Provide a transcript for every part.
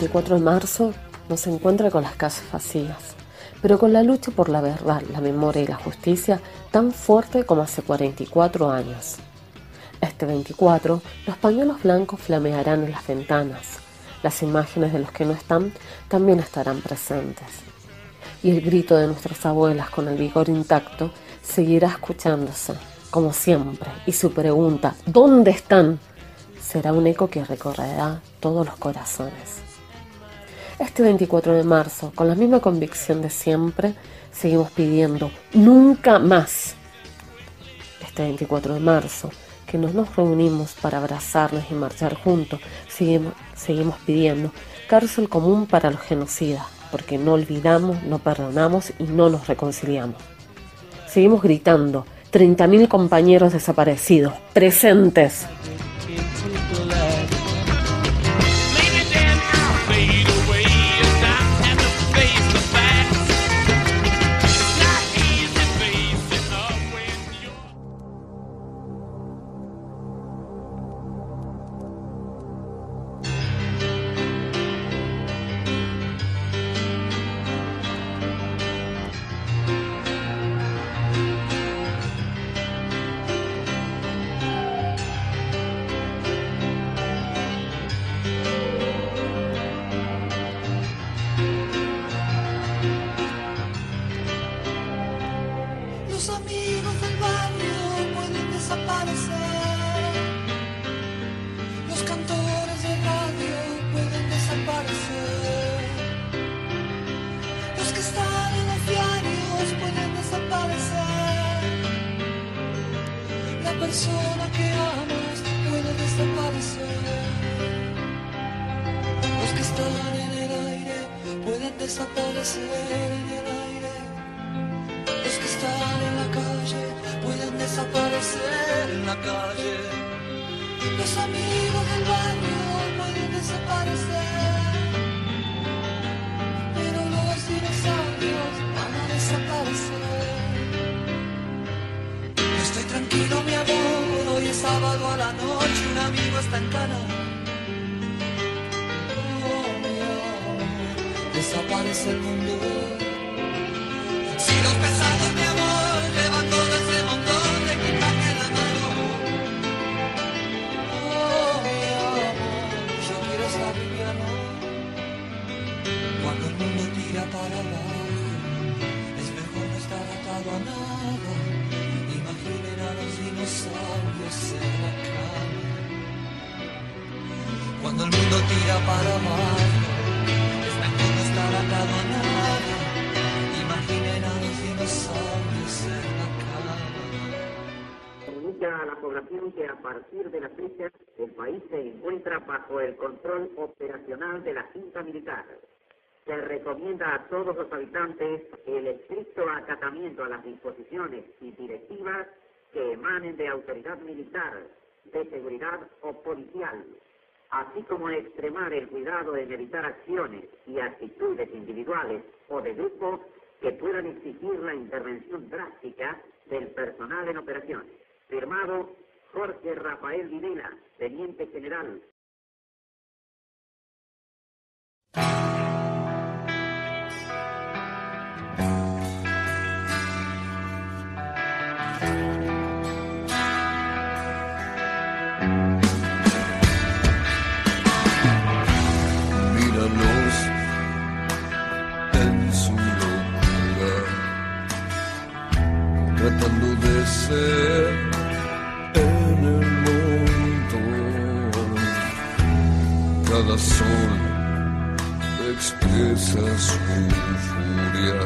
Este 24 de marzo nos encuentra con las calles vacías, pero con la lucha por la verdad, la memoria y la justicia tan fuerte como hace 44 años. Este 24, los pañuelos blancos flamearán en las ventanas. Las imágenes de los que no están también estarán presentes. Y el grito de nuestras abuelas con el vigor intacto seguirá escuchándose, como siempre, y su pregunta, ¿dónde están? será un eco que recorrerá todos los corazones. Este 24 de marzo, con la misma convicción de siempre, seguimos pidiendo nunca más. Este 24 de marzo, que nos, nos reunimos para abrazarnos y marchar juntos, seguimos, seguimos pidiendo cárcel común para los genocidas, porque no olvidamos, no perdonamos y no nos reconciliamos. Seguimos gritando, 30.000 compañeros desaparecidos, presentes. Todos los habitantes el estricto acatamiento a las disposiciones y directivas que emanen de autoridad militar, de seguridad o policial, así como extremar el cuidado en evitar acciones y actitudes individuales o de grupo que puedan exigir la intervención drástica del personal en operaciones. Firmado Jorge Rafael Videla, Teniente General, en el mundo. Cada sol expresa su furia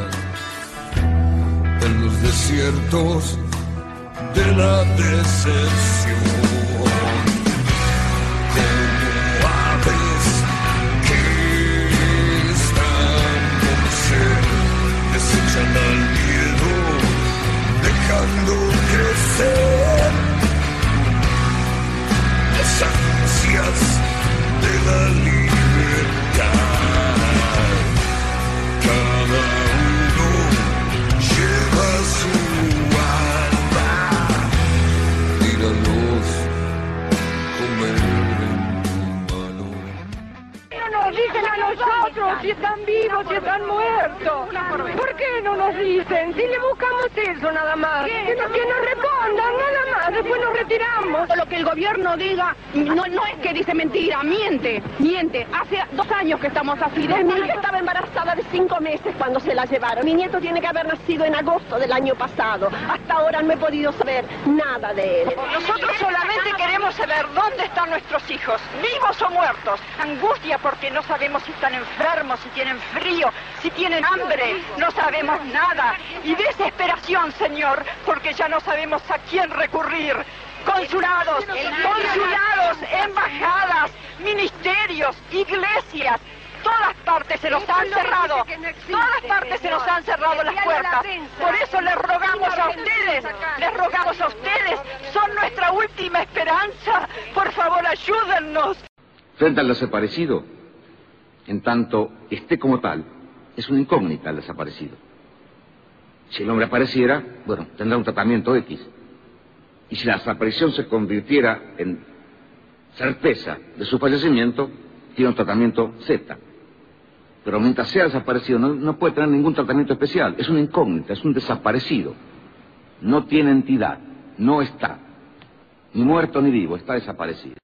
en los desiertos de la decepción. Si están vivos, si están muertos? ¿Por qué no nos dicen? Si le buscamos eso nada más. Que nos, que nos respondan nada más, después nos retiramos. Lo que el gobierno diga, no, no es que dice mentira, miente, miente. Hace dos años que estamos así. Mi hija estaba embarazada de cinco meses cuando se la llevaron. Mi nieto tiene que haber nacido en agosto del año pasado. Hasta ahora no he podido saber nada de él. Nosotros solamente queremos saber dónde están nuestros hijos, vivos o muertos. Angustia porque no sabemos si están enfermos, si tienen frío, si tienen hambre. No sabemos nada. Y desesperación, Señor, porque ya no sabemos a quién recurrir. Consulados, consulados, embajadas, ministerios, iglesias, todas partes se nos han cerrado, todas partes se nos han cerrado las puertas. Por eso les rogamos a ustedes, les rogamos a ustedes, son nuestra última esperanza. Por favor, ayúdennos. Frente al desaparecido, en tanto esté como tal, es una incógnita el desaparecido. Si el hombre apareciera, bueno, tendrá un tratamiento X. Y si la desaparición se convirtiera en certeza de su fallecimiento, tiene un tratamiento Z. Pero mientras sea desaparecido, no, puede tener ningún tratamiento especial. Es una incógnita, es un desaparecido. No tiene entidad, no está. Ni muerto ni vivo, está desaparecido.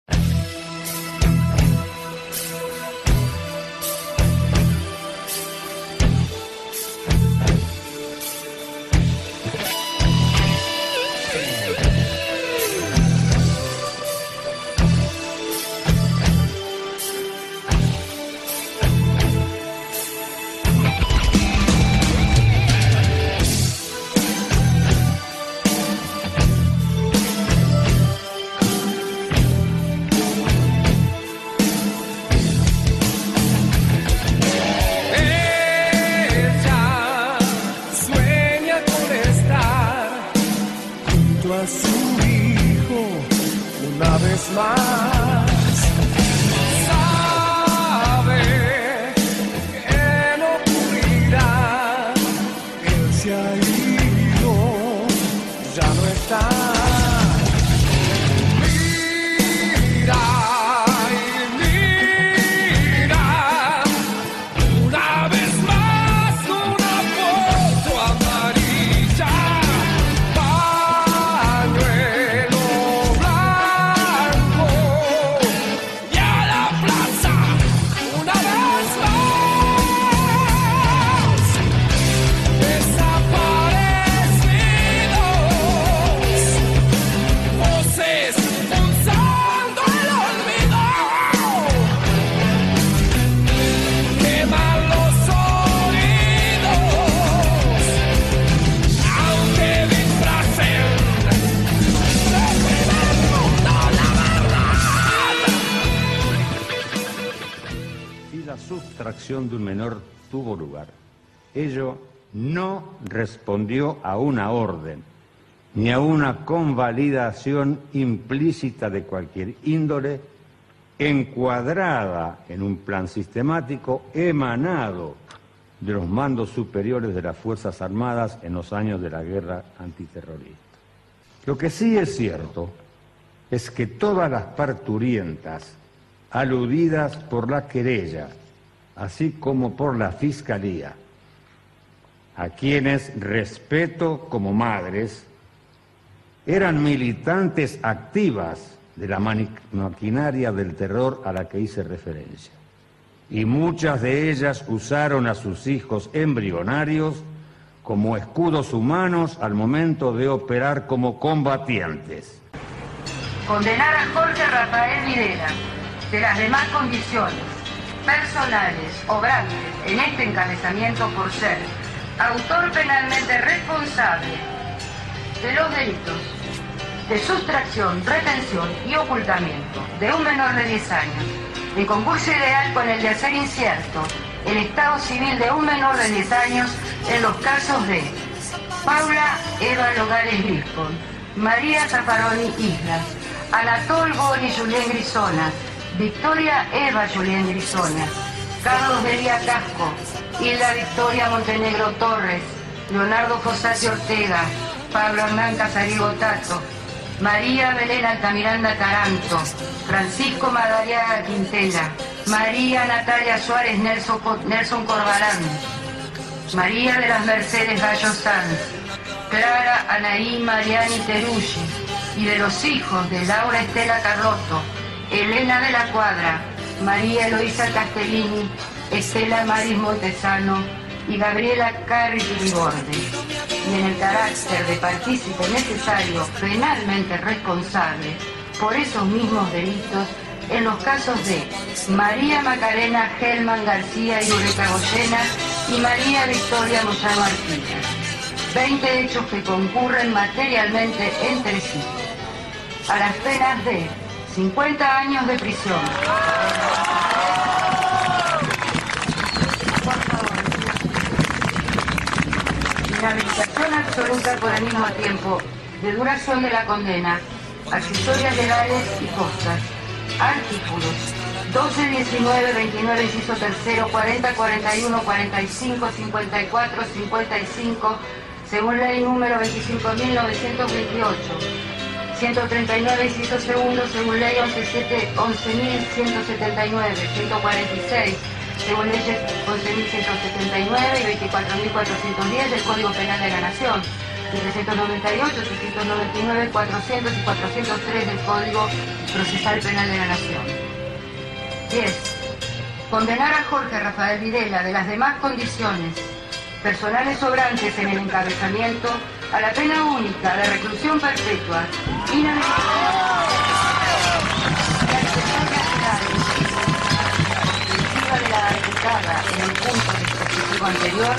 De un menor tuvo lugar. Ello no respondió a una orden, ni a una convalidación implícita de cualquier índole, encuadrada en un plan sistemático emanado de los mandos superiores de las Fuerzas Armadas en los años de la guerra antiterrorista. Lo que sí es cierto es que todas las parturientas aludidas por la querella, así como por la fiscalía, a quienes respeto como madres, eran militantes activas de la maquinaria del terror a la que hice referencia. Y muchas de ellas usaron a sus hijos embrionarios como escudos humanos al momento de operar como combatientes. condenar a Jorge Rafael Videla de las demás condiciones personales obrables en este encabezamiento por ser autor penalmente responsable de los delitos de sustracción, retención y ocultamiento de un menor de 10 años, en concurso ideal con el de hacer incierto el estado civil de un menor de 10 años en los casos de Paula Eva Logares Griscon, María Zaparoni Islas, Anatol Boni Julián Grisona, Victoria Eva Julián Grisona, Carlos Delia Casco, Hilda Victoria Montenegro Torres, Leonardo Fossati Ortega, Pablo Hernán Casarigo Tato, María Belén Altamiranda Taranto, Francisco Madariaga Quintela, María Natalia Suárez Nelson, Nelson Corbalán, María de las Mercedes Gallo Sanz, Clara Anaí Mariani Teruggi, y de los hijos de Laura Estela Carlotto, Elena de la Cuadra, María Eloísa Castellini, Estela Maris Montesano y Gabriela Carri Liborde. Y en el carácter de partícipe necesario, penalmente responsable por esos mismos delitos, en los casos de María Macarena Gelman García y Eureka Goyena y María Victoria Moyano Artigas. 20 hechos que concurren materialmente entre sí. A las penas de 50 años de prisión. Inhabilitación absoluta por el mismo tiempo de duración de la condena. Accesorias legales y costas. Artículos 12, 19, 29, inciso tercero, 40, 41, 45, 54, 55, según ley número 25.928. 139, inciso segundo, según ley 11.7 11.179, 146, según leyes 11.179 y 24.410 del Código Penal de la Nación, y 398, 399, 400 y 403 del Código Procesal Penal de la Nación. 10. Condenar a Jorge Rafael Videla de las demás condiciones personales sobrantes en el encabezamiento a la pena única de reclusión perpetua, de la articulada en el punto dispositivo anterior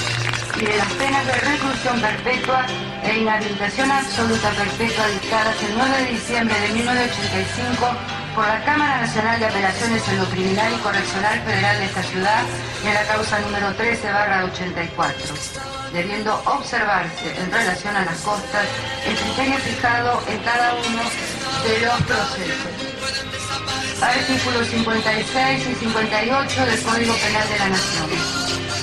y de las penas de reclusión perpetua e inhabilitación absoluta perpetua dictadas el 9 de diciembre de 1985 por la Cámara Nacional de Apelaciones en lo Criminal y Correccional Federal de esta ciudad en la causa número 13 barra 84, debiendo observarse en relación a las costas el criterio fijado en cada uno de los procesos. Artículos 56 y 58 del Código Penal de la Nación.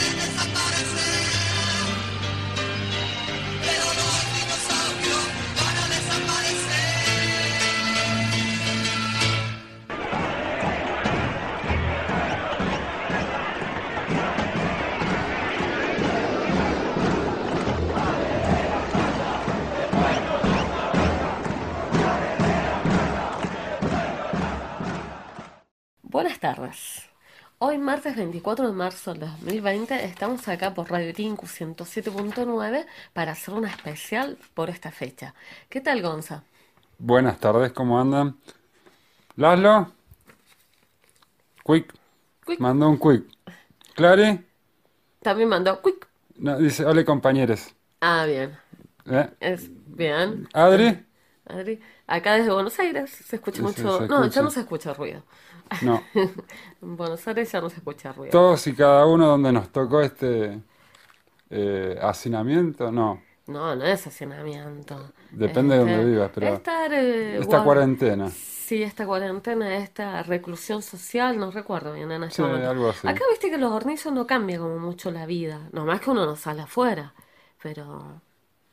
Buenas tardes. Hoy, martes 24 de marzo del 2020, estamos acá por Radio Tinku 107.9 para hacer una especial por esta fecha. ¿Qué tal, Gonza? Buenas tardes, ¿cómo andan? Laszlo, quick, Quick. mandó un quick. Clary, También mandó quick. no, dice, hola compañeros. Ah, bien. ¿Eh? Es bien. Adri, Adri, acá desde Buenos Aires se escucha Sí, mucho. se No, ya no se escucha ruido. No. En Buenos Aires ya no se escucha ruido. Todos y cada uno donde nos tocó este eh, hacinamiento, no. No, no es hacinamiento. Depende de donde vivas, pero Estar, eh, esta guard- cuarentena. Sí, esta cuarentena, esta reclusión social, no recuerdo bien en este Sí, momento. algo así. Acá viste que los hornillos no cambia como mucho la vida. Nomás que uno no sale afuera. Pero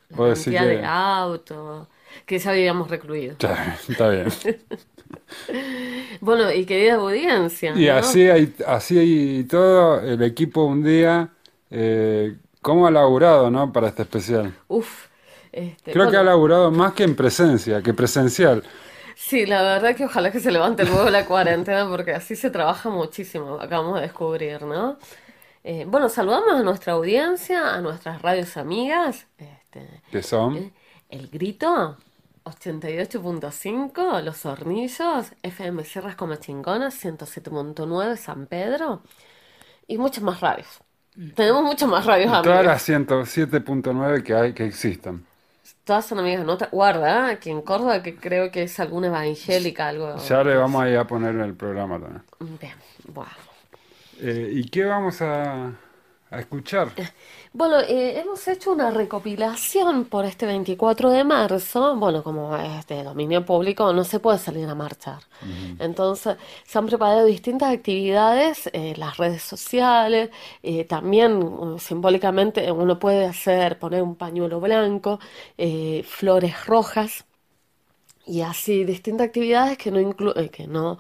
la cantidad que- de autos, que ya vivíamos recluidos. Ya, Está bien. Bueno, y querida audiencia, Y ¿no? así hay, así y todo, el equipo un día, eh, ¿cómo ha laburado, no? Para este especial. Uf. Este, Creo que ha laburado más que en presencia, que presencial. Sí, la verdad que ojalá que se levante luego la cuarentena porque así se trabaja muchísimo, acabamos de descubrir, ¿no? Eh, bueno, saludamos a nuestra audiencia, a nuestras radios amigas, este, Que son. eh, El Grito, 88.5, Los Hornillos, FM Sierras Como Chingonas, 107.9 San Pedro y muchas más radios. Tenemos muchas más radios Todas amigas. las 107.9 que hay, que existan. Todas son amigas, no te guarda, ¿eh? aquí en Córdoba que creo que es alguna evangélica, algo. Ya le vamos a ir a poner en el programa también. Bien, bueno. Eh, ¿y qué vamos a, a escuchar? Bueno, eh, hemos hecho una recopilación por este 24 de marzo. Bueno, como es de dominio público, no se puede salir a marchar. Entonces, se han preparado distintas actividades en las redes sociales. eh, también, uh, simbólicamente, uno puede hacer, poner un pañuelo blanco, eh, flores rojas y así distintas actividades que no inclu- eh, que no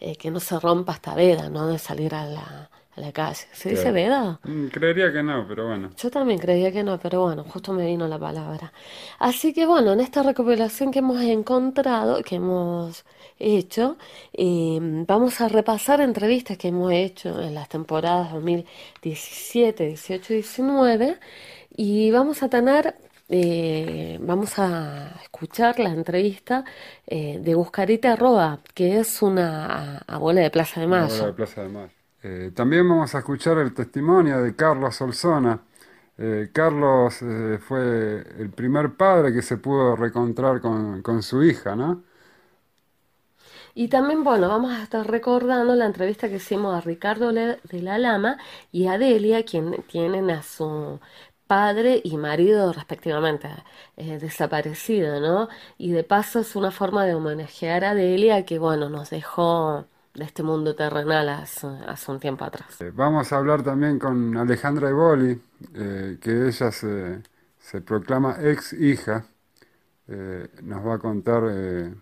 eh, que no se rompa esta veda, ¿no? De salir a la, a la calle. ¿Se dice Claro. veda? Mm, Creería que no, pero bueno. Yo también creía que no, pero bueno, justo me vino la palabra. Así que bueno, en esta recopilación que hemos encontrado, que hemos hecho, eh, vamos a repasar entrevistas que hemos hecho en las temporadas 2017, 18 y 19 y vamos a tener, eh, vamos a escuchar la entrevista eh, de Buscarita Roa, que es una abuela de Plaza de Mayo. de Plaza de Mayo. Eh, también vamos a escuchar el testimonio de Carlos Solsona. Eh, Carlos eh, fue el primer padre que se pudo reencontrar con, con su hija, ¿no? Y también, bueno, vamos a estar recordando la entrevista que hicimos a Ricardo de la Lama y a Delia, quien tienen a su padre y marido respectivamente eh, desaparecido, ¿no? Y de paso es una forma de homenajear a Delia que, bueno, nos dejó de este mundo terrenal hace, hace un tiempo atrás. Eh, vamos a hablar también con Alejandra Eboli, eh, que ella se, se proclama ex hija. Eh, nos va a contar eh,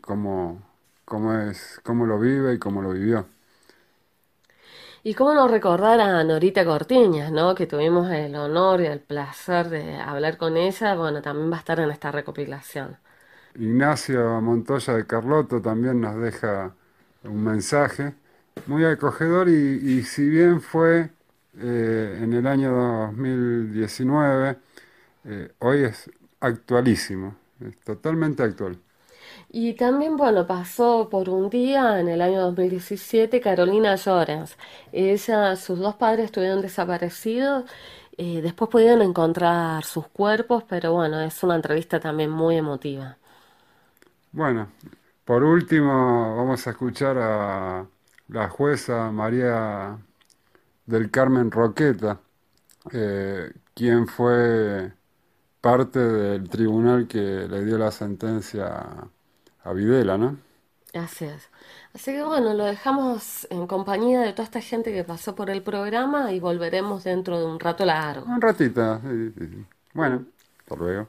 cómo, cómo es, cómo lo vive y cómo lo vivió. Y cómo no recordar a Norita Cortiñas, ¿no? Que tuvimos el honor y el placer de hablar con ella, bueno, también va a estar en esta recopilación. Ignacio Montoya de Carlotto también nos deja un mensaje muy acogedor y, y si bien fue eh, en el año 2019, eh, hoy es actualísimo, es totalmente actual. Y también, bueno, pasó por un día en el año 2017 Carolina Llorens. Ella, sus dos padres estuvieron desaparecidos, eh, después pudieron encontrar sus cuerpos, pero bueno, es una entrevista también muy emotiva. Bueno, por último vamos a escuchar a la jueza María del Carmen Roqueta, eh, quien fue parte del tribunal que le dio la sentencia a, Videla, ¿no? Así es. Así que bueno, lo dejamos en compañía de toda esta gente que pasó por el programa y volveremos dentro de un rato largo. Un ratito. sí, sí, sí. Bueno, hasta luego.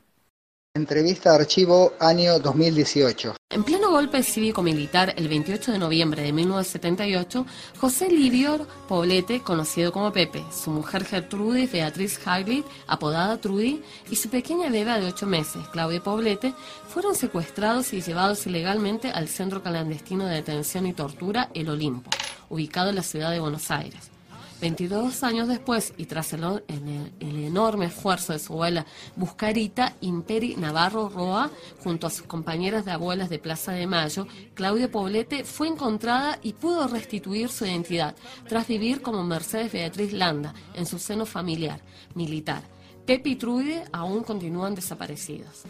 Entrevista de archivo año 2018. En pleno golpe cívico-militar, el 28 de noviembre de 1978, José Livio Poblete, conocido como Pepe, su mujer Gertrude Beatriz Hagley, apodada Trudy, y su pequeña beba de 8 meses, Claudia Poblete, fueron secuestrados y llevados ilegalmente al centro clandestino de detención y tortura El Olimpo, ubicado en la ciudad de Buenos Aires. 22 años después, y tras el, en el- el enorme esfuerzo de su abuela Buscarita Imperi Navarro Roa, junto a sus compañeras de abuelas de Plaza de Mayo, Claudia Poblete fue encontrada y pudo restituir su identidad, tras vivir como Mercedes Beatriz Landa en su seno familiar, militar. Pepe y Trude aún continúan desaparecidos.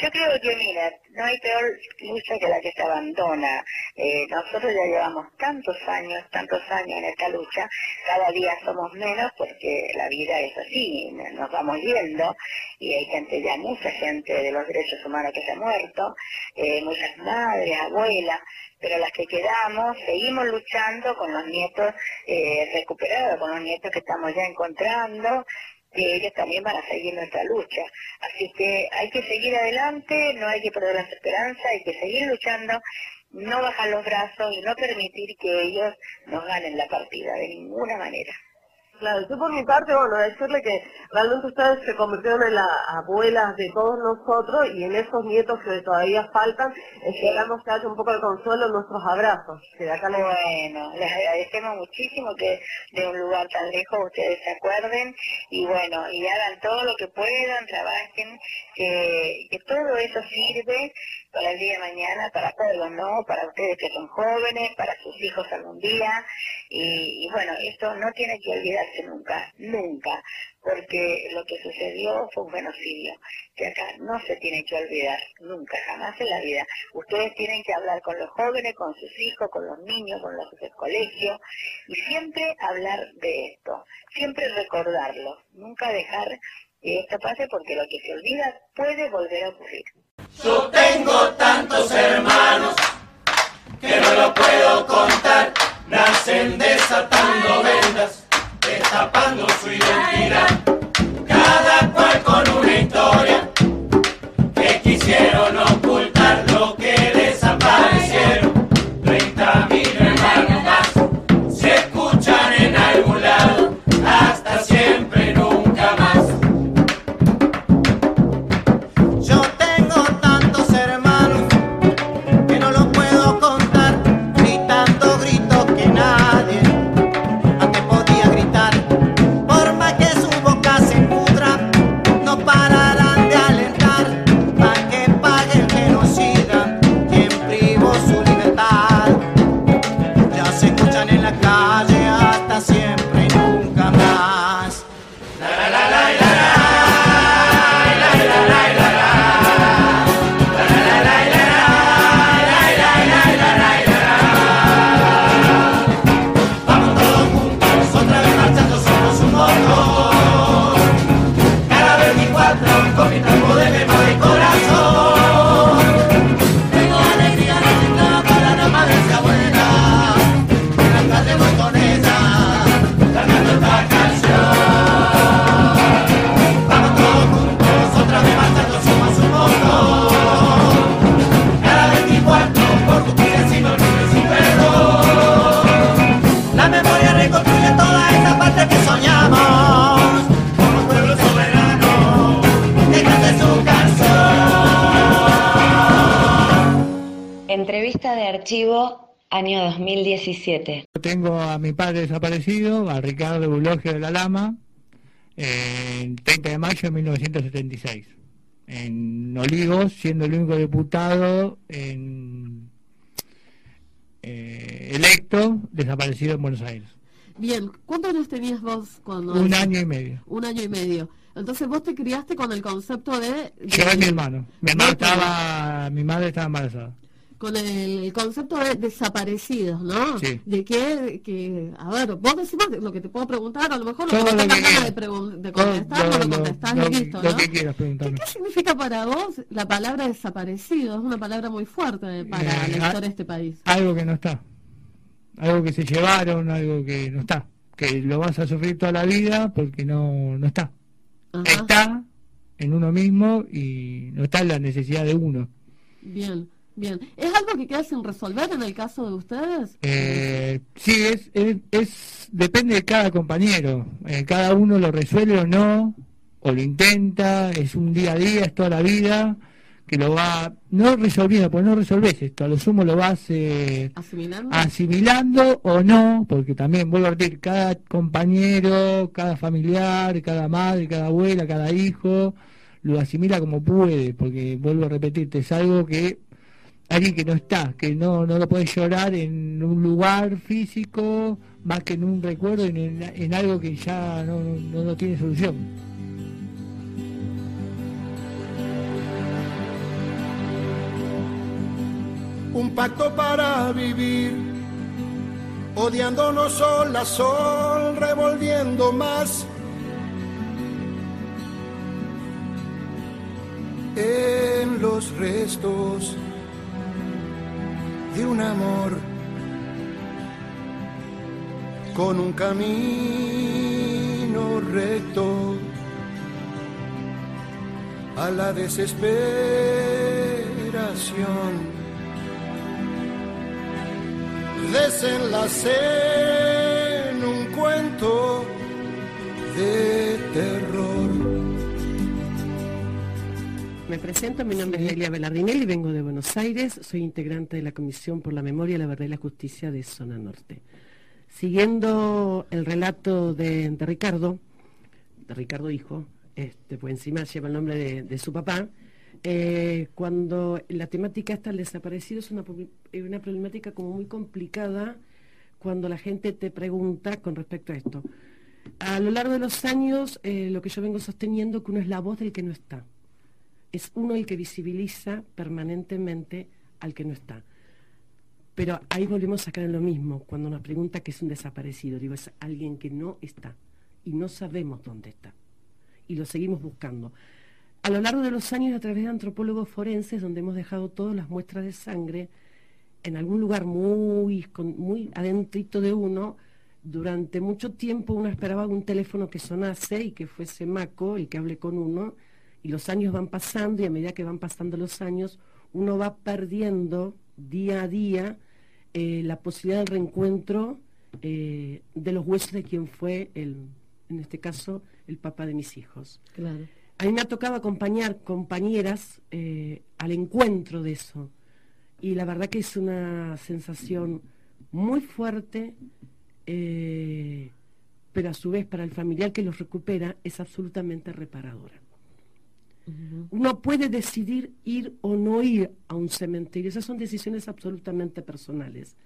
Yo creo que, mira, no hay peor lucha que la que se abandona. Eh, nosotros ya llevamos tantos años, tantos años en esta lucha, cada día somos menos porque la vida es así, nos vamos yendo y hay gente ya, mucha gente de los derechos humanos que se ha muerto, eh, muchas madres, abuelas, pero las que quedamos seguimos luchando con los nietos eh, recuperados, con los nietos que estamos ya encontrando que ellos también van a seguir nuestra lucha. Así que hay que seguir adelante, no hay que perder la esperanza, hay que seguir luchando, no bajar los brazos y no permitir que ellos nos ganen la partida de ninguna manera. Claro, yo por mi parte, bueno, decirle que realmente ustedes se convirtieron en las abuelas de todos nosotros y en esos nietos que todavía faltan, esperamos que haya un poco de consuelo en nuestros abrazos. Que Bueno, les agradecemos muchísimo que de un lugar tan lejos ustedes se acuerden y bueno, y hagan todo lo que puedan, trabajen, que, todo eso sirve para el día de mañana, para todos, ¿no? Para ustedes que son jóvenes, para sus hijos algún día y, y bueno, esto no tiene que olvidarse nunca, nunca, porque lo que sucedió fue un genocidio, que acá no se tiene que olvidar, nunca, jamás en la vida. Ustedes tienen que hablar con los jóvenes, con sus hijos, con los niños, con los del colegio, y siempre hablar de esto, siempre recordarlo, nunca dejar que esto pase porque lo que se olvida puede volver a ocurrir. Yo tengo tantos hermanos que no lo puedo contar. Nacen desatando vendas, destapando su identidad. Cada cual con una historia que quisieron ocultar año 2017. Tengo a mi padre desaparecido, a Ricardo Eulogio de la Lama, el 30 de mayo de 1976, en Olivos, siendo el único diputado en, eh, electo desaparecido en Buenos Aires. Bien, ¿cuántos años tenías vos cuando... Un año y medio. Un año y medio. Entonces vos te criaste con el concepto de... Yo y mi hermano. Mi hermano estaba, mi madre estaba embarazada. Con el concepto de desaparecidos, ¿no? Sí. De que, que, a ver, vos decimos lo que te puedo preguntar, a lo mejor no lo tengas que ganas de, de contestar, no lo- lo lo- contestás y listo, ¿no? que quieras preguntarme. ¿Qué significa para vos la palabra desaparecido? Es una palabra muy fuerte para Eh, la historia de este país. Algo que no está. Algo que se llevaron, algo que no está. Que lo vas a sufrir toda la vida porque no, no está. Está en uno mismo y no está en la necesidad de uno. Bien, bien. ¿Es algo que queda sin resolver en el caso de ustedes? Eh, sí, es, es, es- depende de cada compañero. Eh, cada uno lo resuelve o no, o lo intenta, es un día a día, es toda la vida, que lo va, no resolviendo, porque no resolves esto, a lo sumo lo vas eh, ¿Asimilando? asimilando o no, porque también, vuelvo a repetir, cada compañero, cada familiar, cada madre, cada abuela, cada hijo, lo asimila como puede, porque vuelvo a repetirte, es algo que alguien que no está, que no, no lo puede llorar en un lugar físico, más que en un recuerdo, en, en- en algo que ya no, no, no tiene solución. un pacto para vivir, odiándonos sol a sol, revolviendo más. En los restos de un amor con un camino recto a la desesperación. desenlace en un cuento de terror. Me presento, mi nombre es Elia Belardinelli, vengo de Buenos Aires, soy integrante de la Comisión por la Memoria, la Verdad y la Justicia de Zona Norte. Siguiendo el relato de, de Ricardo, de Ricardo Hijo, este, pues encima lleva el nombre de, de su papá, eh, cuando la temática está el desaparecido es una, una problemática como muy complicada cuando la gente te pregunta con respecto a esto. A lo largo de los años, eh, lo que yo vengo sosteniendo que uno es la voz del que no está es uno el que visibiliza permanentemente al que no está. Pero ahí volvemos a caer en lo mismo, cuando nos pregunta qué es un desaparecido. Digo, es alguien que no está y no sabemos dónde está. Y lo seguimos buscando. A lo largo de los años, a través de antropólogos forenses, donde hemos dejado todas las muestras de sangre en algún lugar muy, muy adentrito de uno, durante mucho tiempo uno esperaba un teléfono que sonase y que fuese Maco el que hable con uno, y los años van pasando y a medida que van pasando los años, uno va perdiendo día a día eh, la posibilidad del reencuentro eh, de los huesos de quien fue, el, en este caso, el papá de mis hijos. Claro. A mí me ha tocado acompañar compañeras eh, al encuentro de eso. Y la verdad que es una sensación muy fuerte, pero a su vez para el familiar que los recupera es absolutamente reparadora. Uno puede decidir ir o no ir a un cementerio, esas son decisiones absolutamente personales,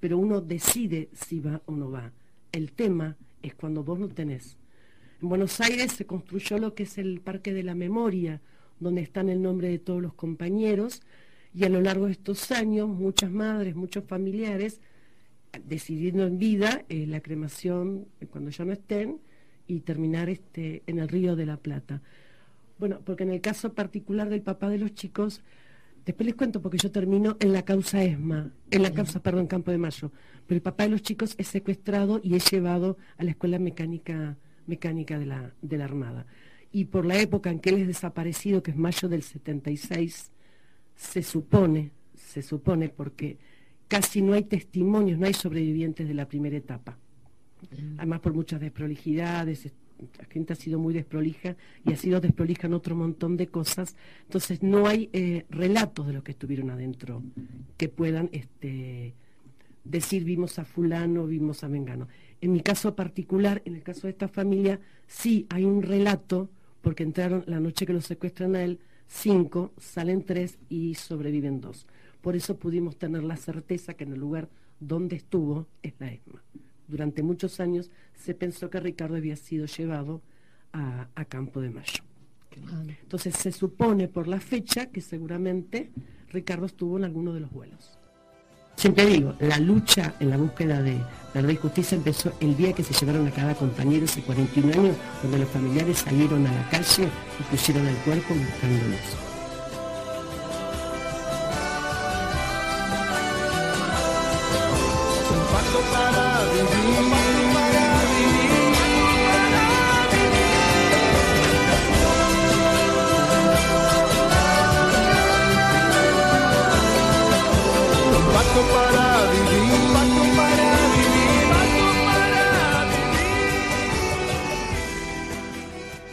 pero uno decide si va o no va. el tema es cuando vos no tenés. En Buenos Aires se construyó lo que es el Parque de la Memoria, donde están el nombre de todos los compañeros, y a lo largo de estos años muchas madres, muchos familiares, decidiendo en vida eh, la cremación eh, cuando ya no estén y terminar este, en el Río de la Plata. Bueno, porque en el caso particular del papá de los chicos, después les cuento porque yo termino en la causa ESMA, en la causa, perdón, Campo de Mayo, pero el papá de los chicos es secuestrado y es llevado a la Escuela Mecánica, mecánica de, la, de la Armada. Y por la época en que él es desaparecido, que es mayo del 76, se supone, se supone porque casi no hay testimonios, no hay sobrevivientes de la primera etapa. Además por muchas desprolijidades, la gente ha sido muy desprolija y ha sido desprolija en otro montón de cosas, entonces no hay eh, relatos de los que estuvieron adentro que puedan este, decir vimos a fulano, vimos a Mengano. En mi caso particular, en el caso de esta familia, sí hay un relato, porque entraron la noche que lo secuestran a él, cinco, salen tres y sobreviven dos. Por eso pudimos tener la certeza que en el lugar donde estuvo es la ESMA. Durante muchos años se pensó que Ricardo había sido llevado a, Campo de Mayo. Entonces se supone por la fecha que seguramente Ricardo estuvo en alguno de los vuelos. Siempre digo, la lucha en la búsqueda de verdad y justicia empezó el día que se llevaron a cada compañero hace 41 años, cuando los familiares salieron a la calle y pusieron el cuerpo buscándolos.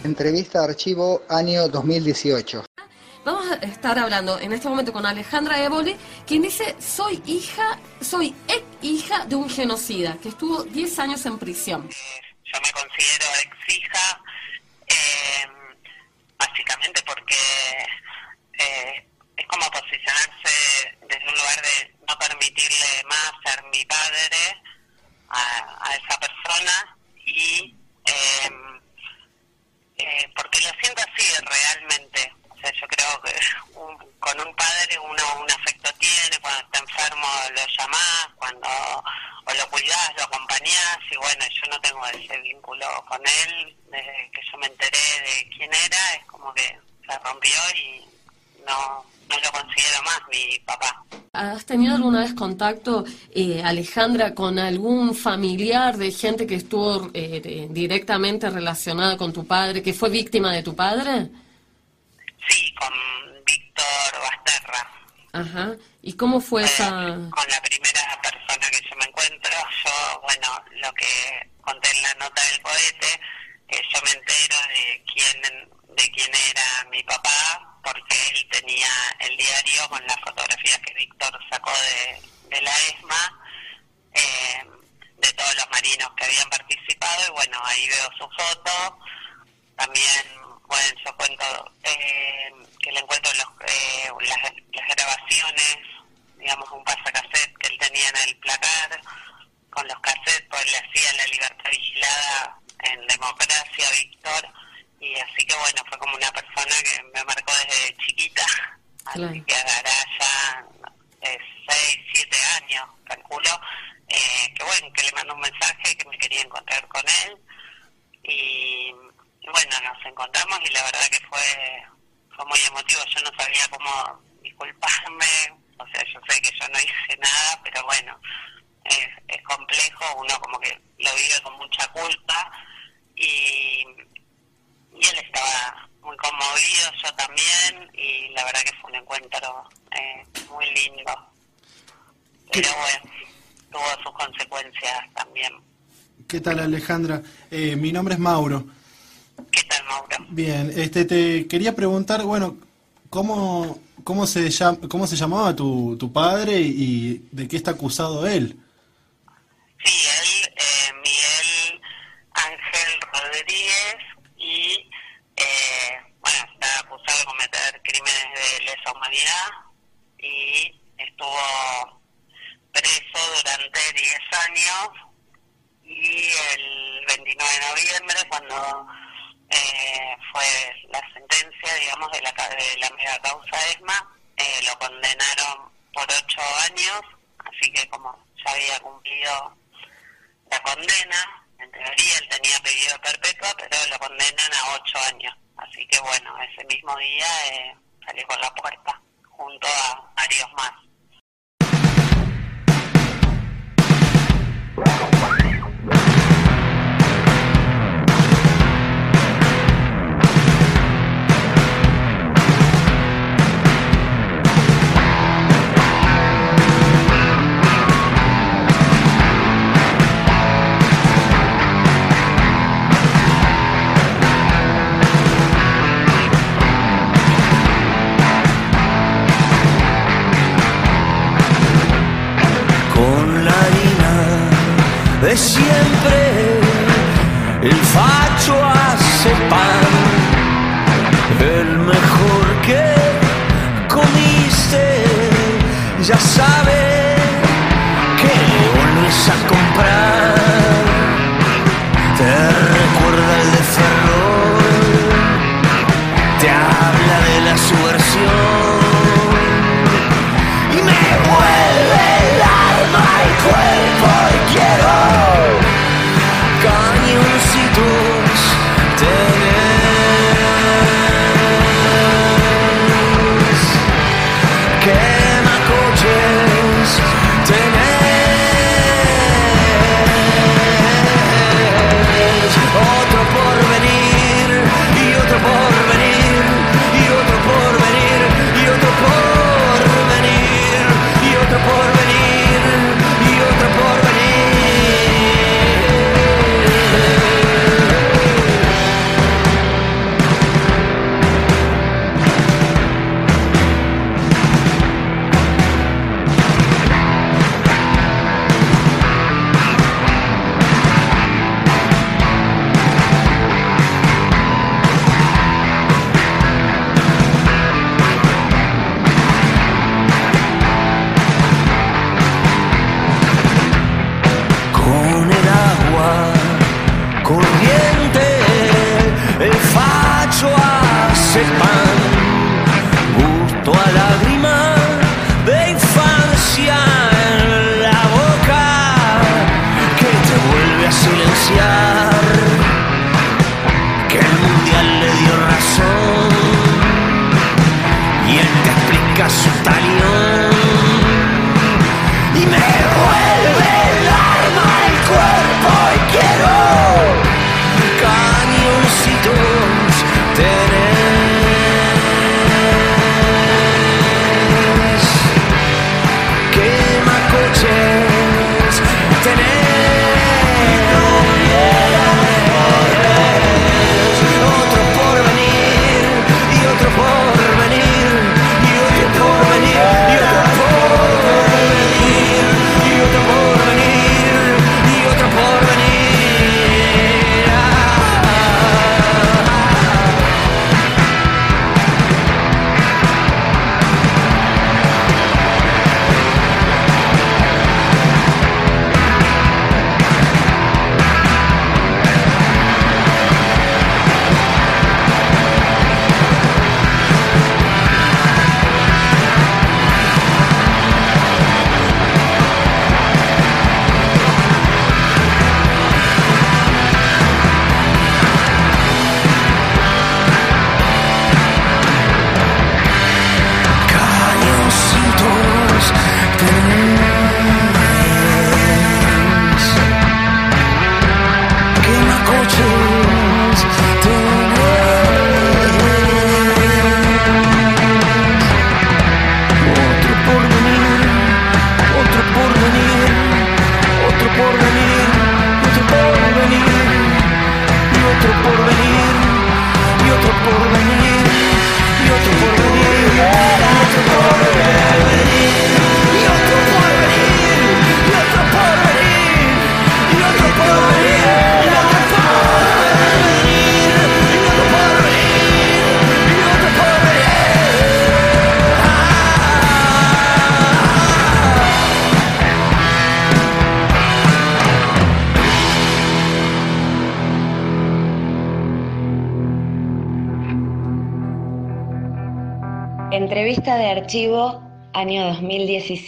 Entrevista de archivo año 2018. Vamos a estar hablando en este momento con Alejandra Évole, quien dice, soy hija, soy ex hija de un genocida, que estuvo 10 años en prisión. Yo me considero ex hija, eh, básicamente porque eh, es como posicionarse desde un lugar de no permitirle más ser mi padre a, a esa persona y... Eh, eh, porque lo siento así realmente. Sea, yo creo que con un padre uno un afecto tiene, cuando está enfermo lo llamás, cuando o lo cuidás, lo acompañás, y bueno, yo no tengo ese vínculo con él, desde que yo me enteré de quién era, es como que se rompió y no, no lo considero más mi papá. ¿Has tenido alguna vez contacto, eh, Alejandra, con algún familiar de gente que estuvo eh, directamente relacionada con tu padre, que fue víctima de tu padre? Con Víctor Basterra. Ajá. ¿Y cómo fue esa...? Con la primera persona que yo me encuentro, yo, bueno, lo que conté en la nota del poete, que yo me entero de quién de quién era mi papá, porque él tenía el diario con las fotografías que Víctor sacó de, de la ESMA, eh, de todos los marinos que habían participado, y bueno, ahí veo su foto. También, bueno, yo cuento eh, que le encuentro los, eh, las, las grabaciones, digamos, un pasacassette que él tenía en el placar, con los cassettes, pues le hacía la libertad vigilada en democracia, Víctor y así que bueno, fue como una persona que me marcó desde chiquita, así que hará ya eh, seis, siete años, calculo, eh, que bueno, que le mandó un mensaje que me quería encontrar con él. Y, bueno, nos encontramos y la verdad que fue, fue muy emotivo, yo no sabía cómo disculparme, o sea, yo sé que yo no hice nada, pero bueno, es, es complejo, uno como que lo vive con mucha culpa y y él estaba muy conmovido, yo también, y la verdad que fue un encuentro eh, muy lindo. Pero bueno, tuvo sus consecuencias también. ¿Qué tal Alejandra? Eh, mi nombre es Mauro. ¿Qué tal, Mauro? Bien, este, te quería preguntar, bueno, ¿cómo, cómo, se, llama, cómo se llamaba tu, tu padre y de qué está acusado él? Sí, él, eh, Miguel Ángel Rodríguez, y, eh, bueno, está acusado de cometer crímenes de lesa humanidad y estuvo preso durante 10 años y el 29 de noviembre, cuando eh, fue la sentencia, digamos, de la, de la mega causa ESMA. Eh, lo condenaron por ocho años, así que como ya había cumplido la condena, en teoría él tenía pedido perpetua, pero lo condenan a ocho años. Así que bueno, ese mismo día eh, salió por la puerta junto a varios más. de siempre, el facho hace pan, el mejor que comiste, ya sabes.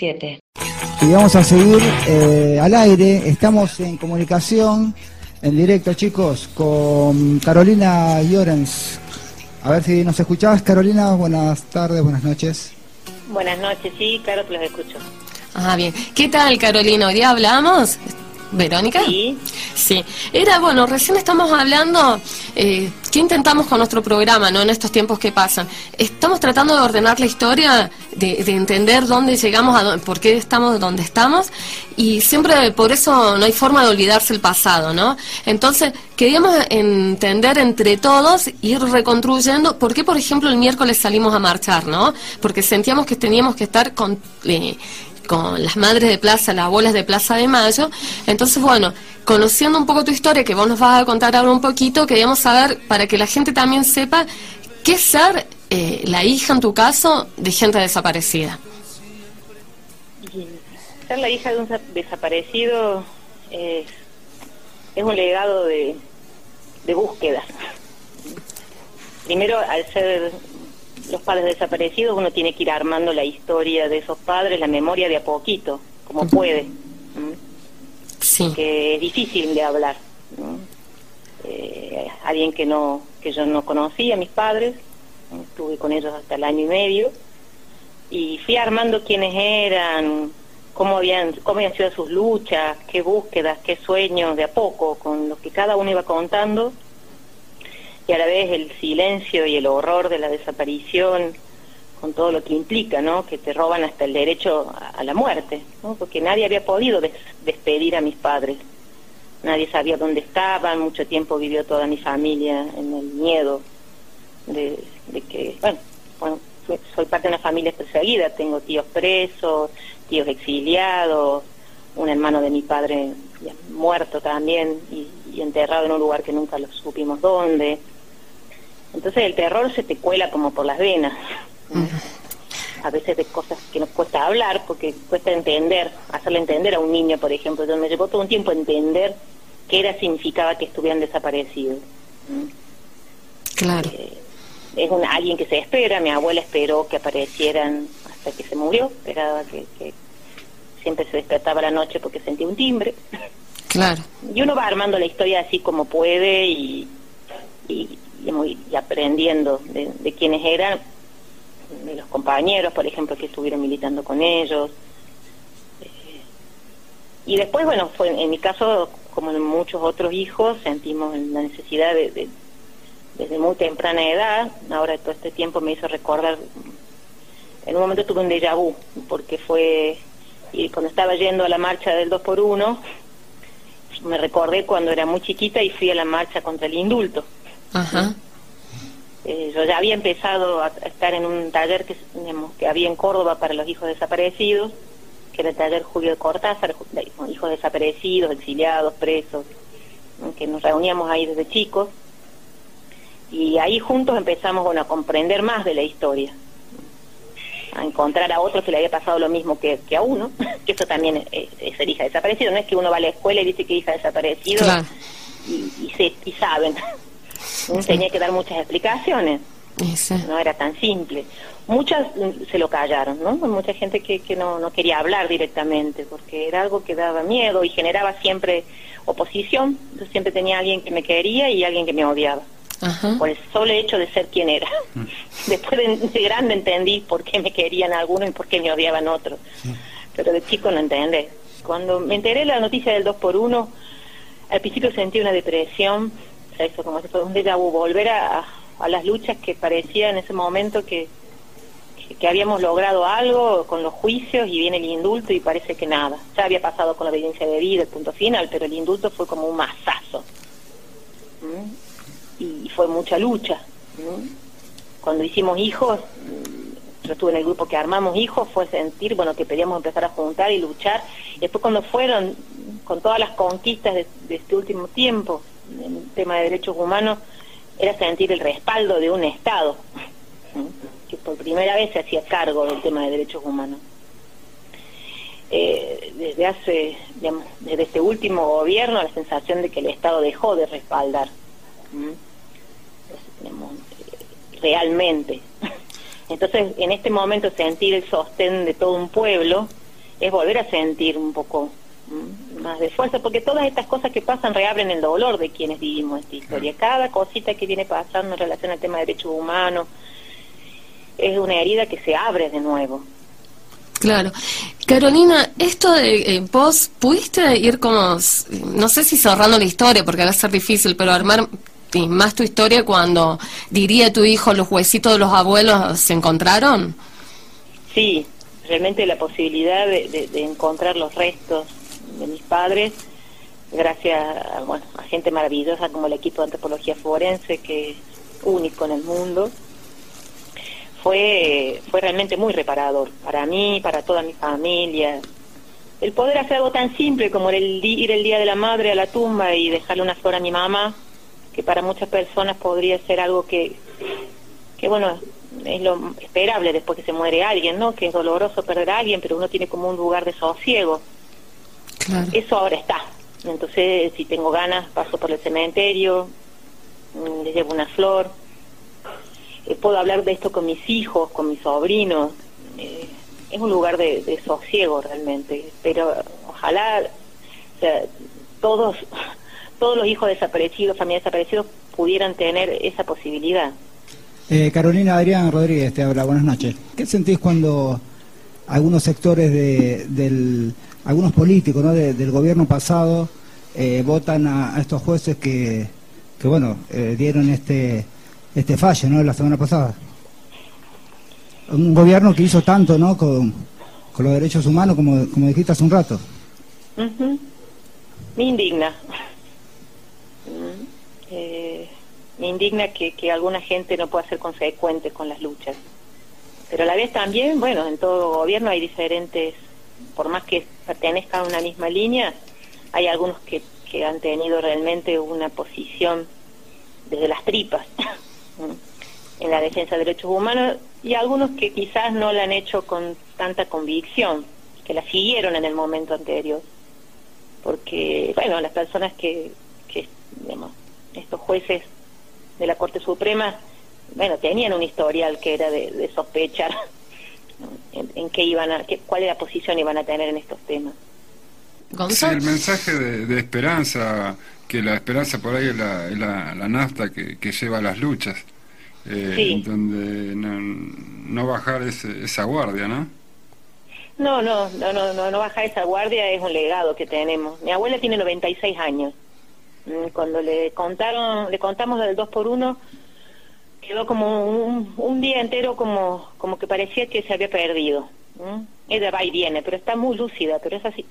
2017. Y vamos a seguir eh, al aire. Estamos en comunicación, en directo, chicos, con Carolina Llorens. A ver si nos escuchabas, Carolina. Buenas tardes, buenas noches. Buenas noches, sí, claro que los escucho. Ah, bien. ¿Qué tal, Carolina? ¿Hoy día hablamos? ¿Verónica? Sí. Sí. Era, bueno, recién estamos hablando, eh, ¿qué intentamos con nuestro programa, no? En estos tiempos que pasan. Estamos tratando de ordenar la historia, de, de entender dónde llegamos, a por qué estamos donde estamos, y siempre por eso no hay forma de olvidarse el pasado, ¿no? Entonces, queríamos entender entre todos, ir reconstruyendo, por qué, por ejemplo, el miércoles salimos a marchar, ¿no? Porque sentíamos que teníamos que estar con... eh, con las madres de plaza, las abuelas de Plaza de Mayo. Entonces, bueno, conociendo un poco tu historia, que vos nos vas a contar ahora un poquito, queríamos saber, para que la gente también sepa, qué es ser eh, la hija, en tu caso, de gente desaparecida. Ser la hija de un sa- desaparecido es, es un legado de, de búsqueda. Primero, al ser los padres desaparecidos, uno tiene que ir armando la historia de esos padres, la memoria de a poquito, como puede. ¿m? Sí. Que es difícil de hablar. ¿no? Eh, alguien que no que yo no conocía, mis padres, estuve con ellos hasta el año y medio, y fui armando quiénes eran, cómo habían, cómo habían sido sus luchas, qué búsquedas, qué sueños, de a poco, con lo que cada uno iba contando, y a la vez el silencio y el horror de la desaparición, con todo lo que implica, ¿no? Que te roban hasta el derecho a, la muerte, ¿no? Porque nadie había podido des- despedir a mis padres. Nadie sabía dónde estaban, mucho tiempo vivió toda mi familia en el miedo de, de que, bueno, bueno, soy- parte de una familia perseguida, tengo tíos presos, tíos exiliados, un hermano de mi padre muerto también y, y enterrado en un lugar que nunca lo supimos dónde. Entonces el terror se te cuela como por las venas. A veces de cosas que nos cuesta hablar porque cuesta entender, hacerle entender a un niño, por ejemplo. Yo me llevó todo un tiempo entender qué era significaba que estuvieran desaparecidos. Claro. es un, alguien que se espera, mi abuela esperó que aparecieran hasta que se murió, esperaba que, que siempre se despertaba a la noche porque sentía un timbre. Claro. Y uno va armando la historia así como puede y, y, y y aprendiendo de, de quiénes eran, de los compañeros, por ejemplo, que estuvieron militando con ellos. Eh, Y después, bueno, fue en mi caso, como en muchos otros hijos, sentimos la necesidad de, de- desde muy temprana edad, ahora todo este tiempo me hizo recordar, en un momento tuve un déjà vu, porque fue, y cuando estaba yendo a la marcha del 2 por 1 me recordé cuando era muy chiquita y fui a la marcha contra el indulto. Ajá. Eh, yo ya había empezado a, estar en un taller que, digamos, que había en Córdoba para los hijos desaparecidos, que era el taller Julio de Cortázar, hijos desaparecidos, exiliados, presos, que nos reuníamos ahí desde chicos. Y ahí juntos empezamos bueno, a comprender más de la historia, a encontrar a otros que le había pasado lo mismo que, que a uno, que eso también es, es ser hija desaparecido, no es que uno va a la escuela y dice que hija desaparecido Claro. y, y, se, y saben. Tenía que dar muchas explicaciones, no era tan simple. Muchas mm, se lo callaron, ¿no? Mucha gente que, que no, no quería hablar directamente porque era algo que daba miedo y generaba siempre oposición. Yo siempre tenía alguien que me quería y alguien que me odiaba Ajá. por el solo hecho de ser quien era. Después de, de grande entendí por qué me querían algunos y por qué me odiaban otros. Pero de chico no entendés. Cuando me enteré de la noticia del 2 por 1 al principio sentí una depresión, eso como si fuera un déjà vu, volver a, a las luchas que parecía en ese momento que, que, habíamos logrado algo con los juicios y viene el indulto y parece que nada. Ya había pasado con la obediencia de vida, el punto final, pero el indulto fue como un mazazo. ¿Mm? Y fue mucha lucha. ¿Mm? Cuando hicimos hijos, mm, yo estuve en el grupo que armamos hijos, fue sentir, bueno, que pedíamos empezar a juntar y luchar. Y después cuando fueron, con todas las conquistas de este último tiempo, en el tema de derechos humanos, era sentir el respaldo de un Estado, que por primera vez se hacía cargo del tema de derechos humanos. Eh, desde hace, digamos, desde este último gobierno, la sensación de que el Estado dejó de respaldar eh, realmente. Entonces, en este momento sentir el sostén de todo un pueblo es volver a sentir un poco más de fuerza, porque todas estas cosas que pasan reabren el dolor de quienes vivimos esta historia. Cada cosita que viene pasando en relación al tema de derechos humanos es una herida que se abre de nuevo. Claro. Carolina, esto de eh, vos pudiste ir como, no sé si cerrando la historia, porque va a ser difícil, pero armar más tu historia cuando diría tu hijo los huesitos de los abuelos se encontraron. Sí, realmente la posibilidad de, de- de encontrar los restos de mis padres, gracias a, bueno, a gente maravillosa como el equipo de antropología forense, que es único en el mundo, fue, fue realmente muy reparador para mí, para toda mi familia. El poder hacer algo tan simple como el ir el día de la madre a la tumba y dejarle una flor a mi mamá, que para muchas personas podría ser algo que, que bueno, es lo esperable después que se muere alguien, ¿no? Que es doloroso perder a alguien, pero uno tiene como un lugar de sosiego. Eso ahora está. Entonces, si tengo ganas, paso por el cementerio, mm, les llevo una flor. Eh, puedo hablar de esto con mis hijos, con mis sobrinos. Eh, es un lugar de, de sosiego realmente. Pero ojalá o sea, todos, todos los hijos desaparecidos, familias desaparecidos, pudieran tener esa posibilidad. Eh, Carolina Adrián Rodríguez te habla, buenas noches. ¿Qué sentís cuando algunos sectores de, del, algunos políticos ¿no? de- del gobierno pasado eh, votan a, estos jueces que, que bueno, eh, dieron este, este fallo ¿no? la semana pasada? Un gobierno que hizo tanto ¿no? con, con los derechos humanos, como, como dijiste hace un rato. Ujú. Me indigna. Mm, eh, me indigna que, que alguna gente no pueda ser consecuente con las luchas. Pero a la vez también, bueno, en todo gobierno hay diferentes, por más que pertenezcan a una misma línea, hay algunos que, que han tenido realmente una posición desde las tripas en la defensa de derechos humanos y algunos que quizás no la han hecho con tanta convicción, que la siguieron en el momento anterior. Porque, bueno, las personas que, que digamos, estos jueces de la Corte Suprema, bueno, tenían un historial que era de, de sospechar en, en qué iban a, qué, cuál era la posición iban a tener en estos temas. Sí, el mensaje de, de esperanza, que la esperanza por ahí es la, es la, la nafta que, que lleva a las luchas, eh, Sí. donde no, no bajar ese- esa guardia, ¿no? No, no, no, no, no, no bajar esa guardia es un legado que tenemos. Mi abuela tiene 96 años. Mm, Cuando le contaron, le contamos del 2 por 1 quedó como un, un día entero como, como que parecía que se había perdido. ¿m? Ella va y viene, pero está muy lúcida, pero es así.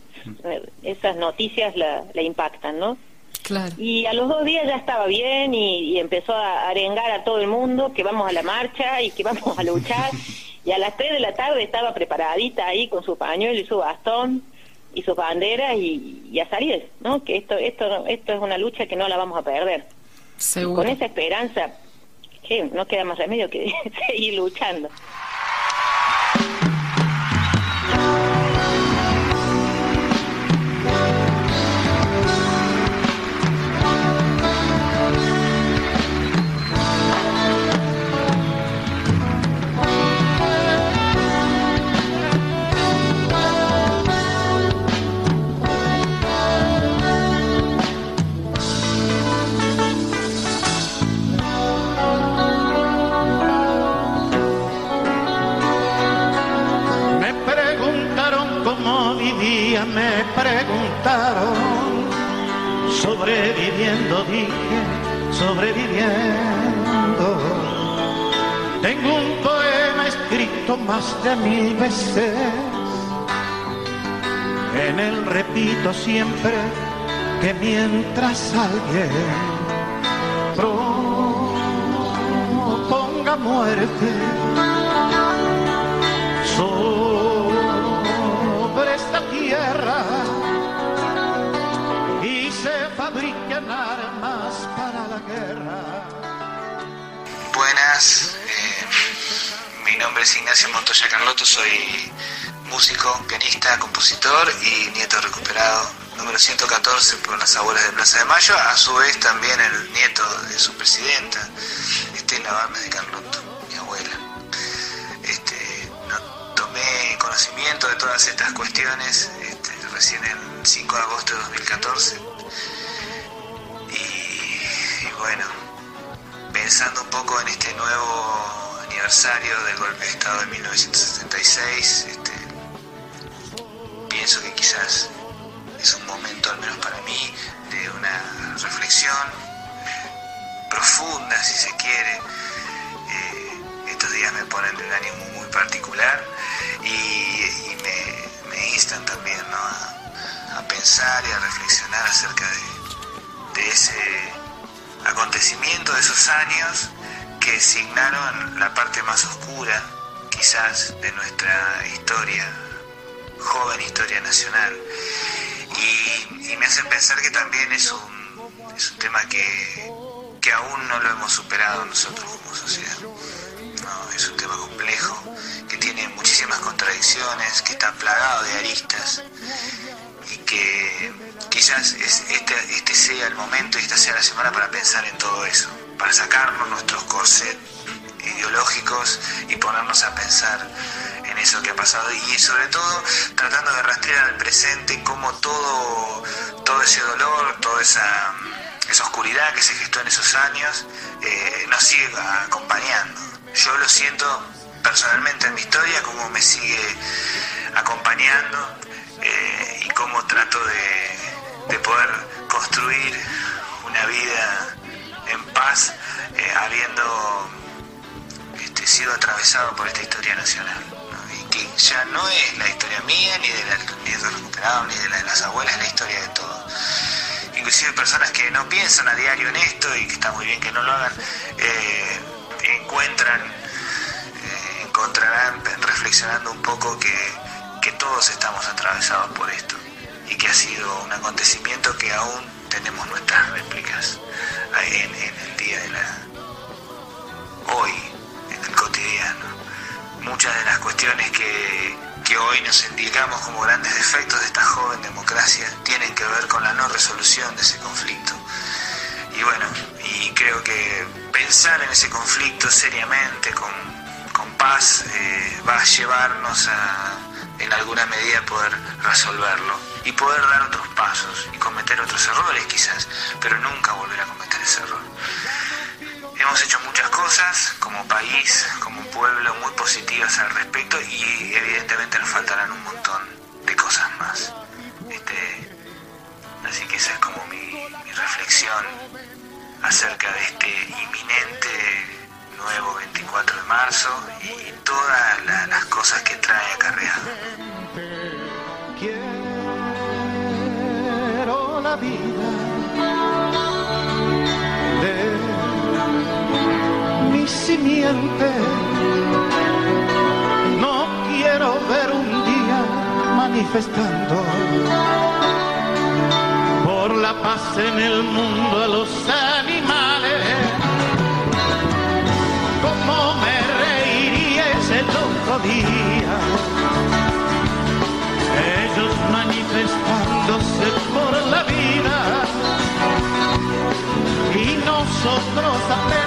Esas noticias la, la impactan, ¿no? Claro. Y a los dos días ya estaba bien y, y empezó a arengar a todo el mundo que vamos a la marcha y que vamos a luchar. Y a las 3 de la tarde estaba preparadita ahí con su pañuelo y su bastón y sus banderas y, y a salir, ¿no? Que esto, esto, esto es una lucha que no la vamos a perder. Seguro. Con esa esperanza, que no queda más remedio que seguir luchando. Me preguntaron. Sobreviviendo, dije, sobreviviendo. Tengo un poema escrito más de mil veces. En él repito siempre que mientras alguien proponga muerte, Buenas, eh, mi nombre es Ignacio Montoya Carlotto, soy músico, pianista, compositor y nieto recuperado, número 114 por las abuelas de Plaza de Mayo, a su vez también el nieto de su presidenta, Estela Balmes de Carlotto, mi abuela. conocimiento de todas estas cuestiones este, recién el 5 de agosto de 2014. Y, y bueno, pensando un poco en este nuevo aniversario del golpe de Estado de 1976, este, pienso que quizás es un momento, al menos para mí, de una reflexión profunda, si se quiere. Eh, estos días me ponen de un ánimo muy particular y, me, instan también ¿no? a, pensar y a reflexionar acerca de ese acontecimiento de esos años que signaron la parte más oscura, quizás, de nuestra historia, joven historia nacional. Y, me hacen pensar que también es un, es un tema que, que aún no lo hemos superado nosotros como sociedad. Es un tema complejo, que tiene muchísimas contradicciones, que está plagado de aristas y que quizás es- este, este sea el momento y esta sea la semana para pensar en todo eso, para sacarnos nuestros corsets ideológicos y ponernos a pensar en eso que ha pasado y sobre todo tratando de rastrear al presente cómo todo, todo ese dolor, toda esa, esa oscuridad que se gestó en esos años eh, nos sigue acompañando. Yo lo siento personalmente en mi historia, cómo me sigue acompañando eh, y cómo trato de, de poder construir una vida en paz eh, habiendo este, sido atravesado por esta historia nacional. Y que ya no es la historia mía, ni de la ni de los recuperados, ni de la de las abuelas, es la historia de todos. Inclusive personas que no piensan a diario en esto y que está muy bien que no lo hagan, eh, encuentran, encontrarán reflexionando un poco que, que todos estamos atravesados por esto y que ha sido un acontecimiento que aún tenemos nuestras réplicas en, en el día de la hoy, en el cotidiano. Muchas de las cuestiones que, que hoy nos indicamos como grandes defectos de esta joven democracia tienen que ver con la no resolución de ese conflicto. Y bueno, y creo que pensar en ese conflicto seriamente, con, con paz, eh, va a llevarnos a, en alguna medida, poder resolverlo y poder dar otros pasos y cometer otros errores quizás, pero nunca volver a cometer ese error. Hemos hecho muchas cosas como país, como pueblo, muy positivas al respecto y evidentemente nos faltarán un montón de cosas más. Este, así que esa es como mi, mi reflexión acerca de este inminente nuevo 24 de marzo y todas la- las cosas que trae acarreado. Quiero la vida de mi simiente. No quiero ver un día manifestando por la paz en el mundo a los animales. Ellos manifestándose por la vida. Y nosotros apenas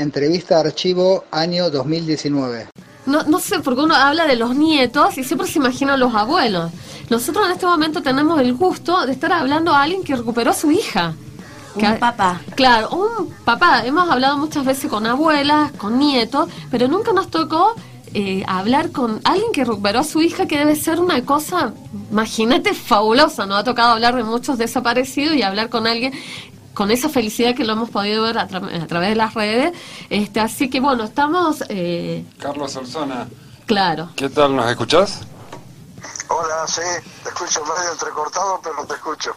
Entrevista de archivo año 2019. No, no sé, porque uno habla de los nietos y siempre se imagina a los abuelos. Nosotros en este momento tenemos el gusto de estar hablando a alguien que recuperó a su hija. Un papá. Claro, un papá. Hemos hablado muchas veces con abuelas, con nietos, pero nunca nos tocó eh, hablar con alguien que recuperó a su hija, que debe ser una cosa, imagínate, fabulosa. Nos ha tocado hablar de muchos desaparecidos y hablar con alguien con esa felicidad que lo hemos podido ver a, tra- a través de las redes. Este, así que bueno, estamos, eh, Carlos Solzona, claro. ¿qué tal? ¿Nos escuchás? Hola, sí, te escucho medio entrecortado, pero te escucho.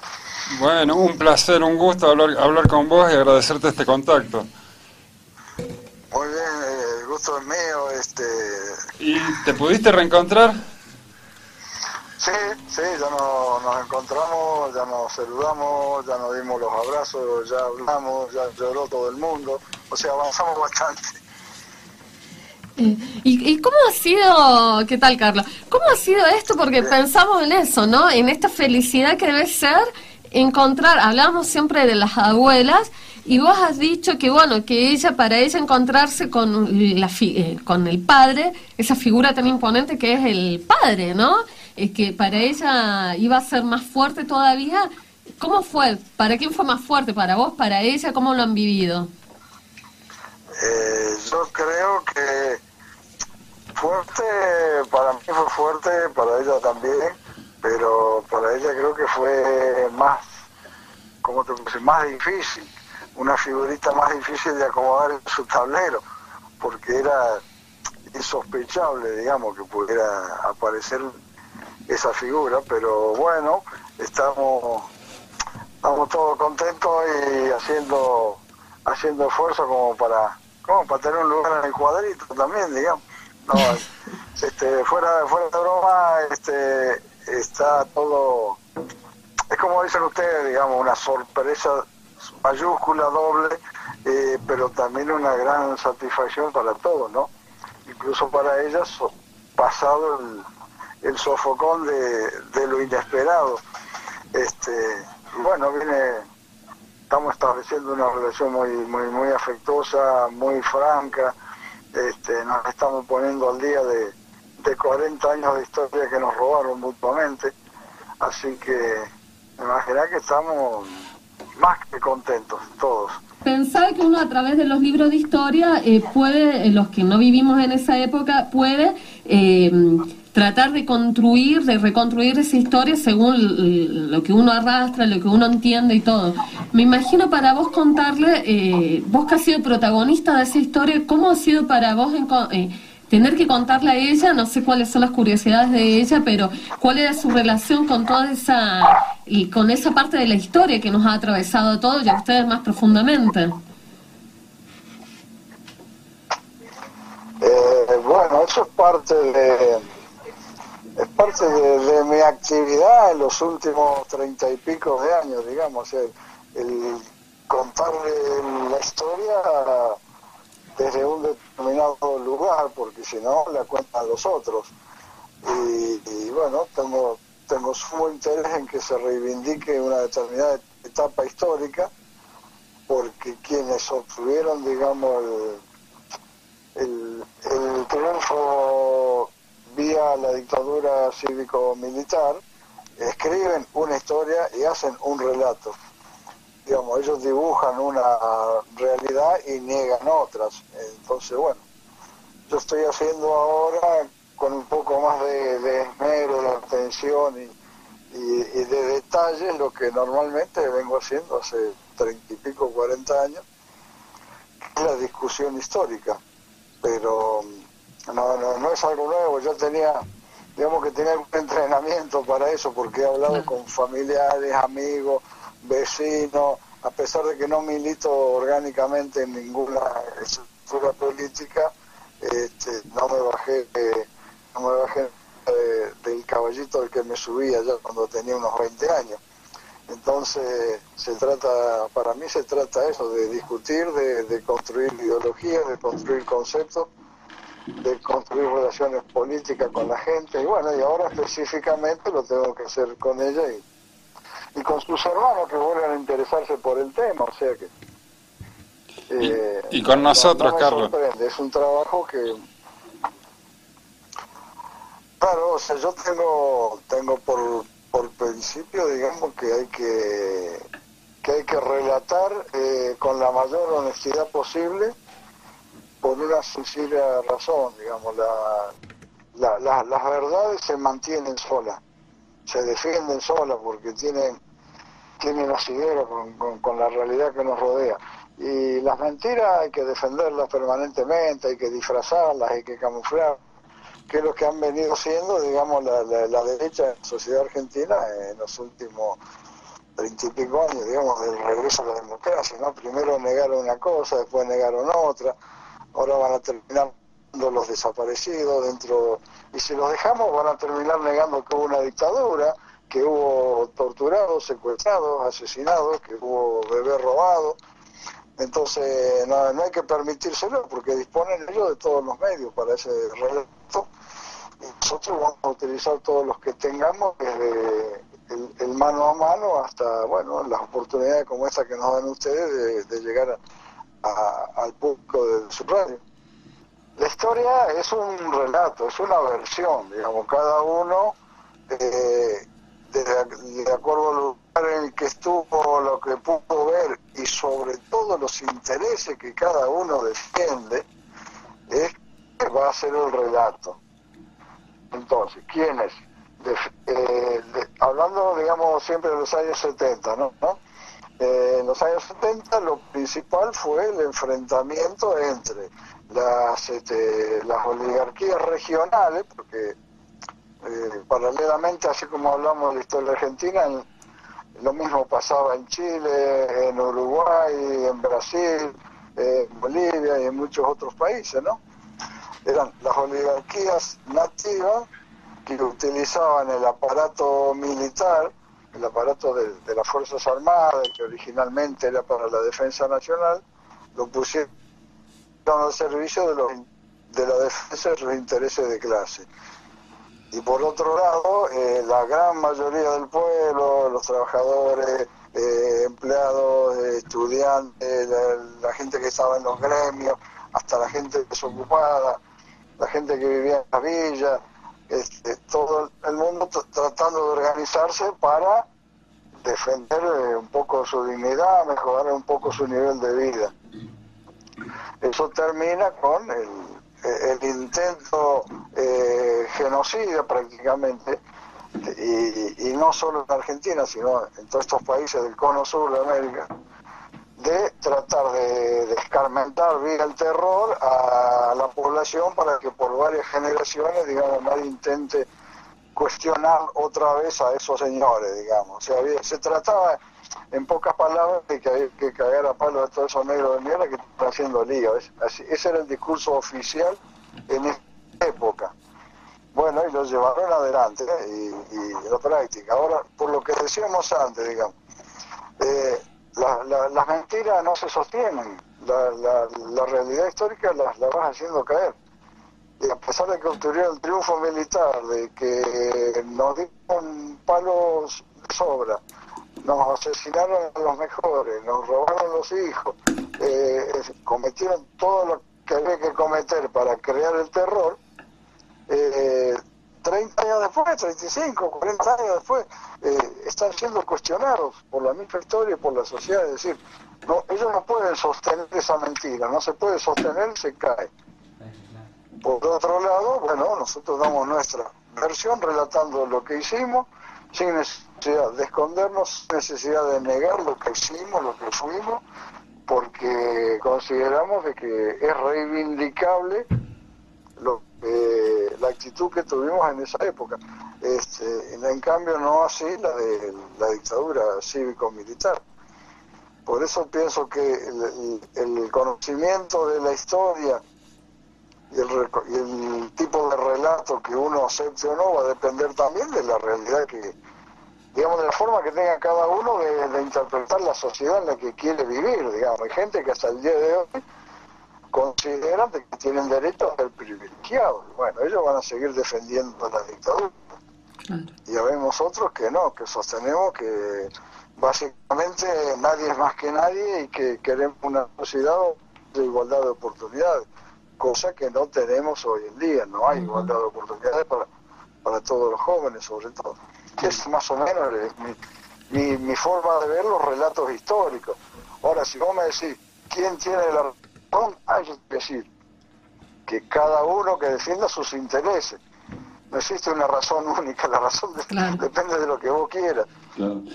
Bueno, un placer, un gusto hablar, hablar con vos y agradecerte este contacto. Muy bien, eh, el gusto es mío. Este, ¿Y te pudiste reencontrar? Sí, sí, ya no- nos encontramos, ya nos saludamos, ya nos dimos los abrazos, ya hablamos, ya lloró todo el mundo. O sea, avanzamos bastante. ¿Y, y cómo ha sido, qué tal Carlos? ¿Cómo ha sido esto? Porque pensamos en eso, ¿no? En esta felicidad que debe ser encontrar, hablamos siempre de las abuelas y vos has dicho que bueno, que ella, para ella encontrarse con, la fi- eh, con el padre, esa figura tan imponente que es el padre, ¿no? Es que para ella iba a ser más fuerte todavía. ¿Cómo fue? ¿Para quién fue más fuerte? ¿Para vos? ¿Para ella? ¿Cómo lo han vivido? Eh, yo creo que fuerte, para mí fue fuerte, para ella también, pero para ella creo que fue más, ¿cómo te decir? Más difícil, una figurita más difícil de acomodar en su tablero, porque era insospechable, digamos, que pudiera aparecer esa figura, pero bueno, estamos, estamos todos contentos y haciendo haciendo esfuerzo como para como para tener un lugar en el cuadrito también digamos. No, este fuera fuera de broma este está todo es como dicen ustedes digamos una sorpresa mayúscula doble eh, pero también una gran satisfacción para todos no incluso para ellas pasado el, el sofocón de, de lo inesperado. Este bueno viene estamos estableciendo una relación muy muy muy afectuosa, muy franca, este, nos estamos poniendo al día de, de 40 años de historia que nos robaron mutuamente, así que imaginá que estamos más que contentos todos. Pensar que uno a través de los libros de historia eh, puede, eh, los que no vivimos en esa época, puede eh, tratar de construir, de reconstruir esa historia según lo que uno arrastra, lo que uno entiende y todo. Me imagino para vos contarle, eh, vos que has sido protagonista de esa historia, ¿cómo ha sido para vos enco- eh, tener que contarle a ella, no sé cuáles son las curiosidades de ella, pero cuál era su relación con toda esa, y con esa parte de la historia que nos ha atravesado a todos y a ustedes más profundamente? Eh, bueno, eso es parte de es parte de, mi actividad en los últimos treinta y pico de años, digamos, el, el contarle la historia desde un determinado lugar, porque si no la cuentan los otros. Y, y bueno, tengo, tengo sumo interés en que se reivindique una determinada etapa histórica, porque quienes obtuvieron, digamos, el, el, el triunfo vía la dictadura cívico-militar, escriben una historia y hacen un relato. Digamos, ellos dibujan una realidad y niegan otras. Entonces, bueno, yo estoy haciendo ahora con un poco más de, esmero, de atención y, de detalles lo que normalmente vengo haciendo hace treinta y pico, cuarenta años, es la discusión histórica. Pero no, no, no es algo nuevo, yo tenía, digamos que tenía un entrenamiento para eso, porque he hablado con familiares, amigos, vecinos, a pesar de que no milito orgánicamente en ninguna estructura política, este, no me bajé, eh, no me bajé eh, del caballito del que me subía ya cuando tenía unos 20 años. Entonces, se trata, para mí se trata eso, de discutir, de, de construir ideologías, de construir conceptos, de construir relaciones políticas con la gente, y bueno, y ahora específicamente lo tengo que hacer con ella y, y con sus hermanos que vuelvan a interesarse por el tema, o sea que Eh, y con no- nosotros, no Carlos. Es un trabajo que... Claro, o sea, yo tengo, tengo por, por principio, digamos, que hay que, que, hay que relatar eh, con la mayor honestidad posible por una sencilla razón, digamos, la, la- la- las verdades se mantienen solas, se defienden solas porque tienen, tienen asidero con, con, con la realidad que nos rodea. Y las mentiras hay que defenderlas permanentemente, hay que disfrazarlas, hay que camuflar, que es lo que han venido siendo, digamos, la, la, derecha en la sociedad argentina en los últimos treinta y pico años, digamos, del regreso a la democracia, ¿no? Primero negaron una cosa, después negaron otra, ahora van a terminar los desaparecidos dentro, y si los dejamos van a terminar negando que hubo una dictadura, que hubo torturados, secuestrados, asesinados, que hubo bebés robados, entonces no, no hay que permitírselo porque disponen ellos de todos los medios para ese relato. Y nosotros vamos a utilizar todos los que tengamos desde el, mano a mano hasta bueno las oportunidades como esta que nos dan ustedes de, llegar a- de su radio. La historia es un relato, es una versión, digamos, cada uno eh, de, de acuerdo al lugar en el que estuvo, lo que pudo ver y sobre todo los intereses que cada uno defiende, es que va a ser el relato. Entonces, ¿quiénes? Def- eh, de- hablando, digamos, siempre de los años 70, ¿no? ¿No? En los años 70 lo principal fue el enfrentamiento entre las, este, las oligarquías regionales, porque eh, paralelamente, así como hablamos de la historia argentina, en- lo mismo pasaba en Chile, en Uruguay, en Brasil, en Bolivia y en muchos otros países, ¿no? Eran las oligarquías nativas que utilizaban el aparato militar, el aparato de, las Fuerzas Armadas, que originalmente era para la defensa nacional, lo pusieron al servicio de, los, de la defensa de sus intereses de clase. Y por otro lado, eh, la gran mayoría del pueblo, los trabajadores, eh, empleados, estudiantes, la gente que estaba en los gremios, hasta la gente desocupada, la gente que vivía en las villas, este, todo el mundo tratando de organizarse para defender eh, un poco su dignidad, mejorar un poco su nivel de vida. Eso termina con el, el intento eh, genocida prácticamente, y no solo en Argentina, sino en todos estos países del cono sur de América, de tratar de, de escarmentar vía el terror a la población para que por varias generaciones, digamos, nadie intente cuestionar otra vez a esos señores, digamos. O sea, se trataba, en pocas palabras, de que había que cagar a palo a todos esos negros de mierda que están haciendo lío. Ese era el discurso oficial en esa época. Bueno, y lo llevaron adelante ¿eh? y, y la práctica. Ahora, por lo que decíamos antes, digamos, eh, la- la- las mentiras no se sostienen. La, la- realidad histórica las la vas haciendo caer. Y a pesar de que obtuvieron el triunfo militar, de que nos dieron palos de sobra, nos asesinaron a los mejores, nos robaron los hijos, eh, cometieron todo lo que había que cometer para crear el terror, eh, 30 años después, 35, 40 años después, eh, están siendo cuestionados por la misma historia y por la sociedad. Es decir, no, ellos no pueden sostener esa mentira, no se puede sostener, se cae. Por otro lado, bueno, nosotros damos nuestra versión relatando lo que hicimos, sin necesidad de escondernos, sin necesidad de negar lo que hicimos, lo que fuimos, porque consideramos de que es reivindicable lo, eh, la actitud que tuvimos en esa época. Este, en cambio, no así la de la dictadura cívico-militar. Por eso pienso que el, conocimiento de la historia y el, y el tipo de relato que uno acepte o no va a depender también de la realidad que, digamos, de la forma que tenga cada uno de interpretar la sociedad en la que quiere vivir, digamos. Hay gente que hasta el día de hoy consideran de que tienen derecho a ser privilegiados. Bueno, ellos van a seguir defendiendo la dictadura. Y vemos otros que no, que sostenemos que, básicamente nadie es más que nadie y que queremos una sociedad de igualdad de oportunidades, cosa que no tenemos hoy en día, no hay igualdad de oportunidades para, para todos los jóvenes sobre todo. Es más o menos mi, mi, mi forma de ver los relatos históricos. Ahora, si vos me decís, ¿quién tiene la Hay que decir que cada uno que defienda sus intereses. No existe una razón única, la razón de- depende de lo que vos quieras.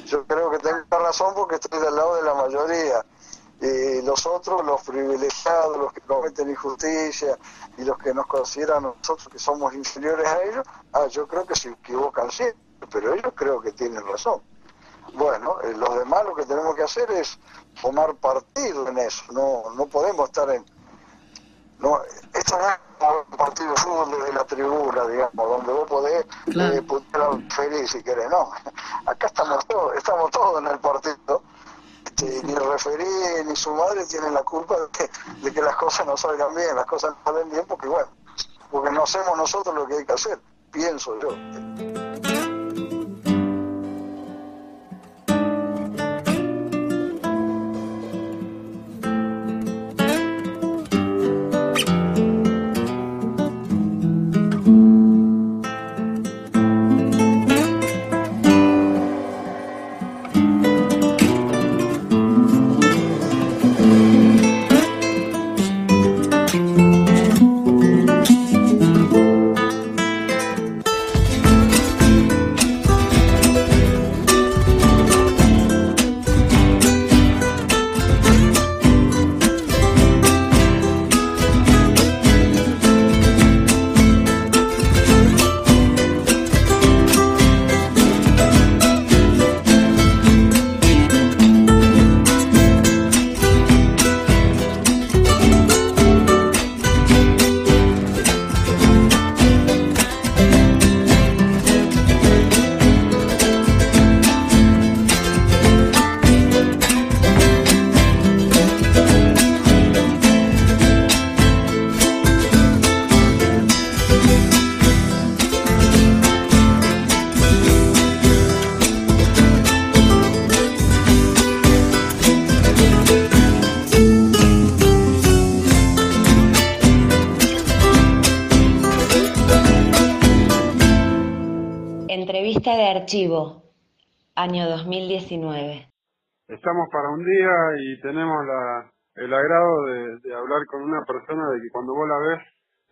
Yo creo que tengo la razón porque estoy del lado de la mayoría. Y los otros, los privilegiados, los que cometen injusticia y los que nos consideran a nosotros que somos inferiores a ellos, ah, yo creo que se equivocan siempre, pero ellos creo que tienen razón. Bueno, eh, los demás lo que tenemos que hacer es tomar partido en eso, no, no podemos estar en... No, esto no es como un partido de fútbol desde la tribuna, digamos, donde vos podés eh, putear feliz si querés, no. Acá estamos todos, estamos todos en el partido. Este, ni el referí ni su madre tienen la culpa de que, de que las cosas no salgan bien, las cosas no salen bien porque, bueno, porque no hacemos nosotros lo que hay que hacer, pienso yo. Archivo, año 2019. Estamos para un día y tenemos la, el agrado de, de hablar con una persona de que cuando vos la ves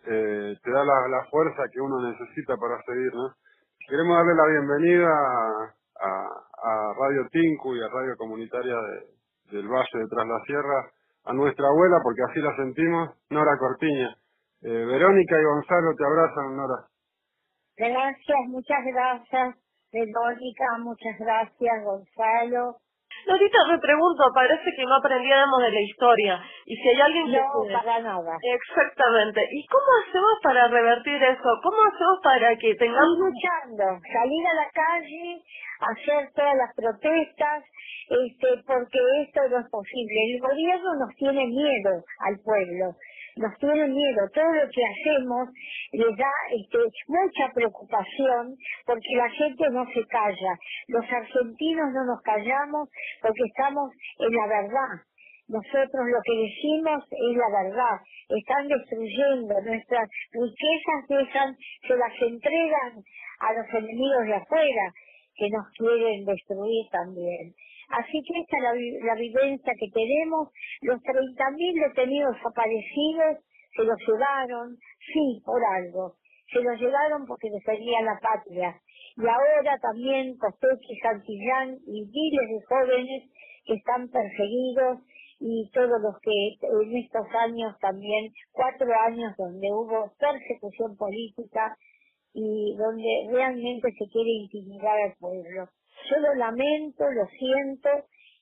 eh, te da la, la fuerza que uno necesita para seguir, ¿no? Queremos darle la bienvenida a, a- a Radio Tinku y a Radio Comunitaria de- del Valle de Tras la Sierra, a nuestra abuela, porque así la sentimos, Nora Cortiña. Eh, Verónica y Gonzalo te abrazan, Nora. Gracias, muchas gracias, Verónica, muchas gracias, Gonzalo. Norita, me pregunto, parece que no aprendíamos de la historia. Y si hay alguien que... No, puede- para nada. Exactamente. ¿Y cómo hacemos para revertir eso? ¿Cómo hacemos para que tengamos... luchando, salir a la calle, hacer todas las protestas, este, porque esto no es posible. El gobierno nos tiene miedo al pueblo, nos tiene miedo. Todo lo que hacemos les da este, mucha preocupación porque la gente no se calla. Los argentinos no nos callamos porque estamos en la verdad. Nosotros lo que decimos es la verdad. Están destruyendo nuestras riquezas, dejan, se las entregan a los enemigos de afuera que nos quieren destruir también. Así que esta es la, vi- la vivencia que tenemos. Los 30.000 detenidos desaparecidos se los llevaron, sí, por algo. Se los llevaron porque defendían la patria. Y ahora también Costechi, Santillán y miles de jóvenes que están perseguidos y todos los que en estos años también, cuatro años donde hubo persecución política y donde realmente se quiere intimidar al pueblo. Yo lo lamento, lo siento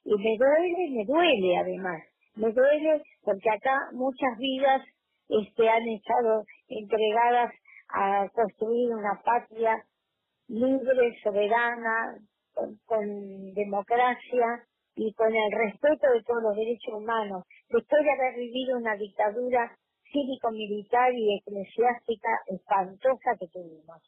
y me duele, me duele además. Me duele porque acá muchas vidas este, han estado entregadas a construir una patria libre, soberana, con, con democracia y con el respeto de todos los derechos humanos, después de haber vivido una dictadura cívico-militar y eclesiástica espantosa que tuvimos.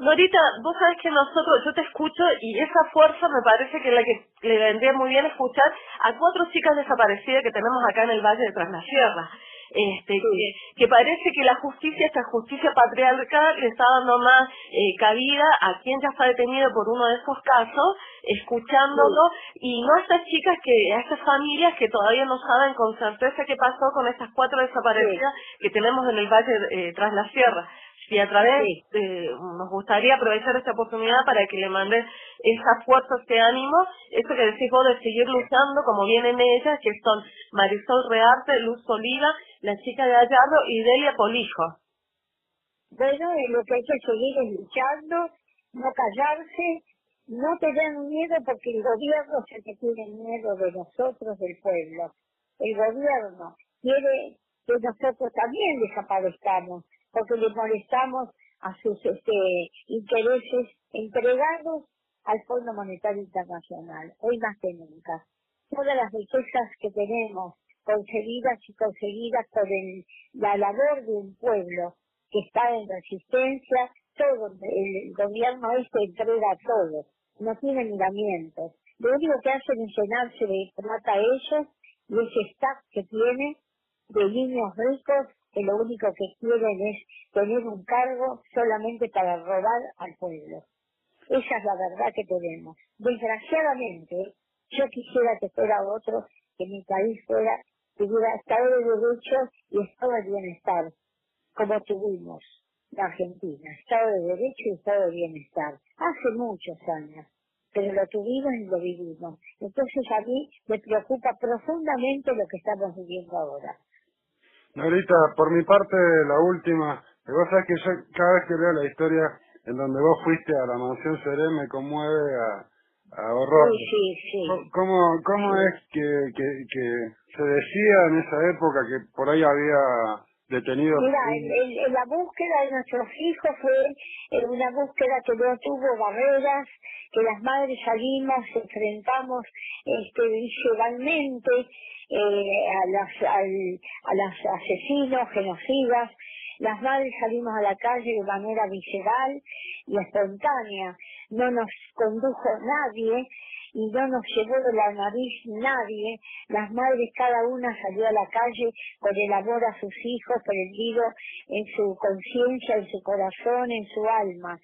Norita, vos sabés que nosotros, yo te escucho y esa fuerza me parece que es la que le vendría muy bien escuchar a cuatro chicas desaparecidas que tenemos acá en el Valle de Tras Sierra este, que, que, parece que la justicia, esta justicia patriarcal, le está dando más eh, cabida a quien ya está detenido por uno de esos casos, escuchándolo, y no a estas chicas, que a estas familias que todavía no saben con certeza qué pasó con estas cuatro desaparecidas que tenemos en el Valle eh, tras la Sierra y a través de, nos gustaría aprovechar esta oportunidad para que le mandes esa fuerza, ese ánimo, eso que decís vos de seguir luchando como vienen ellas, que son Marisol Rearte, Luz Oliva, la chica de Gallardo y Delia Polijo. Bueno, lo que hay que seguir es luchando, no callarse, no tener miedo porque el gobierno se que tiene miedo de nosotros, del pueblo. El gobierno quiere que nosotros también desaparezcamos porque le molestamos a sus este, intereses entregados al Fondo Monetario Internacional, hoy más que nunca. Todas las riquezas que tenemos conseguidas y conseguidas por el, la labor de un pueblo que está en resistencia, todo el gobierno este entrega todo, no tiene miramientos. Lo único que hacen es llenarse de plata a ellos y ese staff que tiene de niños ricos que lo único que quieren es tener un cargo solamente para robar al pueblo. Esa es la verdad que tenemos. Desgraciadamente, yo quisiera que fuera otro, que mi país fuera, tuviera Estado de Derecho y Estado de Bienestar, como tuvimos la Argentina, Estado de Derecho y Estado de Bienestar, hace muchos años, pero lo tuvimos y lo vivimos. Entonces a mí me preocupa profundamente lo que estamos viviendo ahora. Norita, por mi parte, la última, vos sabés que yo cada vez que leo la historia en donde vos fuiste a la mansión Seré me conmueve a, a horror. Sí, sí, ¿Cómo, cómo es que, que, que se decía en esa época que por ahí había detenidos? Mira, la búsqueda de nuestros hijos fue una búsqueda que no tuvo barreras, que las madres salimos, enfrentamos este, visceralmente eh, a, las, a los asesinos, genocidas. Las madres salimos a la calle de manera visceral y espontánea. No nos condujo nadie y no nos llevó de la nariz nadie. Las madres cada una salió a la calle por el amor a sus hijos, prendido en su conciencia, en su corazón, en su alma.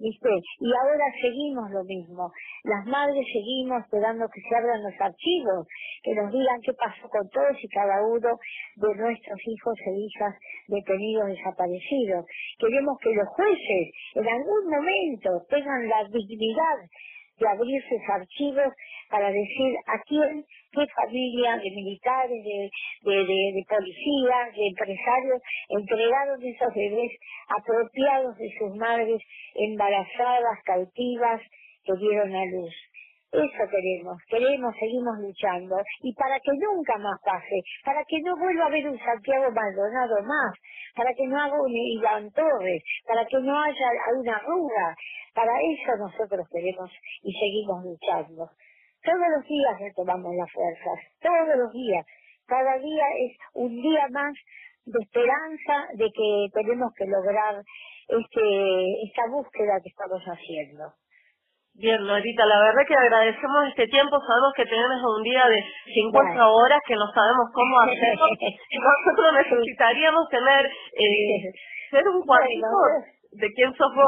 Y ahora seguimos lo mismo. Las madres seguimos esperando que se abran los archivos, que nos digan qué pasó con todos y cada uno de nuestros hijos e hijas detenidos desaparecidos. Queremos que los jueces en algún momento tengan la dignidad de abrir sus archivos para decir a quién, qué familia de militares, de, de, de, policías, de empresarios entregaron esos bebés apropiados de sus madres embarazadas, cautivas, que dieron a luz. Eso queremos, queremos, seguimos luchando. Y para que nunca más pase, para que no vuelva a haber un Santiago Maldonado más, para que no haga un Iván Torres, para que no haya una arruga, para eso nosotros queremos y seguimos luchando. Todos los días retomamos las fuerzas, todos los días. Cada día es un día más de esperanza de que tenemos que lograr este, esta búsqueda que estamos haciendo. Bien, Norita, la verdad que agradecemos este tiempo, sabemos que tenemos un día de 50 horas que no sabemos cómo hacerlo, nosotros necesitaríamos tener, eh, ser un cuadrito ¿De quién sos vos?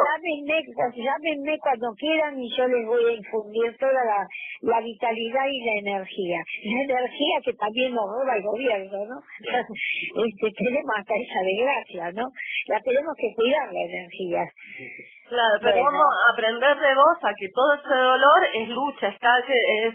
Llámenme, cuando quieran y yo les voy a infundir toda la, la vitalidad y la energía. La energía que también nos roba el gobierno, ¿no? este, tenemos hasta esa desgracia, ¿no? La tenemos que cuidar la energía. Claro, pero vamos a aprender de vos a que todo ese dolor es lucha, es calle, es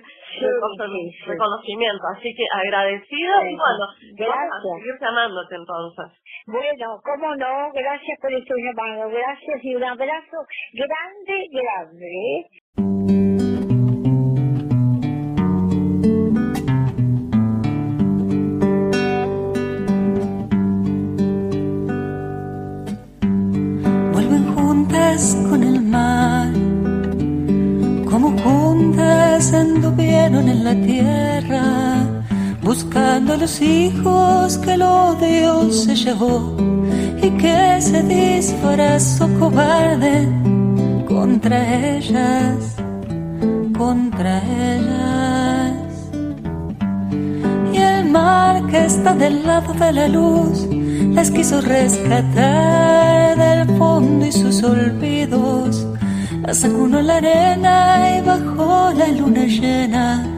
reconocimiento. Así que agradecido y bueno, gracias. vamos a seguir llamándote entonces. Bueno, cómo no, gracias por este llamado, gracias y un abrazo grande, grande. La tierra buscando los hijos que el odio se llevó y que se disfrazó cobarde contra ellas, contra ellas. Y el mar que está del lado de la luz las quiso rescatar del fondo y sus olvidos. Las acunó en la arena y bajo la luna llena,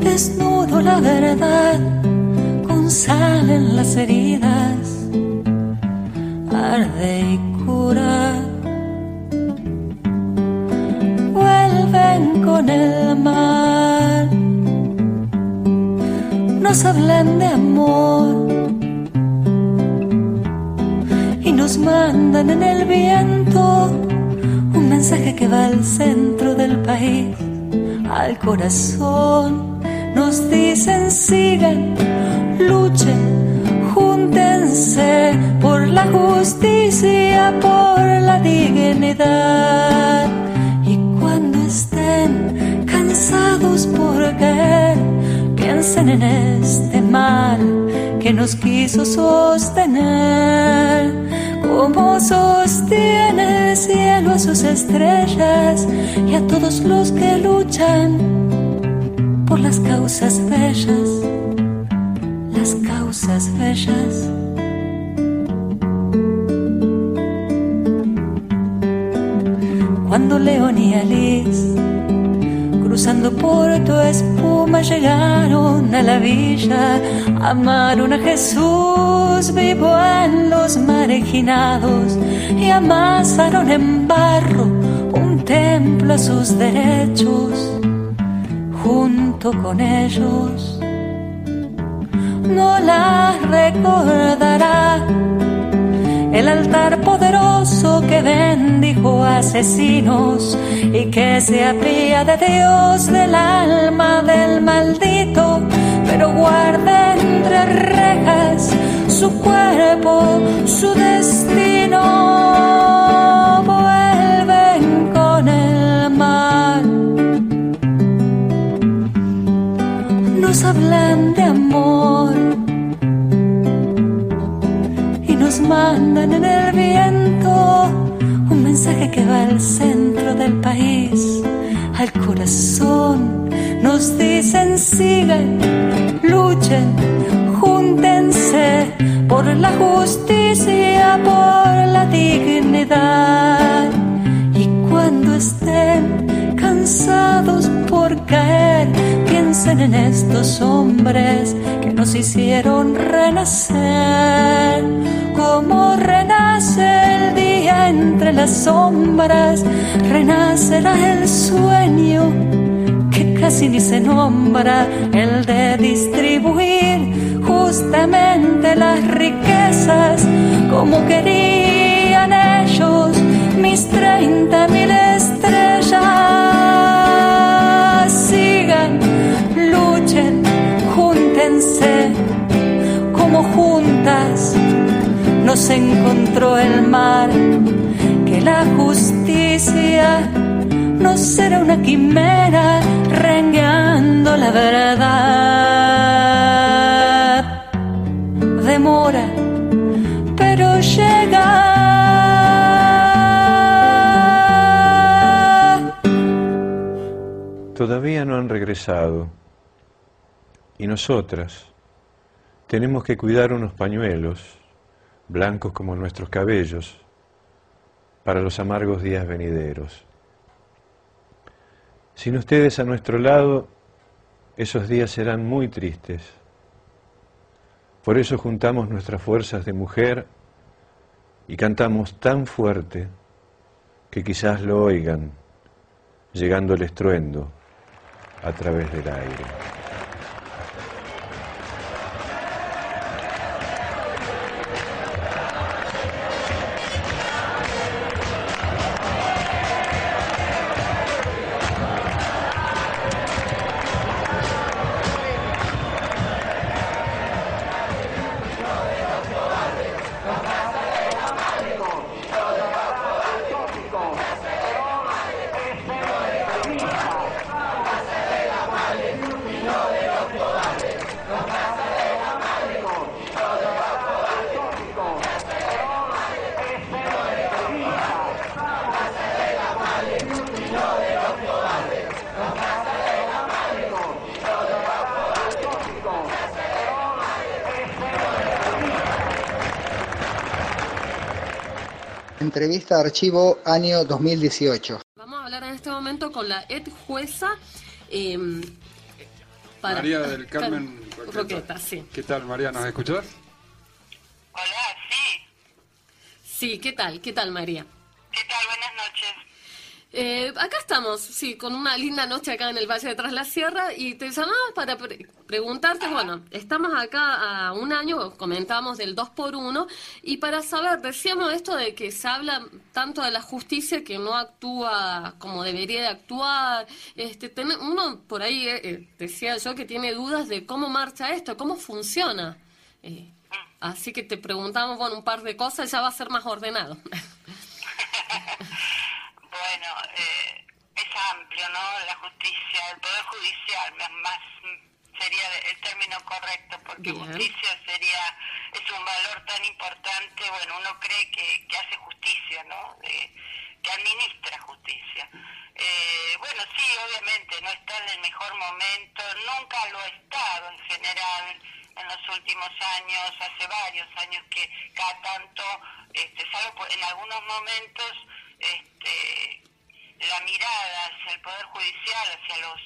desnudo la verdad, con sal en las heridas, arde y cura. Vuelven con el mar, nos hablan de amor y nos mandan en el viento un mensaje que va al centro del país, al corazón. Nos dicen sigan, luchen, júntense por la justicia, por la dignidad. Y cuando estén cansados por caer, piensen en este mal que nos quiso sostener como sostiene el cielo a sus estrellas y a todos los que luchan por las causas bellas, las causas bellas. Cuando León y Alice, cruzando por tu llegaron a la villa, amaron a Jesús vivo en los marginados y amasaron en barro un templo a sus derechos. Junto con ellos, no la recordará el altar poderoso que bendijo asesinos y que se apría de Dios del alma del maldito, pero guarda entre rejas su cuerpo, su destino. Vuelven con el mar, nos hablan de amor mandan en el viento un mensaje que va al centro del país, al corazón. Nos dicen sigan, luchen, júntense por la justicia, por la dignidad. Y cuando estén cansados por caer, piensen en estos hombres que nos hicieron renacer. Como renace el día entre las sombras, renacerá el sueño que casi ni se nombra, el de distribuir justamente las riquezas como querían ellos, mis treinta mil estrellas. Sigan, luchen, júntense como juntas nos encontró el mar, que la justicia no será una quimera rengueando la verdad. Demora, pero llega. Todavía no han regresado. Y nosotras tenemos que cuidar unos pañuelos, blancos como nuestros cabellos, para los amargos días venideros. Sin ustedes a nuestro lado, esos días serán muy tristes. Por eso juntamos nuestras fuerzas de mujer y cantamos tan fuerte que quizás lo oigan, llegando el estruendo a través del aire. Archivo año 2018. Vamos a hablar en este momento con la ex jueza em, para- María del Carmen Roqueta, Roqueta. sí. ¿Qué tal, María? ¿Nos escuchás? Sí, ¿qué tal? ¿Qué tal, María? ¿Qué tal? Buenas noches. acá estamos, sí, con una linda noche acá en el Valle de Tras la Sierra y te llamaba para pre- preguntarte, bueno, estamos acá a un año, comentamos del 2 por 1 y para saber, decíamos esto de que se habla tanto de la justicia que no actúa como debería de actuar, este, ten- uno por ahí eh, eh, decía yo que tiene dudas de cómo marcha esto, cómo funciona. Eh, así que te preguntamos, bueno, un par de cosas, ya va a ser más ordenado. Bueno, eh, es amplio, ¿no? La justicia, el poder judicial, más, sería el término correcto, porque Bien. justicia sería, es un valor tan importante, bueno, uno cree que, que hace justicia, ¿no? De- que administra justicia. Eh, bueno, sí, obviamente, no está en el mejor momento, nunca lo ha estado en general en los últimos años, hace varios años que cada tanto, este, salvo en algunos momentos, este, la mirada hacia el Poder Judicial, hacia los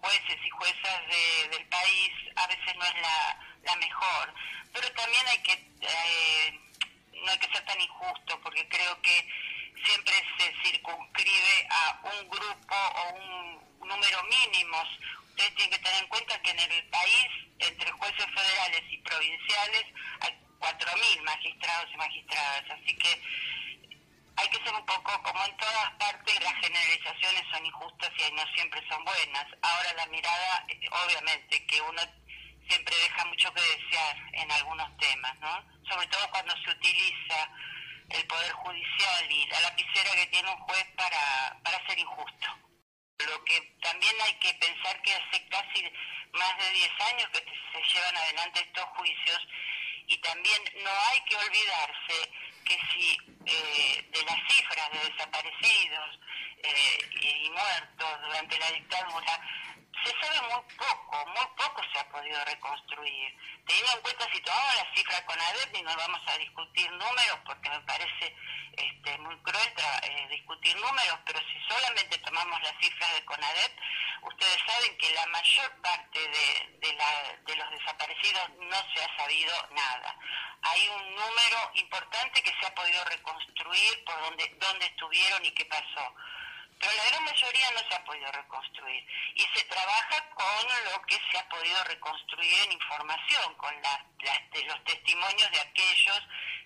jueces y juezas de- del país, a veces no es la, mejor. Pero también hay que, eh, no hay que ser tan injusto, porque creo que siempre se circunscribe a un grupo o un número mínimos. Ustedes tienen que tener en cuenta que en el país, entre jueces federales y provinciales, hay 4.000 magistrados y magistradas. Así que hay que ser un poco, como en todas partes, las generalizaciones son injustas y no siempre son buenas. Ahora la mirada, obviamente, que uno siempre deja mucho que desear en algunos temas, ¿no? Sobre todo cuando se utiliza el Poder Judicial y la lapicera que tiene un juez para, para ser injusto. Lo que también hay que pensar que hace casi más de 10 años que se llevan adelante estos juicios y también no hay que olvidarse que si eh, de las cifras de desaparecidos eh, y muertos durante la dictadura se sabe muy poco, muy poco se ha podido reconstruir. Teniendo en cuenta si tomamos las cifras con ADEP y no vamos a discutir números porque me parece este, muy cruel eh, discutir números, pero si solamente tomamos las cifras de CONADEP, ustedes saben que la mayor parte de, los desaparecidos no se ha sabido nada. Hay un número importante que se ha podido reconstruir por dónde, dónde estuvieron y qué pasó. Pero la gran mayoría no se ha podido reconstruir. Y se trabaja con lo que se ha podido reconstruir en información, con la- de los testimonios de aquellos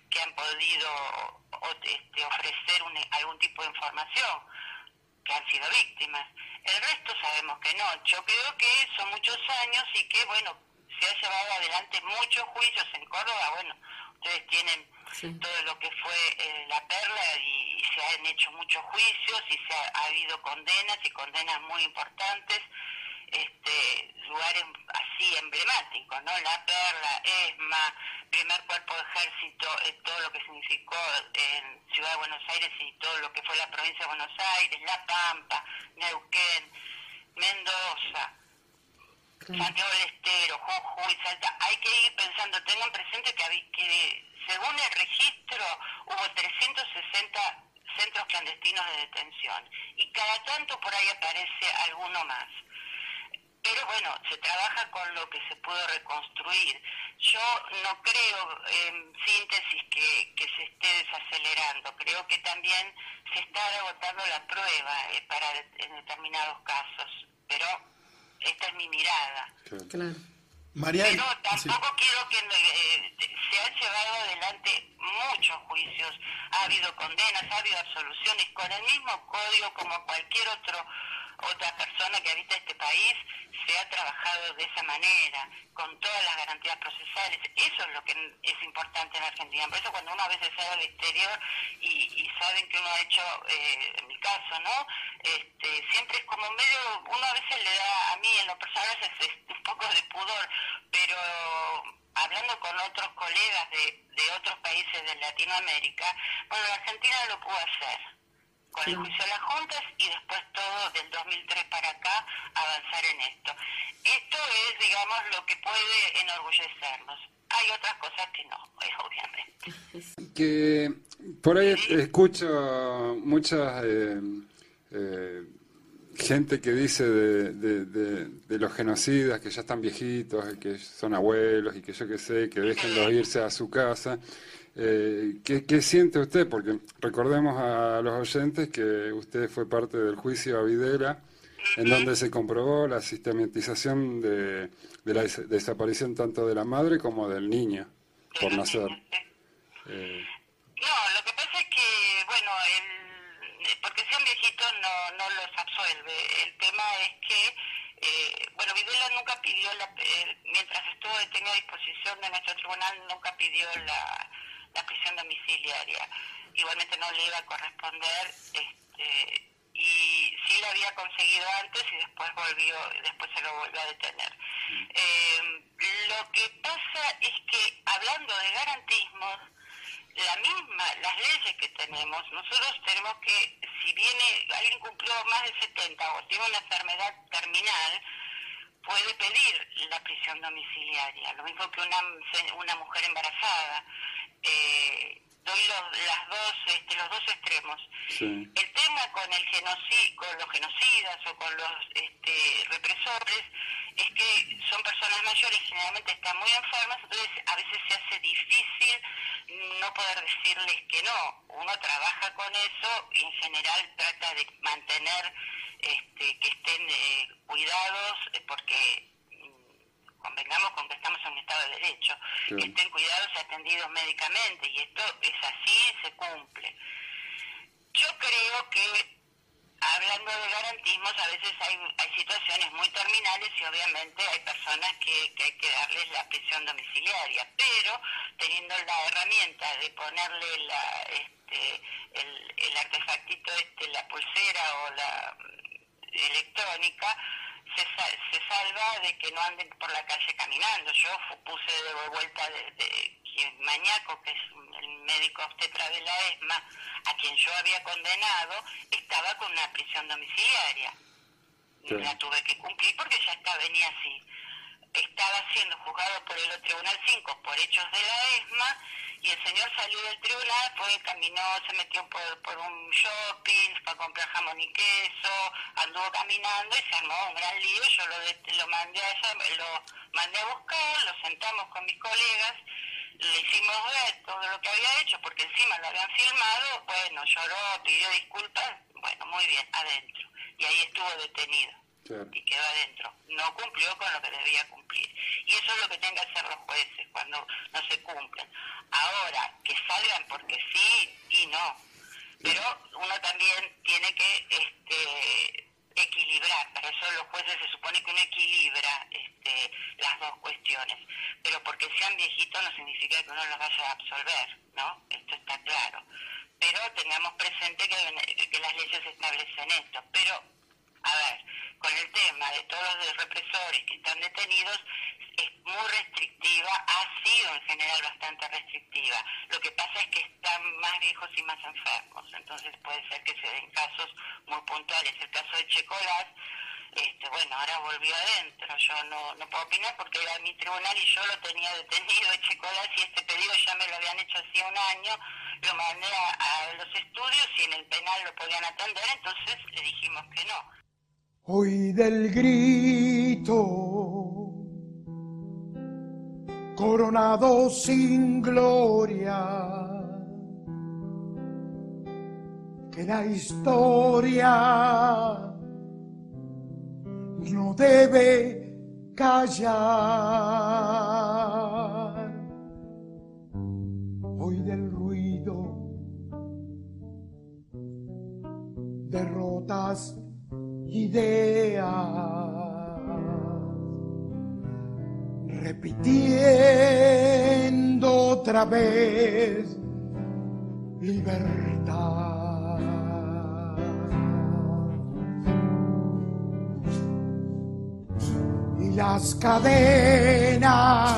que han podido este, ofrecer un- algún tipo de información, que han sido víctimas. El resto sabemos que no. Yo creo que son muchos años y que, bueno, se ha llevado adelante muchos juicios en Córdoba. Bueno, ustedes tienen todo lo que fue eh, la perla y, y se han hecho muchos juicios y se ha, ha habido condenas y condenas muy importantes este, lugares así emblemáticos, ¿no? La Perla, ESMA, primer cuerpo de ejército, eh, todo lo que significó en Ciudad de Buenos Aires y todo lo que fue la provincia de Buenos Aires, La Pampa, Neuquén, Mendoza, Santiago del Estero, Jujuy, Salta. Hay que ir pensando, tengan presente que, habí- que según el registro hubo 360 centros clandestinos de detención y cada tanto por ahí aparece alguno más. Pero bueno, se trabaja con lo que se pudo reconstruir. Yo no creo, en síntesis, que, que se esté desacelerando. Creo que también se está agotando la prueba eh, para en determinados casos. Pero esta es mi mirada. Claro. María, Pero tampoco quiero que eh, se han llevado adelante muchos juicios, ha habido condenas, ha habido absoluciones con el mismo código como cualquier otro otra persona que habita este país se ha trabajado de esa manera, con todas las garantías procesales. Eso es lo que es importante en Argentina. Por eso cuando uno a veces sale al exterior y, y saben que uno ha hecho, eh, en mi caso, ¿no? Este, siempre es como medio, uno a veces le da, a mí en lo personal es, un poco de pudor, pero hablando con otros colegas de, de otros países de Latinoamérica, bueno, la Argentina lo pudo hacer con el juicio de las juntas y después todo del 2003 para acá avanzar en esto. Esto es, digamos, lo que puede enorgullecernos. hay otras cosas que no, es obviamente. Que por ahí escucho muchas eh, eh, gente que dice de, de- de- de los genocidas que ya están viejitos, que son abuelos y que yo qué sé, que déjenlos irse a su casa. Eh, ¿qué, qué siente usted? Porque recordemos a los oyentes que usted fue parte del juicio a Videla, en donde se comprobó la sistematización de, de la des- desaparición tanto de la madre como del niño por nacer. Eh, No, lo que pasa es que, bueno, el, porque sean viejitos no, no los absuelve. El tema es que, eh, bueno, Videla nunca pidió, la, eh, mientras estuvo detenido a disposición de nuestro tribunal, nunca pidió la, la prisión domiciliaria. Igualmente no le iba a corresponder, este, y sí la había conseguido antes y después volvió, después se lo volvió a detener. Eh, lo que pasa es que, hablando de garantismos, la misma, las leyes que tenemos, nosotros tenemos que, si viene, alguien cumplió más de 70 o tiene una enfermedad terminal, puede pedir la prisión domiciliaria, lo mismo que una, una mujer embarazada. Eh, doy los, las dos, este, los dos extremos. sí. El tema con el genoci- con los genocidas o con los este, represores es que son personas mayores, generalmente están muy enfermas, entonces a veces se hace difícil no poder decirles que no. Uno trabaja con eso y en general trata de mantener este, que estén eh, cuidados eh, porque convengamos con que estamos en un estado de derecho, Sí. que estén cuidados y atendidos médicamente y esto es así, se cumple. Yo creo que hablando de garantismos, a veces hay, hay situaciones muy terminales y obviamente hay personas que, que hay que darles la prisión domiciliaria, pero teniendo la herramienta de ponerle la, este, el, el artefactito, este, la pulsera o la mm, electrónica, se, se salva de que no anden por la calle caminando. Yo puse de vuelta de, de quien Mañaco, que es el médico obstetra de la ESMA, a quien yo había condenado, estaba con una prisión domiciliaria. Sí. La tuve que cumplir porque ya está, venía así. Estaba siendo juzgado por el Tribunal 5 por hechos de la ESMA y el señor salió del tribunal, fue, caminó, se metió por, un shopping, fue a comprar jamón y queso, anduvo caminando y se armó un gran lío. Yo lo, mandé a ella- lo mandé a buscar, lo sentamos con mis colegas, le hicimos ver todo lo que había hecho, porque encima lo habían filmado, bueno, lloró, pidió disculpas, bueno, muy bien, adentro. Y ahí estuvo detenido Y quedó adentro. No cumplió con lo que debía cumplir. Y eso es lo que tienen que hacer los jueces cuando no se cumplen. Ahora, que salgan porque sí y no. Pero uno también tiene que este, equilibrar. Para eso los jueces se supone que uno equilibra este, las dos cuestiones. Pero porque sean viejitos no significa que uno los vaya a absolver, ¿no? Esto está claro. Pero tengamos presente que las leyes establecen esto. Pero a ver, con el tema de todos los represores que están detenidos, es muy restrictiva, ha sido en general bastante restrictiva. Lo que pasa es que están más viejos y más enfermos, entonces puede ser que se den casos muy puntuales. El caso de Checolás, este, bueno, ahora volvió adentro, yo no, no puedo opinar porque era mi tribunal y yo lo tenía detenido de Checolás y este pedido ya me lo habían hecho hacía un año, lo mandé a, a los estudios y en el penal lo podían atender, entonces le dijimos que no. Hoy del grito, coronado sin gloria, que la historia no debe callar. Hoy del ruido, derrotas ideas, repitiendo otra vez libertad. Y las cadenas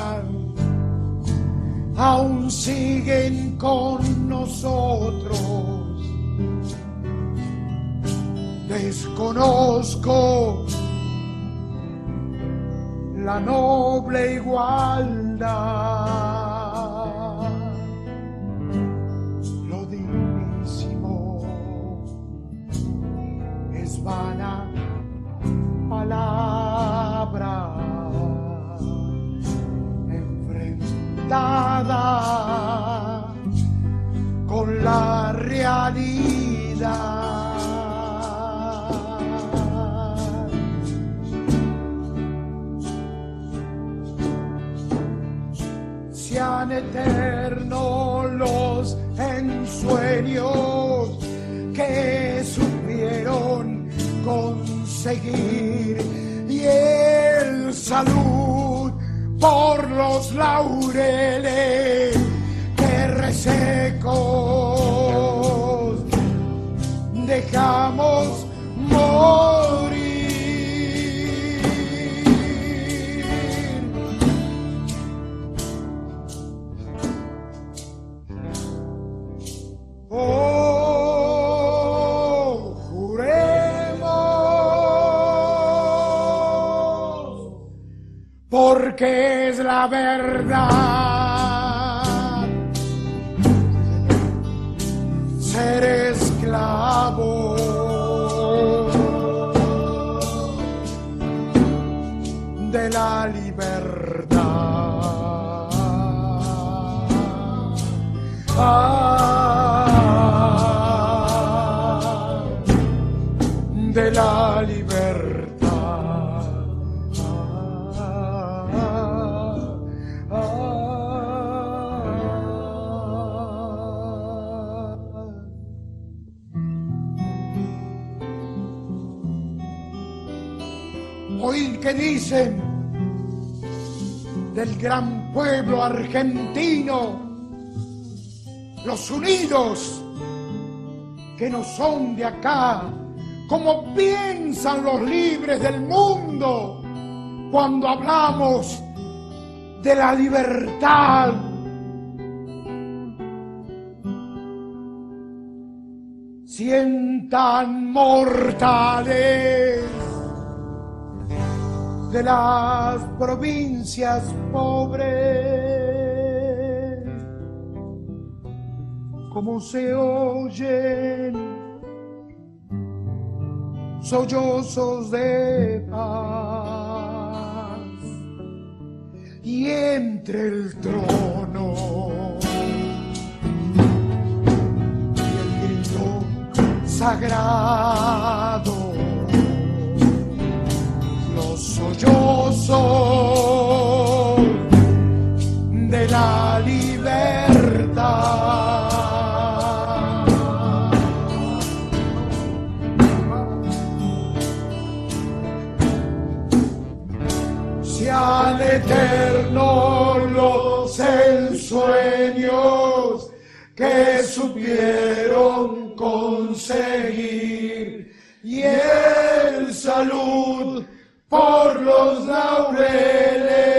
aún siguen con nosotros. Desconozco la noble igualdad. Por los laureles que resecos. Dejamos porque es la verdad. Ser esclavo de la libertad. Ah, de la dicen del gran pueblo argentino, los unidos, que no son de acá, como piensan los libres del mundo cuando hablamos de la libertad. Sientan mortales de las provincias pobres, como se oyen sollozos de paz. Y entre el trono y el grito sagrado los sollozos de la libertad. Sean eternos los ensueños que supieron conseguir y el salud por los laureles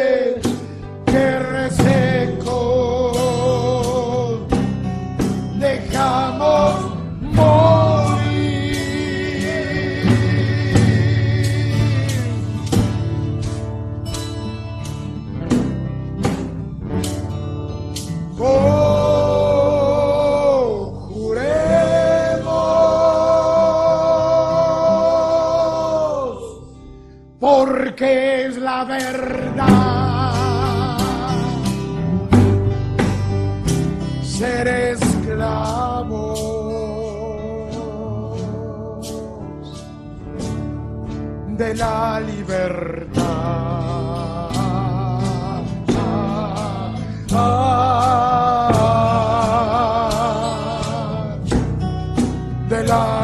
la verdad. Ser esclavos de la libertad. Ah, de la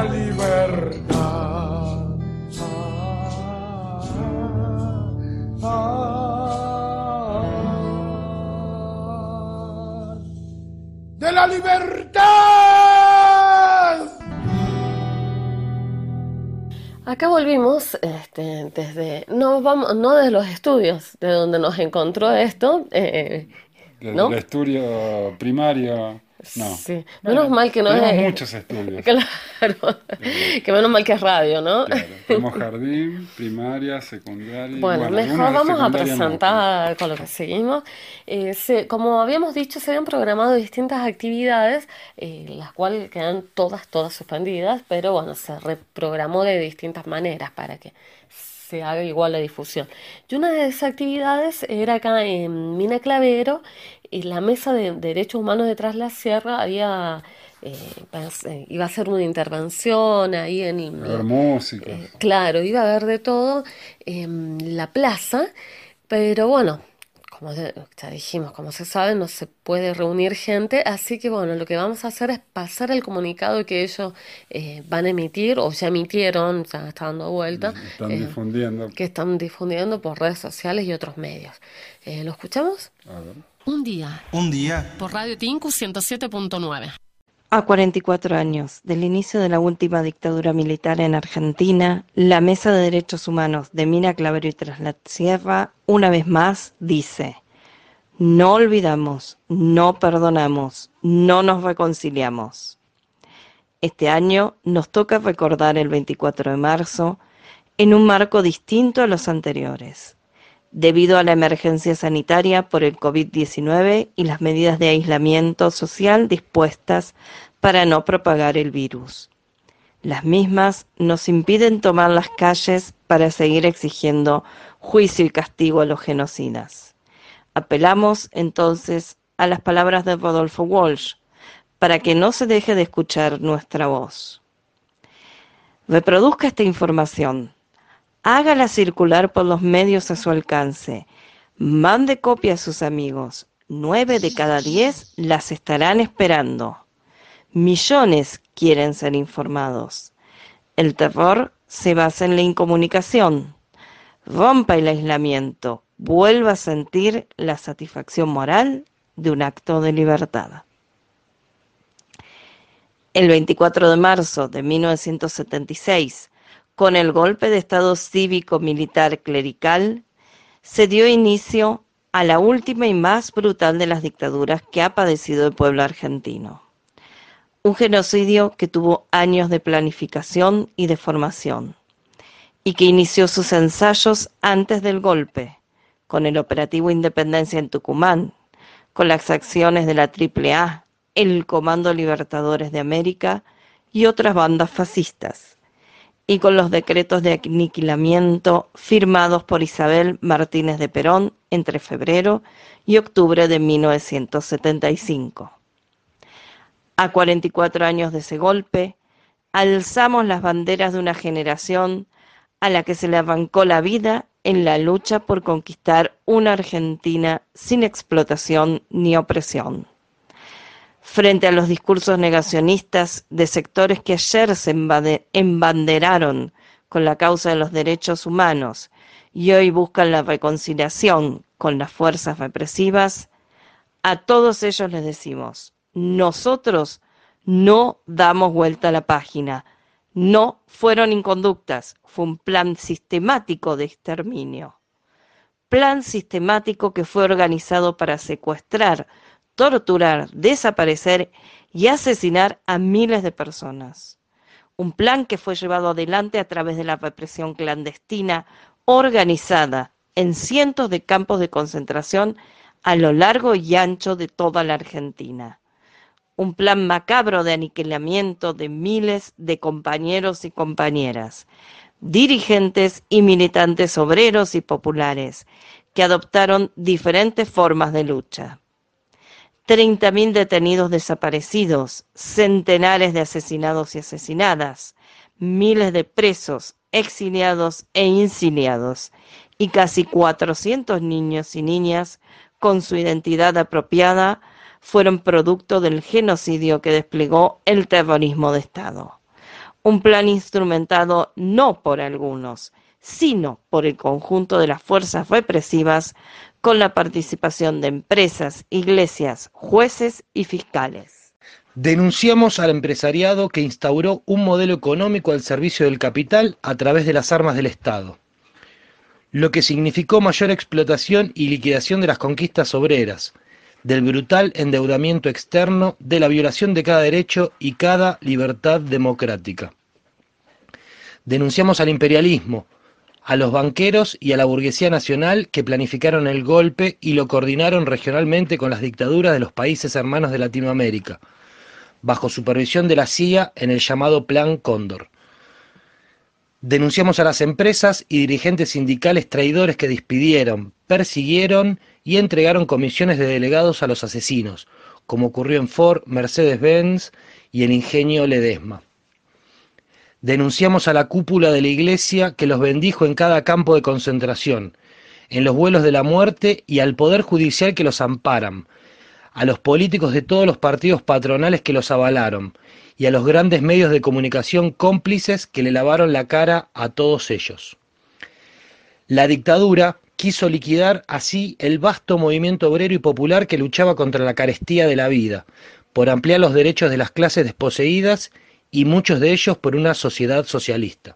libertad. Acá volvimos este, desde, no, vamos, no desde los estudios, de donde nos encontró esto, eh, Desde ¿no? el estudio primario No. Sí. Menos mal que no Tenemos es. muchos estudios. Claro. que menos mal que es radio, ¿no? Claro, tenemos jardín, primaria, secundaria. Bueno, mejor vamos a no. presentar con lo que seguimos. Eh, se- como habíamos dicho, se habían programado distintas actividades, eh, las cuales quedan todas, todas suspendidas, pero bueno, se reprogramó de distintas maneras para que se haga igual la difusión. Y una de esas actividades era acá en Mina Clavero, y la Mesa de Derechos Humanos de Tras la Sierra había... eh, iba a hacer una intervención ahí en música. eh, Claro, iba a haber de todo en la plaza, pero bueno, como ya dijimos, como se sabe, no se puede reunir gente, así que bueno, lo que vamos a hacer es pasar el comunicado que ellos eh, van a emitir o ya emitieron, ya está dando vuelta, Están eh, difundiendo. que están difundiendo por redes sociales y otros medios. ¿lo escuchamos? A ver. Un día, Un día, por Radio Tinku 107.9. A 44 años del inicio de la última dictadura militar en Argentina, la Mesa de Derechos Humanos de Mina Clavero y Tras la Sierra, una vez más, dice, no olvidamos, no perdonamos, no nos reconciliamos. Este año nos toca recordar el 24 de marzo en un marco distinto a los anteriores debido a la emergencia sanitaria por el COVID-19 y las medidas de aislamiento social dispuestas para no propagar el virus. Las mismas nos impiden tomar las calles para seguir exigiendo juicio y castigo a los genocidas. Apelamos entonces a las palabras de Rodolfo Walsh para que no se deje de escuchar nuestra voz. Reproduzca esta información, hágala circular por los medios a su alcance, mande copia a sus amigos. Nueve de cada diez las estarán esperando. Millones quieren ser informados. El terror se basa en la incomunicación. Rompa el aislamiento, vuelva a sentir la satisfacción moral de un acto de libertad. El 24 de marzo de 1976, con el golpe de Estado cívico-militar clerical, se dio inicio a la última y más brutal de las dictaduras que ha padecido el pueblo argentino. Un genocidio que tuvo años de planificación y de formación, y que inició sus ensayos antes del golpe, con el operativo Independencia en Tucumán, con las acciones de la AAA, el Comando Libertadores de América y otras bandas fascistas y con los decretos de aniquilamiento firmados por Isabel Martínez de Perón entre febrero y octubre de 1975. A 44 años de ese golpe, alzamos las banderas de una generación a la que se le arrancó la vida en la lucha por conquistar una Argentina sin explotación ni opresión frente a los discursos negacionistas de sectores que ayer se embanderaron con la causa de los derechos humanos y hoy buscan la reconciliación con las fuerzas represivas, a todos ellos les decimos, nosotros no damos vuelta a la página, no fueron inconductas, fue un plan sistemático de exterminio. Plan sistemático que fue organizado para secuestrar, torturar, desaparecer y asesinar a miles de personas. Un plan que fue llevado adelante a través de la represión clandestina organizada en cientos de campos de concentración a lo largo y ancho de toda la Argentina. Un plan macabro de aniquilamiento de miles de compañeros y compañeras, dirigentes y militantes obreros y populares que adoptaron diferentes formas de lucha. 30.000 detenidos desaparecidos, centenares de asesinados y asesinadas, miles de presos, exiliados e insiliados, y casi 400 niños y niñas con su identidad apropiada fueron producto del genocidio que desplegó el terrorismo de Estado. Un plan instrumentado no por algunos, sino por el conjunto de las fuerzas represivas con la participación de empresas, iglesias, jueces y fiscales. Denunciamos al empresariado que instauró un modelo económico al servicio del capital a través de las armas del Estado, lo que significó mayor explotación y liquidación de las conquistas obreras, del brutal endeudamiento externo, de la violación de cada derecho y cada libertad democrática. Denunciamos al imperialismo, a los banqueros y a la burguesía nacional que planificaron el golpe y lo coordinaron regionalmente con las dictaduras de los países hermanos de Latinoamérica, bajo supervisión de la CIA en el llamado Plan Cóndor. Denunciamos a las empresas y dirigentes sindicales traidores que despidieron, persiguieron y entregaron comisiones de delegados a los asesinos, como ocurrió en Ford, Mercedes-Benz y el ingenio Ledesma. Denunciamos a la cúpula de la iglesia que los bendijo en cada campo de concentración, en los vuelos de la muerte y al poder judicial que los amparan, a los políticos de todos los partidos patronales que los avalaron, y a los grandes medios de comunicación cómplices que le lavaron la cara a todos ellos. La dictadura quiso liquidar así el vasto movimiento obrero y popular que luchaba contra la carestía de la vida, por ampliar los derechos de las clases desposeídas y muchos de ellos por una sociedad socialista.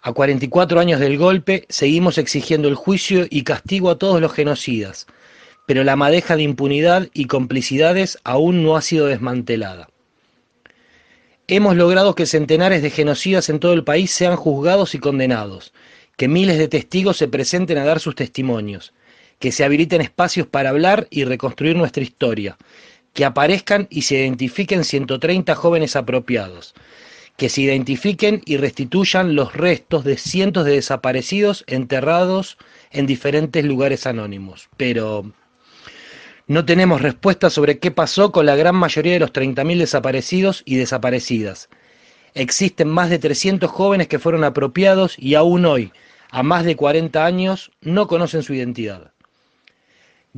A 44 años del golpe seguimos exigiendo el juicio y castigo a todos los genocidas, pero la madeja de impunidad y complicidades aún no ha sido desmantelada. Hemos logrado que centenares de genocidas en todo el país sean juzgados y condenados, que miles de testigos se presenten a dar sus testimonios, que se habiliten espacios para hablar y reconstruir nuestra historia, que aparezcan y se identifiquen 130 jóvenes apropiados, que se identifiquen y restituyan los restos de cientos de desaparecidos enterrados en diferentes lugares anónimos. Pero no tenemos respuesta sobre qué pasó con la gran mayoría de los 30.000 desaparecidos y desaparecidas. Existen más de 300 jóvenes que fueron apropiados y aún hoy, a más de 40 años, no conocen su identidad.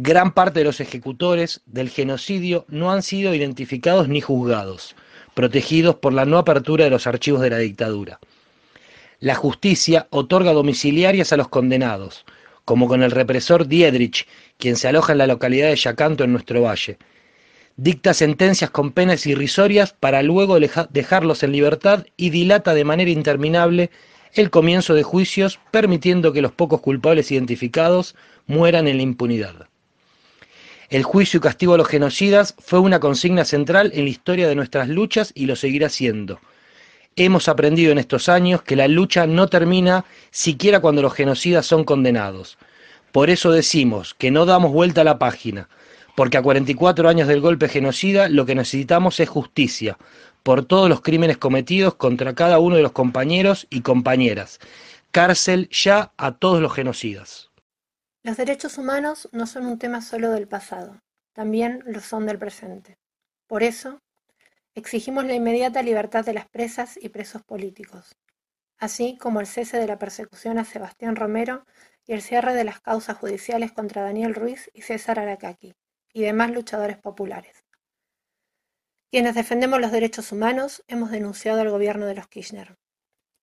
Gran parte de los ejecutores del genocidio no han sido identificados ni juzgados, protegidos por la no apertura de los archivos de la dictadura. La justicia otorga domiciliarias a los condenados, como con el represor Diedrich, quien se aloja en la localidad de Yacanto en nuestro valle. Dicta sentencias con penas irrisorias para luego dejarlos en libertad y dilata de manera interminable el comienzo de juicios, permitiendo que los pocos culpables identificados mueran en la impunidad. El juicio y castigo a los genocidas fue una consigna central en la historia de nuestras luchas y lo seguirá siendo. Hemos aprendido en estos años que la lucha no termina siquiera cuando los genocidas son condenados. Por eso decimos que no damos vuelta a la página, porque a 44 años del golpe genocida lo que necesitamos es justicia por todos los crímenes cometidos contra cada uno de los compañeros y compañeras. Cárcel ya a todos los genocidas. Los derechos humanos no son un tema solo del pasado, también lo son del presente. Por eso, Exigimos la inmediata libertad de las presas y presos políticos, así como el cese de la persecución a Sebastián Romero y el cierre de las causas judiciales contra Daniel Ruiz y César Aracaki y demás luchadores populares. Quienes defendemos los derechos humanos hemos denunciado al gobierno de los Kirchner,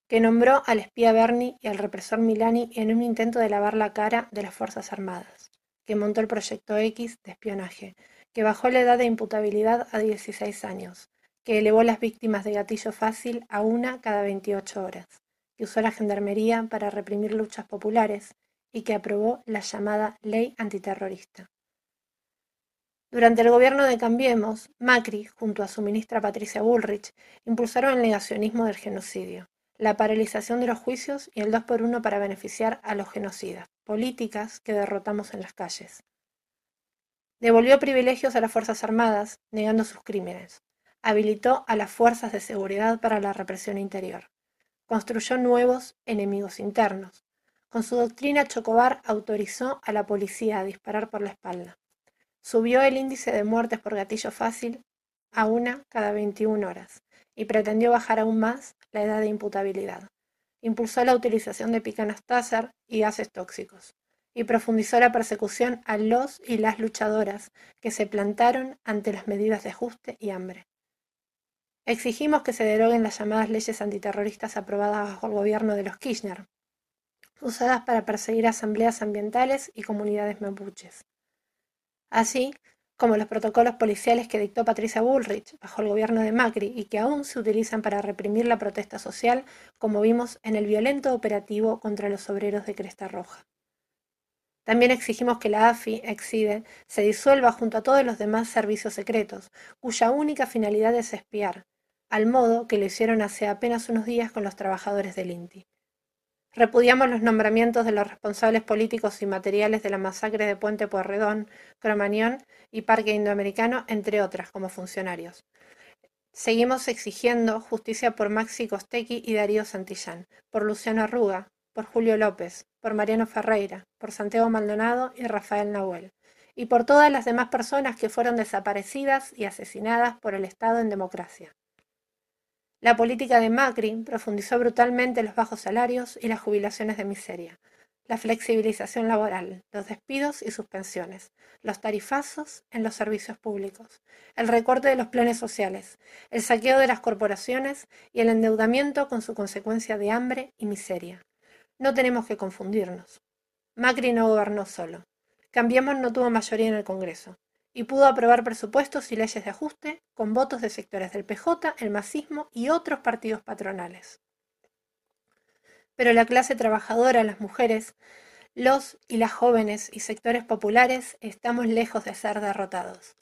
que nombró al espía Berni y al represor Milani en un intento de lavar la cara de las Fuerzas Armadas, que montó el Proyecto X de espionaje, que bajó la edad de imputabilidad a 16 años, que elevó las víctimas de gatillo fácil a una cada 28 horas, que usó la gendarmería para reprimir luchas populares y que aprobó la llamada ley antiterrorista. Durante el gobierno de Cambiemos, Macri, junto a su ministra Patricia Bullrich, impulsaron el negacionismo del genocidio, la paralización de los juicios y el 2 por 1 para beneficiar a los genocidas, políticas que derrotamos en las calles. Devolvió privilegios a las Fuerzas Armadas, negando sus crímenes, habilitó a las fuerzas de seguridad para la represión interior. Construyó nuevos enemigos internos. Con su doctrina Chocobar autorizó a la policía a disparar por la espalda. Subió el índice de muertes por gatillo fácil a una cada 21 horas y pretendió bajar aún más la edad de imputabilidad. Impulsó la utilización de picanas Taser y gases tóxicos y profundizó la persecución a los y las luchadoras que se plantaron ante las medidas de ajuste y hambre. Exigimos que se deroguen las llamadas leyes antiterroristas aprobadas bajo el gobierno de los Kirchner, usadas para perseguir asambleas ambientales y comunidades mapuches. Así como los protocolos policiales que dictó Patricia Bullrich bajo el gobierno de Macri y que aún se utilizan para reprimir la protesta social, como vimos en el violento operativo contra los obreros de Cresta Roja. También exigimos que la AFI, Exide, se disuelva junto a todos los demás servicios secretos, cuya única finalidad es espiar, al modo que lo hicieron hace apenas unos días con los trabajadores del INTI. Repudiamos los nombramientos de los responsables políticos y materiales de la masacre de Puente Pueyrredón, Cromañón y Parque Indoamericano, entre otras, como funcionarios. Seguimos exigiendo justicia por Maxi Costequi y Darío Santillán, por Luciano Arruga, por Julio López, por Mariano Ferreira, por Santiago Maldonado y Rafael Nahuel, y por todas las demás personas que fueron desaparecidas y asesinadas por el Estado en democracia. La política de Macri profundizó brutalmente los bajos salarios y las jubilaciones de miseria, la flexibilización laboral, los despidos y suspensiones, los tarifazos en los servicios públicos, el recorte de los planes sociales, el saqueo de las corporaciones y el endeudamiento con su consecuencia de hambre y miseria. No tenemos que confundirnos. Macri no gobernó solo. Cambiemos no tuvo mayoría en el Congreso y pudo aprobar presupuestos y leyes de ajuste con votos de sectores del PJ, el masismo y otros partidos patronales. Pero la clase trabajadora, las mujeres, los y las jóvenes y sectores populares estamos lejos de ser derrotados.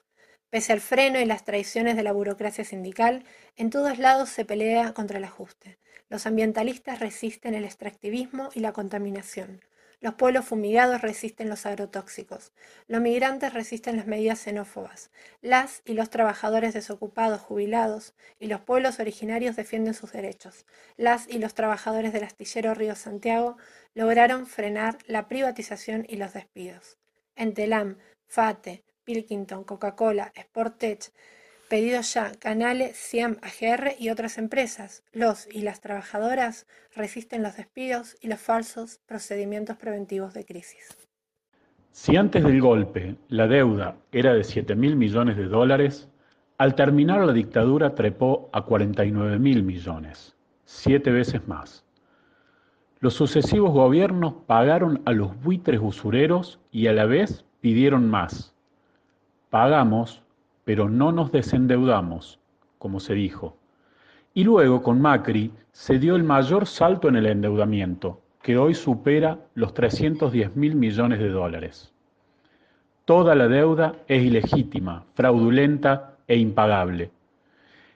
Pese al freno y las traiciones de la burocracia sindical, en todos lados se pelea contra el ajuste. Los ambientalistas resisten el extractivismo y la contaminación. Los pueblos fumigados resisten los agrotóxicos. Los migrantes resisten las medidas xenófobas. Las y los trabajadores desocupados, jubilados y los pueblos originarios defienden sus derechos. Las y los trabajadores del astillero Río Santiago lograron frenar la privatización y los despidos. Entelam, FATE, Pilkington, Coca-Cola, Sportech, Pedido ya, Canales, Siam, AGR y otras empresas. Los y las trabajadoras resisten los despidos y los falsos procedimientos preventivos de crisis. Si antes del golpe la deuda era de 7 mil millones de dólares, al terminar la dictadura trepó a 49 mil millones, siete veces más. Los sucesivos gobiernos pagaron a los buitres usureros y a la vez pidieron más. Pagamos pero no nos desendeudamos, como se dijo. Y luego con Macri se dio el mayor salto en el endeudamiento, que hoy supera los 310 mil millones de dólares. Toda la deuda es ilegítima, fraudulenta e impagable.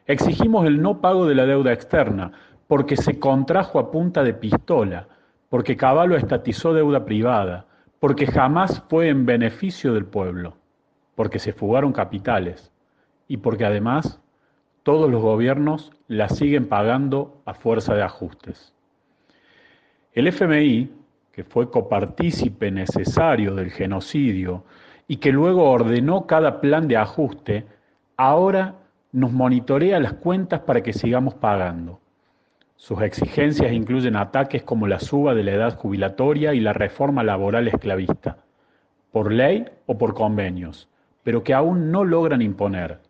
Exigimos el no pago de la deuda externa, porque se contrajo a punta de pistola, porque Caballo estatizó deuda privada, porque jamás fue en beneficio del pueblo porque se fugaron capitales y porque además todos los gobiernos la siguen pagando a fuerza de ajustes. El FMI, que fue copartícipe necesario del genocidio y que luego ordenó cada plan de ajuste, ahora nos monitorea las cuentas para que sigamos pagando. Sus exigencias incluyen ataques como la suba de la edad jubilatoria y la reforma laboral esclavista, por ley o por convenios, pero que aún no logran imponer.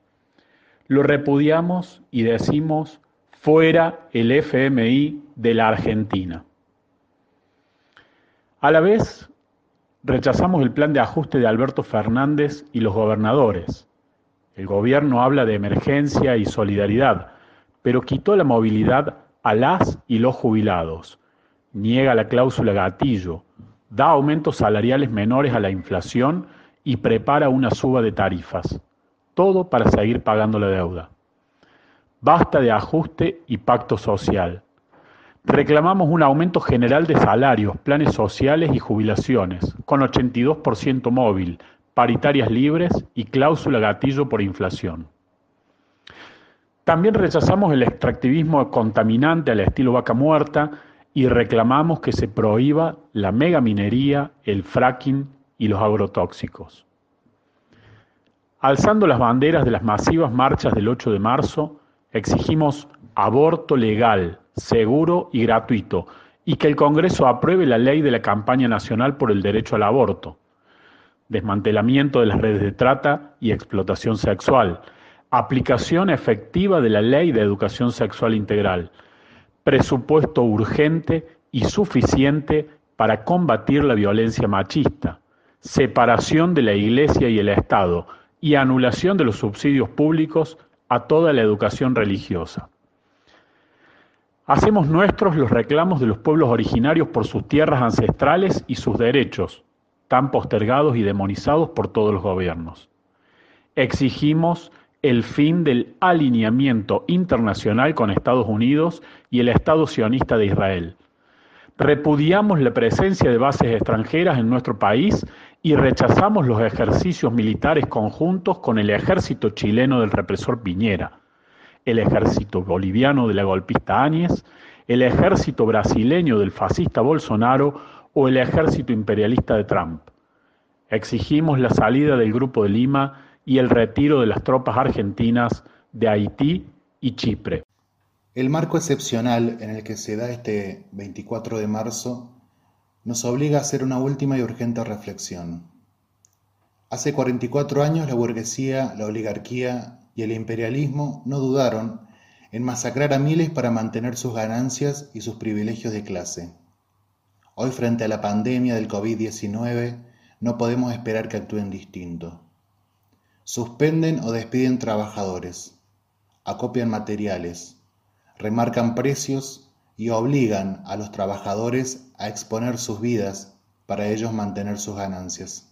Lo repudiamos y decimos fuera el FMI de la Argentina. A la vez, rechazamos el plan de ajuste de Alberto Fernández y los gobernadores. El gobierno habla de emergencia y solidaridad, pero quitó la movilidad a las y los jubilados, niega la cláusula gatillo, da aumentos salariales menores a la inflación y prepara una suba de tarifas, todo para seguir pagando la deuda. Basta de ajuste y pacto social. Reclamamos un aumento general de salarios, planes sociales y jubilaciones, con 82% móvil, paritarias libres y cláusula gatillo por inflación. También rechazamos el extractivismo contaminante al estilo vaca muerta y reclamamos que se prohíba la megaminería, el fracking y los agrotóxicos. Alzando las banderas de las masivas marchas del 8 de marzo, exigimos aborto legal, seguro y gratuito, y que el Congreso apruebe la ley de la campaña nacional por el derecho al aborto, desmantelamiento de las redes de trata y explotación sexual, aplicación efectiva de la ley de educación sexual integral, presupuesto urgente y suficiente para combatir la violencia machista, separación de la Iglesia y el Estado y anulación de los subsidios públicos a toda la educación religiosa. Hacemos nuestros los reclamos de los pueblos originarios por sus tierras ancestrales y sus derechos, tan postergados y demonizados por todos los gobiernos. Exigimos el fin del alineamiento internacional con Estados Unidos y el Estado sionista de Israel. Repudiamos la presencia de bases extranjeras en nuestro país y rechazamos los ejercicios militares conjuntos con el ejército chileno del represor Piñera, el ejército boliviano de la golpista Áñez, el ejército brasileño del fascista Bolsonaro o el ejército imperialista de Trump. Exigimos la salida del Grupo de Lima y el retiro de las tropas argentinas de Haití y Chipre. El marco excepcional en el que se da este 24 de marzo nos obliga a hacer una última y urgente reflexión. Hace 44 años la burguesía, la oligarquía y el imperialismo no dudaron en masacrar a miles para mantener sus ganancias y sus privilegios de clase. Hoy frente a la pandemia del COVID-19 no podemos esperar que actúen distinto. Suspenden o despiden trabajadores, acopian materiales, remarcan precios y obligan a los trabajadores a exponer sus vidas para ellos mantener sus ganancias.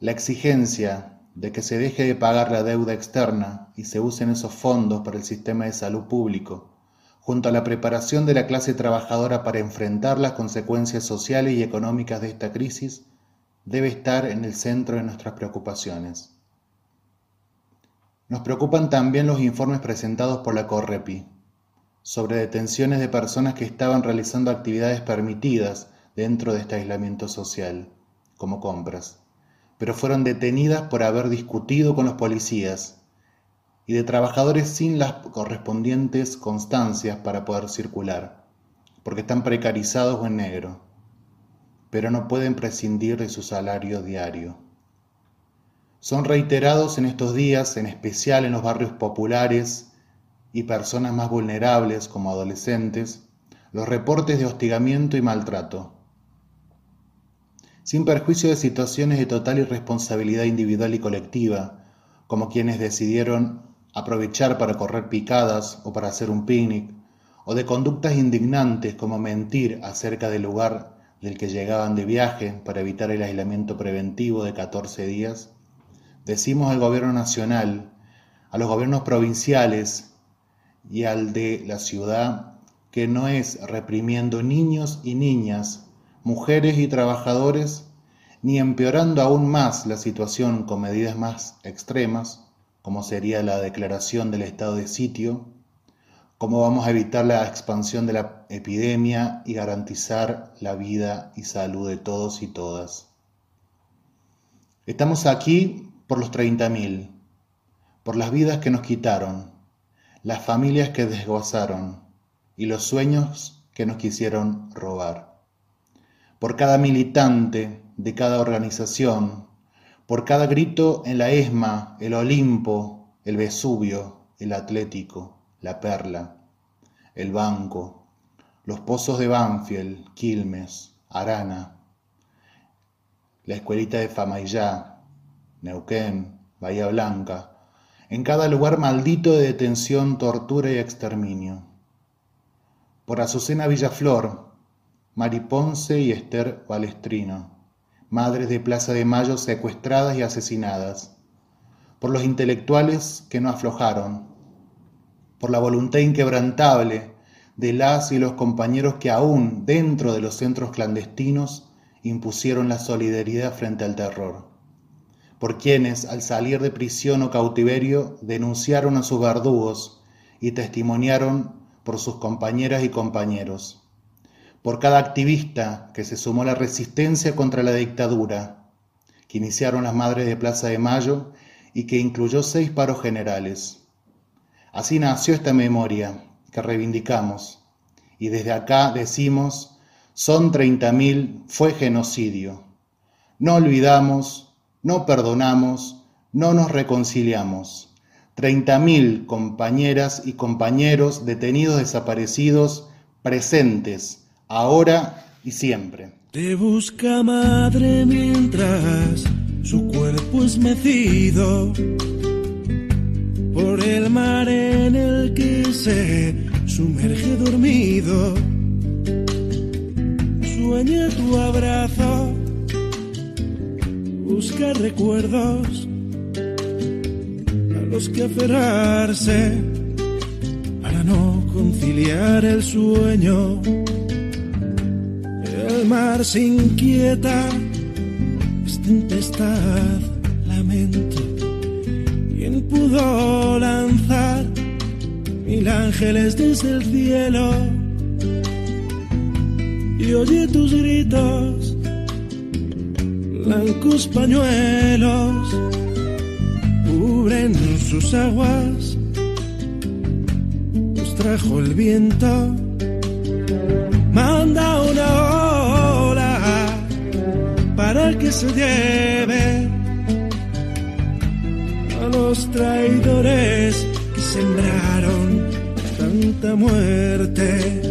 La exigencia de que se deje de pagar la deuda externa y se usen esos fondos para el sistema de salud público, junto a la preparación de la clase trabajadora para enfrentar las consecuencias sociales y económicas de esta crisis, debe estar en el centro de nuestras preocupaciones. Nos preocupan también los informes presentados por la Correpi sobre detenciones de personas que estaban realizando actividades permitidas dentro de este aislamiento social, como compras, pero fueron detenidas por haber discutido con los policías y de trabajadores sin las correspondientes constancias para poder circular, porque están precarizados o en negro, pero no pueden prescindir de su salario diario. Son reiterados en estos días, en especial en los barrios populares y personas más vulnerables como adolescentes, los reportes de hostigamiento y maltrato. Sin perjuicio de situaciones de total irresponsabilidad individual y colectiva, como quienes decidieron aprovechar para correr picadas o para hacer un picnic, o de conductas indignantes como mentir acerca del lugar del que llegaban de viaje para evitar el aislamiento preventivo de 14 días, Decimos al gobierno nacional, a los gobiernos provinciales y al de la ciudad que no es reprimiendo niños y niñas, mujeres y trabajadores, ni empeorando aún más la situación con medidas más extremas, como sería la declaración del estado de sitio, cómo vamos a evitar la expansión de la epidemia y garantizar la vida y salud de todos y todas. Estamos aquí por los 30.000, por las vidas que nos quitaron, las familias que desguazaron y los sueños que nos quisieron robar. Por cada militante de cada organización, por cada grito en la ESMA, el Olimpo, el Vesubio, el Atlético, la Perla, el Banco, los pozos de Banfield, Quilmes, Arana, la escuelita de Famaillá, Neuquén, Bahía Blanca, en cada lugar maldito de detención, tortura y exterminio. Por Azucena Villaflor, Mari Ponce y Esther Balestrino, madres de Plaza de Mayo secuestradas y asesinadas. Por los intelectuales que no aflojaron. Por la voluntad inquebrantable de las y los compañeros que aún dentro de los centros clandestinos impusieron la solidaridad frente al terror por quienes, al salir de prisión o cautiverio, denunciaron a sus verdugos y testimoniaron por sus compañeras y compañeros, por cada activista que se sumó a la resistencia contra la dictadura, que iniciaron las Madres de Plaza de Mayo y que incluyó seis paros generales. Así nació esta memoria que reivindicamos y desde acá decimos, son 30.000, fue genocidio. No olvidamos no perdonamos, no nos reconciliamos. Treinta mil compañeras y compañeros detenidos desaparecidos presentes, ahora y siempre. Te busca madre mientras su cuerpo es mecido por el mar en el que se sumerge dormido. Sueña tu abrazo buscar recuerdos a los que aferrarse para no conciliar el sueño. El mar se inquieta, es tempestad, lamento. ¿Quién pudo lanzar mil ángeles desde el cielo? Y oye tus gritos, blancos pañuelos, cubren sus aguas, nos trajo el viento, manda una ola para que se lleve a los traidores que sembraron tanta muerte.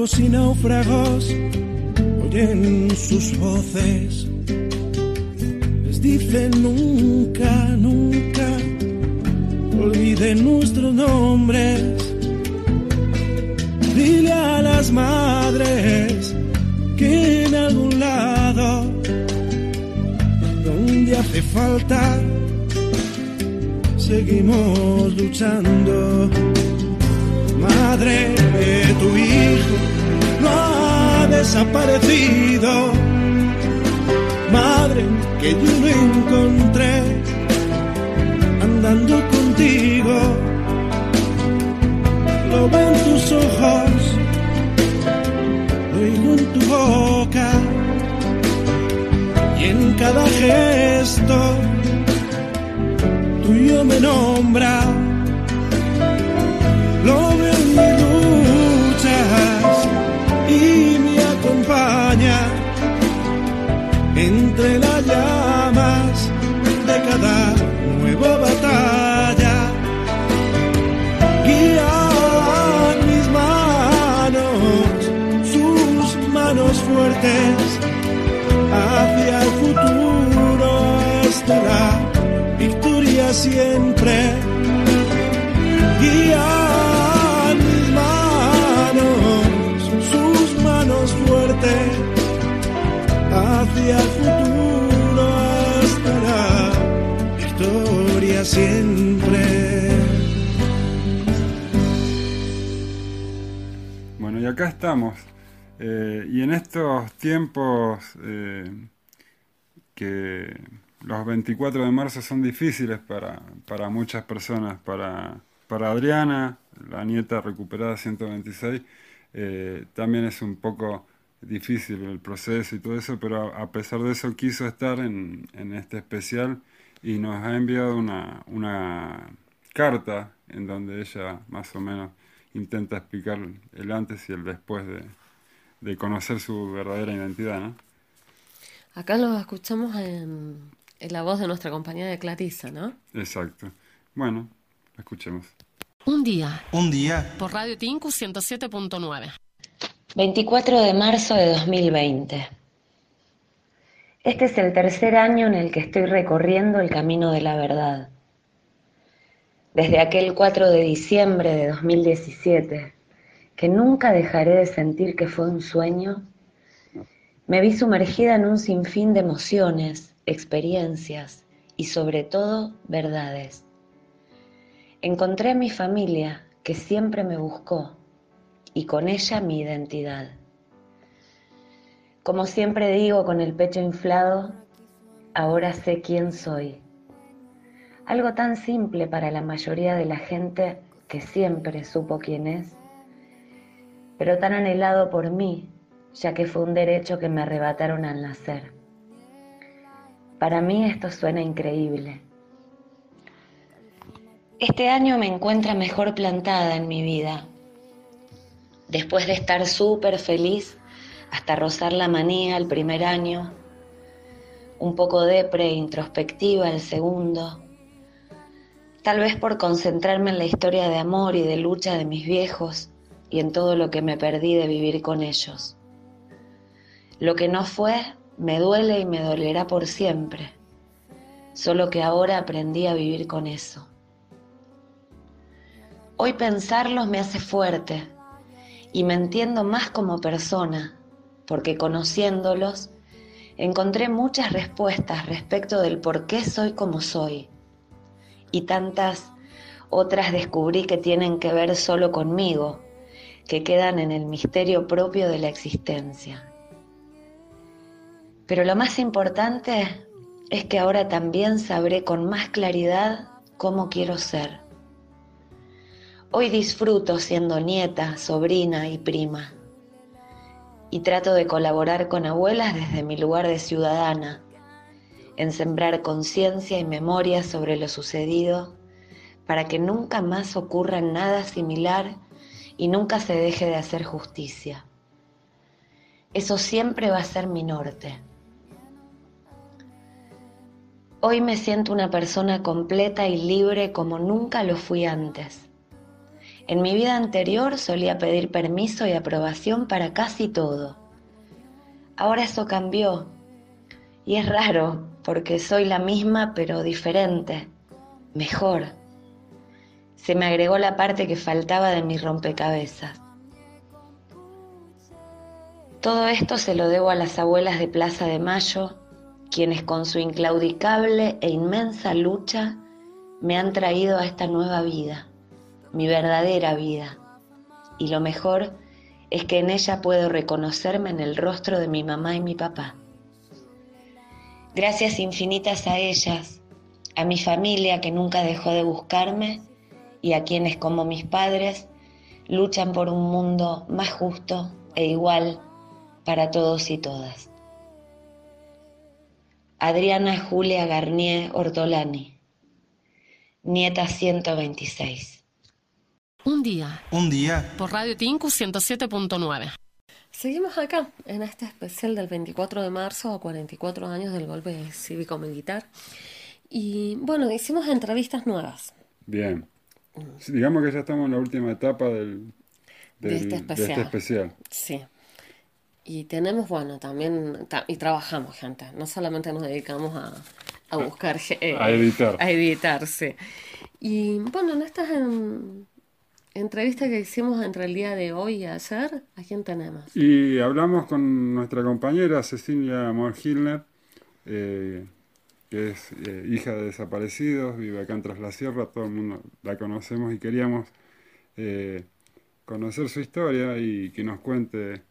Barcos y náufragos oyen sus voces. Les dicen nunca, nunca, olviden nuestros nombres. Dile a las madres que en algún lado, donde hace falta, seguimos luchando. Madre de tu hijo desaparecido. Madre que yo lo encontré andando contigo. Lo veo en tus ojos, lo oigo en tu boca y en cada gesto tuyo me nombra. Siempre. Guía mis manos, sus manos fuertes hacia el futuro hasta la victoria siempre. Bueno, y acá estamos. Eh, y en estos tiempos eh, que los 24 de marzo son difíciles para, para muchas personas, para, para Adriana, la nieta recuperada 126, eh, también es un poco difícil el proceso y todo eso, pero a, pesar de eso quiso estar en, en este especial y nos ha enviado una, una carta en donde ella más o menos intenta explicar el antes y el después de, de conocer su verdadera identidad, ¿no? Acá lo escuchamos en, en la voz de nuestra compañera de Clarisa, ¿no? Exacto. Bueno, escuchemos. Un día. Un día. Por Radio Tinku 107.9. 24 de marzo de 2020. Este es el tercer año en el que estoy recorriendo el camino de la verdad. Desde aquel 4 de diciembre de 2017, que nunca dejaré de sentir que fue un sueño, me vi sumergida en un sinfín de emociones, experiencias y sobre todo verdades. Encontré a mi familia que siempre me buscó y con ella mi identidad. Como siempre digo con el pecho inflado, ahora sé quién soy. Algo tan simple para la mayoría de la gente que siempre supo quién es, pero tan anhelado por mí, ya que fue un derecho que me arrebataron al nacer. Para mí esto suena increíble. Este año me encuentra mejor plantada en mi vida. Después de estar súper feliz hasta rozar la manía el primer año, un poco depre e introspectiva el segundo, Tal vez por concentrarme en la historia de amor y de lucha de mis viejos y en todo lo que me perdí de vivir con ellos. Lo que no fue me duele y me dolerá por siempre, solo que ahora aprendí a vivir con eso. Hoy pensarlos me hace fuerte y me entiendo más como persona, porque conociéndolos encontré muchas respuestas respecto del por qué soy como soy y tantas otras descubrí que tienen que ver solo conmigo, que quedan en el misterio propio de la existencia. Pero lo más importante es que ahora también sabré con más claridad cómo quiero ser. Hoy disfruto siendo nieta, sobrina y prima. Y trato de colaborar con abuelas desde mi lugar de ciudadana, en sembrar conciencia y memoria sobre lo sucedido para que nunca más ocurra nada similar y nunca se deje de hacer justicia. Eso siempre va a ser mi norte. Hoy me siento una persona completa y libre como nunca lo fui antes. En mi vida anterior solía pedir permiso y aprobación para casi todo. Ahora eso cambió y es raro porque soy la misma pero diferente, mejor. Se me agregó la parte que faltaba de mi rompecabezas. Todo esto se lo debo a las abuelas de Plaza de Mayo, quienes con su inclaudicable e inmensa lucha me han traído a esta nueva vida, mi verdadera vida. Y lo mejor es que en ella puedo reconocerme en el rostro de mi mamá y mi papá. Gracias infinitas a ellas, a mi familia que nunca dejó de buscarme y a quienes como mis padres luchan por un mundo más justo e igual para todos y todas. Adriana Julia Garnier Ortolani, nieta 126. Un día. Un día. Por Radio Tinku 107.9. Seguimos acá en este especial del 24 de marzo a 44 años del golpe cívico-militar. Y bueno, hicimos entrevistas nuevas. Bien. Digamos que ya estamos en la última etapa del, de, este especial. de este especial. Sí. Y tenemos, bueno, también, ta- y trabajamos, gente. No solamente nos dedicamos a, a buscar... eh, A editar. A editar, sí. Y bueno, en estas em, entrevistas que hicimos entre el día de hoy y ayer, ¿a quién tenemos? Y hablamos con nuestra compañera Cecilia Morgilner, eh, que es eh, hija de desaparecidos, vive acá en Tras la Sierra, todo el mundo la conocemos y queríamos eh, conocer su historia y que nos cuente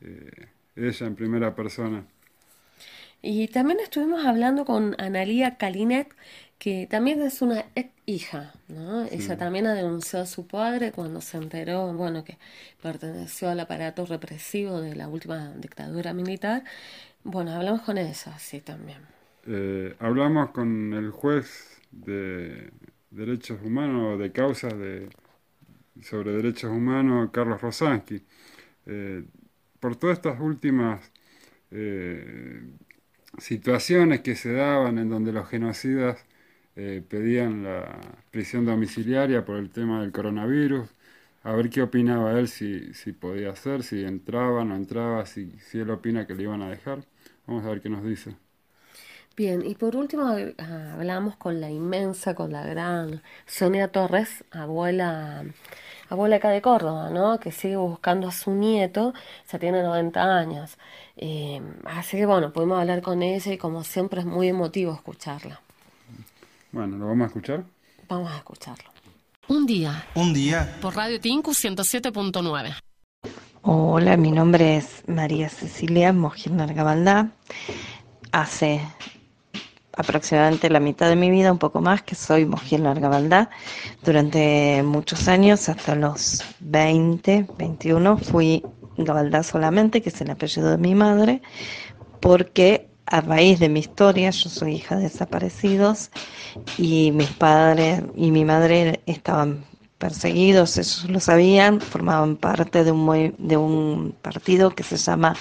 eh, ella en primera persona. Y también estuvimos hablando con Analía Kalinet, que también es una ex hija, ¿no? Ella también ha denunciado a su padre cuando se enteró, bueno, que perteneció al aparato represivo de la última dictadura militar. Bueno, hablamos con ella, sí, también. Eh, hablamos con el juez de derechos humanos, de causas de, sobre derechos humanos, Carlos Rosansky. Eh, por todas estas últimas eh, situaciones que se daban en donde los genocidas eh, pedían la prisión domiciliaria por el tema del coronavirus, a ver qué opinaba él, si, si podía hacer, si entraba, no entraba, si, si él opina que le iban a dejar. Vamos a ver qué nos dice. Bien, y por último ah, hablamos con la inmensa, con la gran Sonia Torres, abuela, abuela acá de Córdoba, ¿no? Que sigue buscando a su nieto, ya tiene 90 años. Eh, así que bueno, pudimos hablar con ella y como siempre es muy emotivo escucharla. Bueno, ¿lo vamos a escuchar? Vamos a escucharlo. Un día. Un día. Por Radio Tinku 107.9. Hola, mi nombre es María Cecilia Mojirner Gabaldá. Hace aproximadamente la mitad de mi vida, un poco más, que soy Mojirner Gabaldá. Durante muchos años, hasta los 20, 21, fui Gabaldá solamente, que es el apellido de mi madre, porque a raíz de mi historia, yo soy hija de desaparecidos y mis padres y mi madre estaban perseguidos, ellos lo sabían, formaban parte de un, de un partido que se llama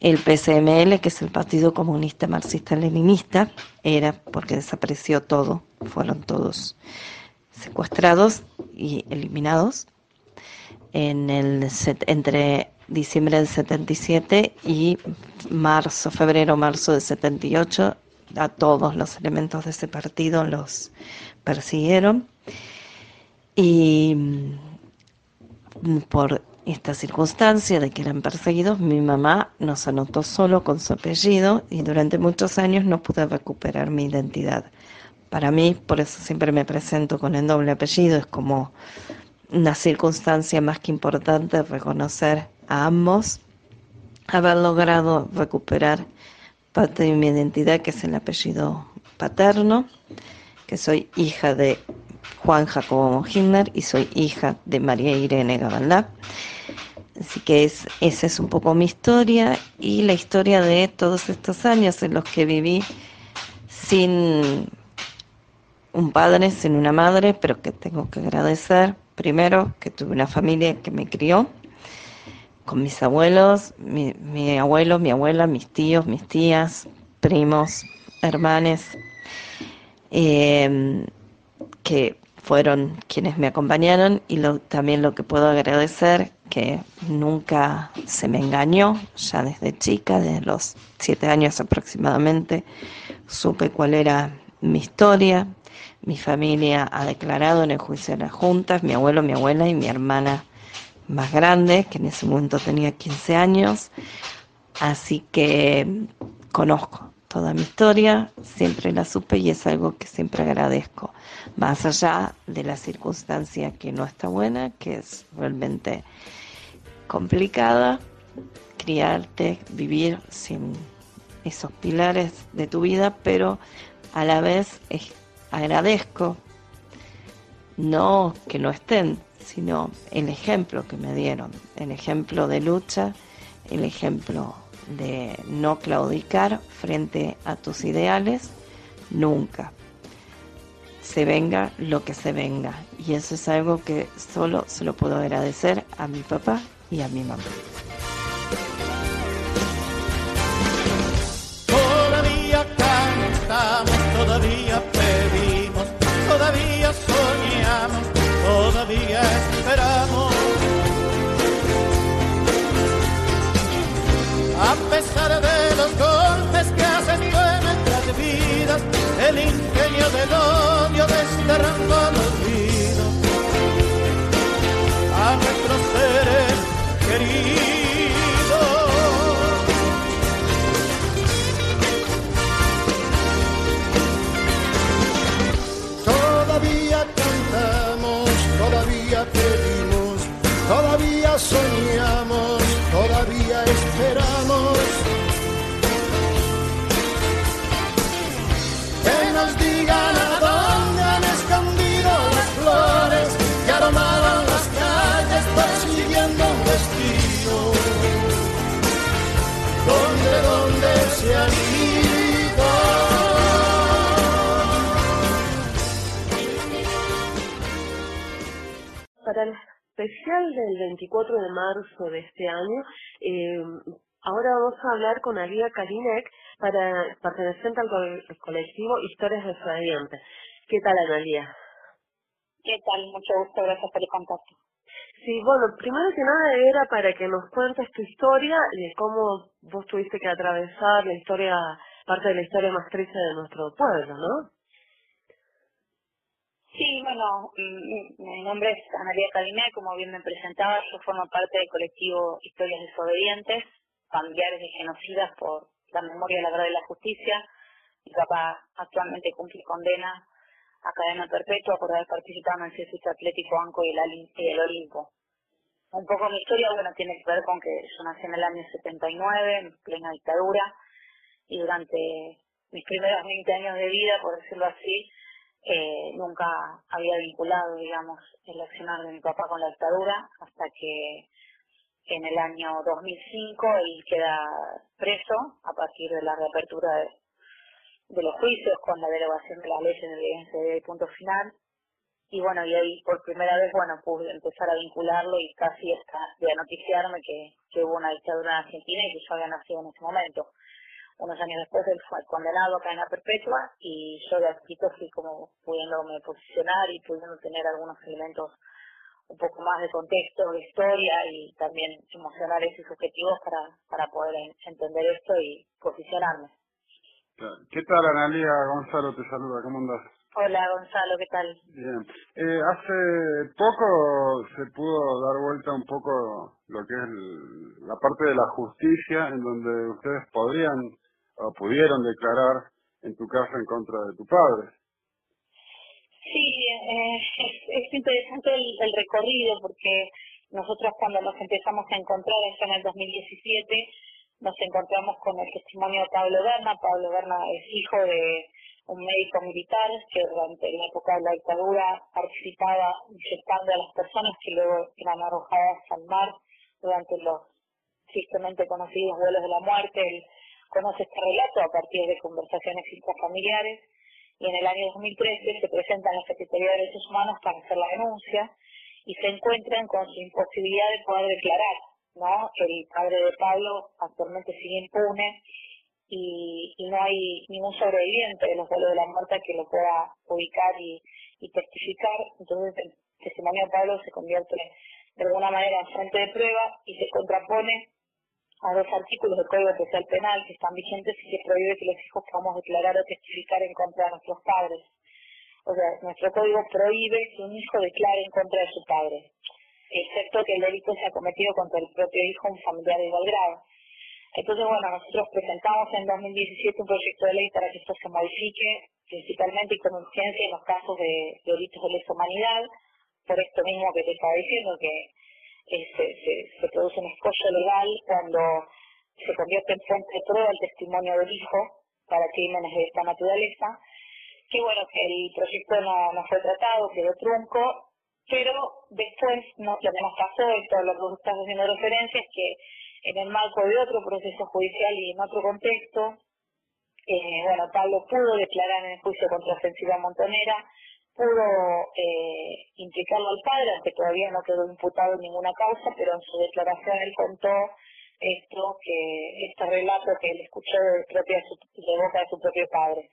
el PCML, que es el Partido Comunista Marxista Leninista, era porque desapareció todo, fueron todos secuestrados y eliminados en el entre diciembre del 77 y marzo, febrero, marzo del 78. A todos los elementos de ese partido los persiguieron. Y mm, por esta circunstancia de que eran perseguidos, mi mamá nos anotó solo con su apellido y durante muchos años no pude recuperar mi identidad. Para mí, por eso siempre me presento con el doble apellido, es como una circunstancia más que importante reconocer a ambos, haber logrado recuperar parte de mi identidad, que es el apellido paterno, que soy hija de Juan Jacobo Hitler y soy hija de María Irene Gabaldá. Así que es, esa es un poco mi historia y la historia de todos estos años en los que viví sin un padre, sin una madre, pero que tengo que agradecer. Primero que tuve una familia que me crió con mis abuelos, mi, abuelo, mi abuela, mis tíos, mis tías, primos, hermanes, em, que fueron quienes me acompañaron y también lo que puedo agradecer, que nunca se me engañó, ya desde chica, desde los siete años aproximadamente, supe cuál era mi historia, mi familia ha declarado en el juicio de las juntas, mi abuelo, mi abuela y mi hermana más grande, que en ese momento tenía 15 años. Así que conozco toda mi historia, siempre la supe y es algo que siempre agradezco, más allá de la circunstancia que no está buena, que es realmente complicada, criarte, vivir sin esos pilares de tu vida, pero a la vez agradezco no que no estén, sino el ejemplo que me dieron, el ejemplo de lucha, el ejemplo de no claudicar frente a tus ideales, nunca. Se venga lo que se venga. Y eso es algo que solo se lo puedo agradecer a mi papá y a mi mamá. Todavía cantamos, todavía todavía soñamos, todavía esperamos. A pesar de los golpes que hacen en nuestras vidas, el del odio desterrando olvido a nuestros seres queridos. pedimos, todavía soñamos, para el especial del 24 de marzo de este año, eh, ahora vamos a hablar con Alía Kalinek, para, perteneciente al, colectivo Historias de Desobedientes. ¿Qué tal, Analia? ¿Qué tal? Mucho gusto, gracias por el contacto. Sí, bueno, primero que nada era para que nos cuentes tu historia y cómo vos tuviste que atravesar la historia, parte de la historia más triste de nuestro pueblo, ¿no? Sí, bueno, mm, mi nombre es Analia Caliné, como bien me presentaba, yo formo parte del colectivo Historias Desobedientes, familiares de genocidas por la memoria, la verdad y la justicia. Mi papá actualmente cumple condena a cadena perpetua por haber participado en el circuito atlético Anco y el, Olimpo. Un poco mi historia, bueno, tiene que ver con que yo nací en el año 79, en plena dictadura, y durante mis primeros 20 años de vida, por decirlo así, eh, nunca había vinculado, digamos, el accionar de mi papá con la dictadura hasta que en el año 2005 él queda preso a partir de la reapertura de, los juicios con la derogación de las leyes de evidencia de punto final. Y bueno, y ahí por primera vez, bueno, pude empezar a vincularlo y casi hasta de noticiarme que, que hubo una dictadura en Argentina y que yo había nacido en ese momento. unos años después él fue condenado a cadena perpetua y yo de a poquito fui como pudiéndome posicionar y pudiendo tener algunos elementos un poco más de contexto, de historia y también emocionales y subjetivos para, para poder en- entender esto y posicionarme. ¿Qué tal, Analia? Gonzalo te saluda, ¿cómo andas? Hola Gonzalo, ¿qué tal? Bien. Eh, hace poco se pudo dar vuelta un poco lo que es el- la parte de la justicia, en donde ustedes podrían o pudieron declarar en tu caso en contra de tu padre. Sí, eh, es, es interesante el, el recorrido porque nosotros cuando nos empezamos a encontrar, esto en el 2017, nos encontramos con el testimonio de Pablo Berna. Pablo Berna es hijo de un médico militar que durante la época de la dictadura participaba inyectando a las personas que luego eran arrojadas al mar durante los tristemente conocidos vuelos de la muerte. Él conoce este relato a partir de conversaciones intrafamiliares y en el año 2013 se presenta en la Secretaría de Derechos Humanos para hacer la denuncia y se encuentran con su imposibilidad de poder declarar. ¿No? El padre de Pablo actualmente sigue impune y, no hay ningún sobreviviente de los vuelos de la muerte que lo pueda ubicar y, y testificar. Entonces el testimonio de Pablo se convierte de alguna manera en fuente de prueba y se contrapone a dos artículos del Código Especial Penal que están vigentes y que prohíbe que los hijos podamos declarar o testificar en contra de nuestros padres. O sea, nuestro código prohíbe que un hijo declare en contra de su padre, excepto que el delito sea cometido contra el propio hijo, un familiar de igual grado. Entonces, bueno, nosotros presentamos en 2017 un proyecto de ley para que esto se modifique, principalmente y con urgencia en los casos de delitos de lesa humanidad, por esto mismo que te estaba diciendo, que se, se, se produce un escollo legal cuando se convierte en fuente de prueba el testimonio del hijo para crímenes de esta naturaleza. Que bueno, que el proyecto no, no fue tratado, quedó trunco, pero después no, lo que nos pasó, esto lo que estás haciendo referencia, es que en el marco de otro proceso judicial y en otro contexto, eh, bueno, Pablo pudo declarar en el juicio contra ofensiva montonera, pudo eh, implicarlo al padre, aunque todavía no quedó imputado en ninguna causa, pero en su declaración él contó esto, que este relato que él escuchó de, propia, de boca de su propio padre.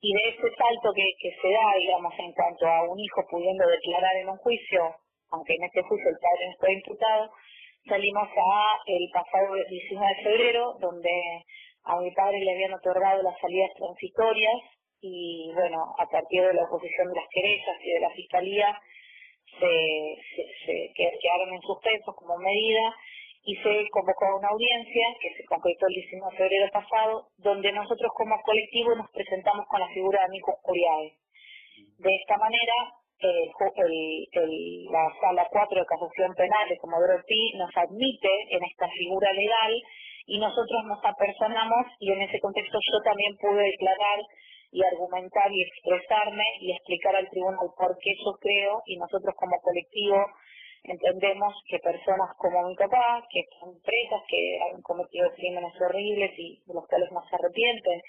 Y de ese salto que, se da, digamos, en cuanto a un hijo pudiendo declarar en un juicio, aunque en este juicio el padre no está imputado, salimos a el pasado 19 de febrero, donde a mi padre le habían otorgado las salidas transitorias y bueno, a partir de la oposición de las querellas y de la fiscalía se, se quedaron en suspenso como medida y se convocó una audiencia que se concretó el 19 de febrero pasado, donde nosotros como colectivo nos presentamos con la figura de Amico Curiae. De esta manera, la sala 4 de casación penal de Comodoro Pi nos admite en esta figura legal y nosotros nos apersonamos y en ese contexto yo también pude declarar y argumentar y expresarme y explicar al tribunal por qué yo creo y nosotros como colectivo entendemos que personas como mi papá, que son presas, que han cometido crímenes horribles y de los cuales no se arrepienten,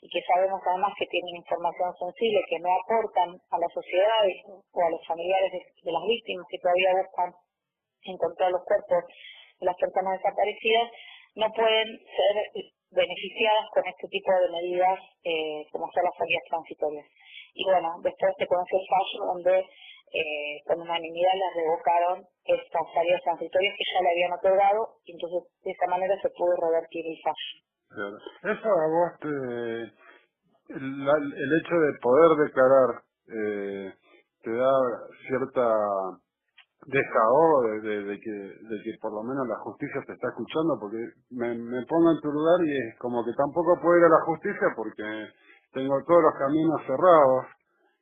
y que sabemos además que tienen información sensible que no aportan a la sociedad o a los familiares de, las víctimas que todavía buscan encontrar los cuerpos de las personas desaparecidas, no pueden ser beneficiadas con este tipo de medidas eh, como son las salidas transitorias. Y bueno, después se conoció el fallo donde eh, con unanimidad les revocaron estas salidas transitorias que ya le habían otorgado y entonces de esa manera se pudo revertir el fallo. Eso a vos te... La- el hecho de poder declarar eh, te da cierta desahogo de, de, de que, de que por lo menos la justicia te está escuchando, porque me, me pongo en tu lugar y es como que tampoco puedo ir a la justicia porque tengo todos los caminos cerrados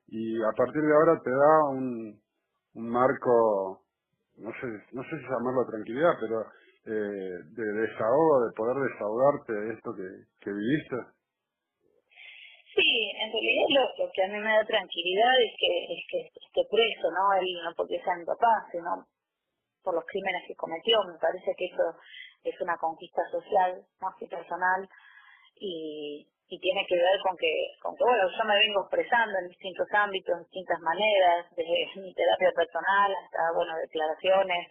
y a partir de ahora te da un, marco, no sé, no sé si llamarlo tranquilidad, pero eh, de desahogo, de poder desahogarte de esto que, que viviste. Sí, en realidad lo, lo que a mí me da tranquilidad es que, es que esté preso, ¿no? Él no porque sea mi papá, sino por los crímenes que cometió. Me parece que eso es una conquista social más que personal y, y tiene que ver con que, bueno, yo me vengo expresando en distintos ámbitos, en distintas maneras, desde mi terapia personal hasta, bueno, declaraciones,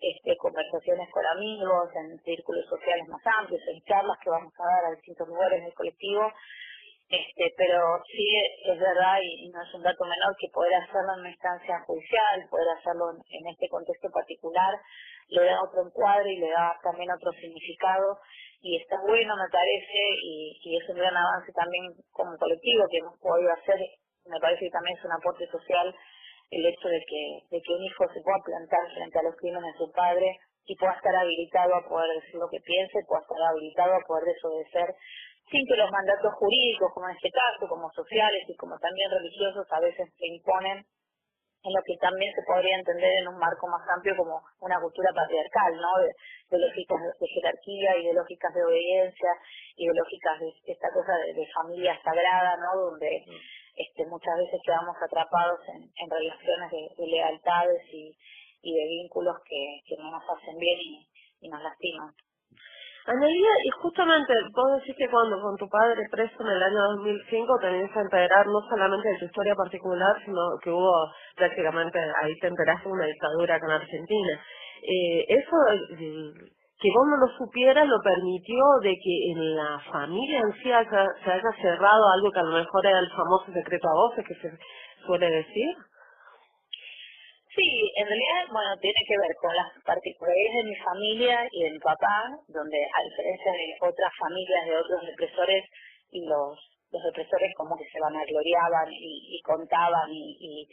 este, conversaciones con amigos, en círculos sociales más amplios, en charlas que vamos a dar a distintos lugares del colectivo, este, pero sí es verdad y, no es un dato menor que poder hacerlo en una instancia judicial, poder hacerlo en, en este contexto particular, le da otro encuadre y le da también otro significado y está bueno me parece y, y es un gran avance también como colectivo que hemos podido hacer, me parece que también es un aporte social el hecho de que, de que un hijo se pueda plantar frente a los crímenes de su padre y pueda estar habilitado a poder decir lo que piense, pueda estar habilitado a poder desobedecer sin que los mandatos jurídicos, como en este caso, como sociales y como también religiosos, a veces se imponen en lo que también se podría entender en un marco más amplio como una cultura patriarcal, ¿no? De, lógicas de jerarquía y de lógicas de obediencia y de lógicas de esta cosa de, familia sagrada, ¿no? Donde este, muchas veces quedamos atrapados en, relaciones de, lealtades y, de vínculos que, no nos hacen bien y nos lastiman. Analia, y justamente vos decís que cuando con tu padre preso en el año 2005 tenías que enterar no solamente de tu historia particular, sino que hubo prácticamente, ahí te enteraste una dictadura con Argentina. Eh, eso, eh, que vos no lo supieras, lo permitió de que en la familia en sí se haya cerrado algo que a lo mejor era el famoso secreto a voces que se suele decir. Sí, en realidad, bueno, tiene que ver con las particularidades de mi familia y de mi papá, donde a diferencia de otras familias de otros represores, y los, los represores como que se vanagloriaban y, y contaban y,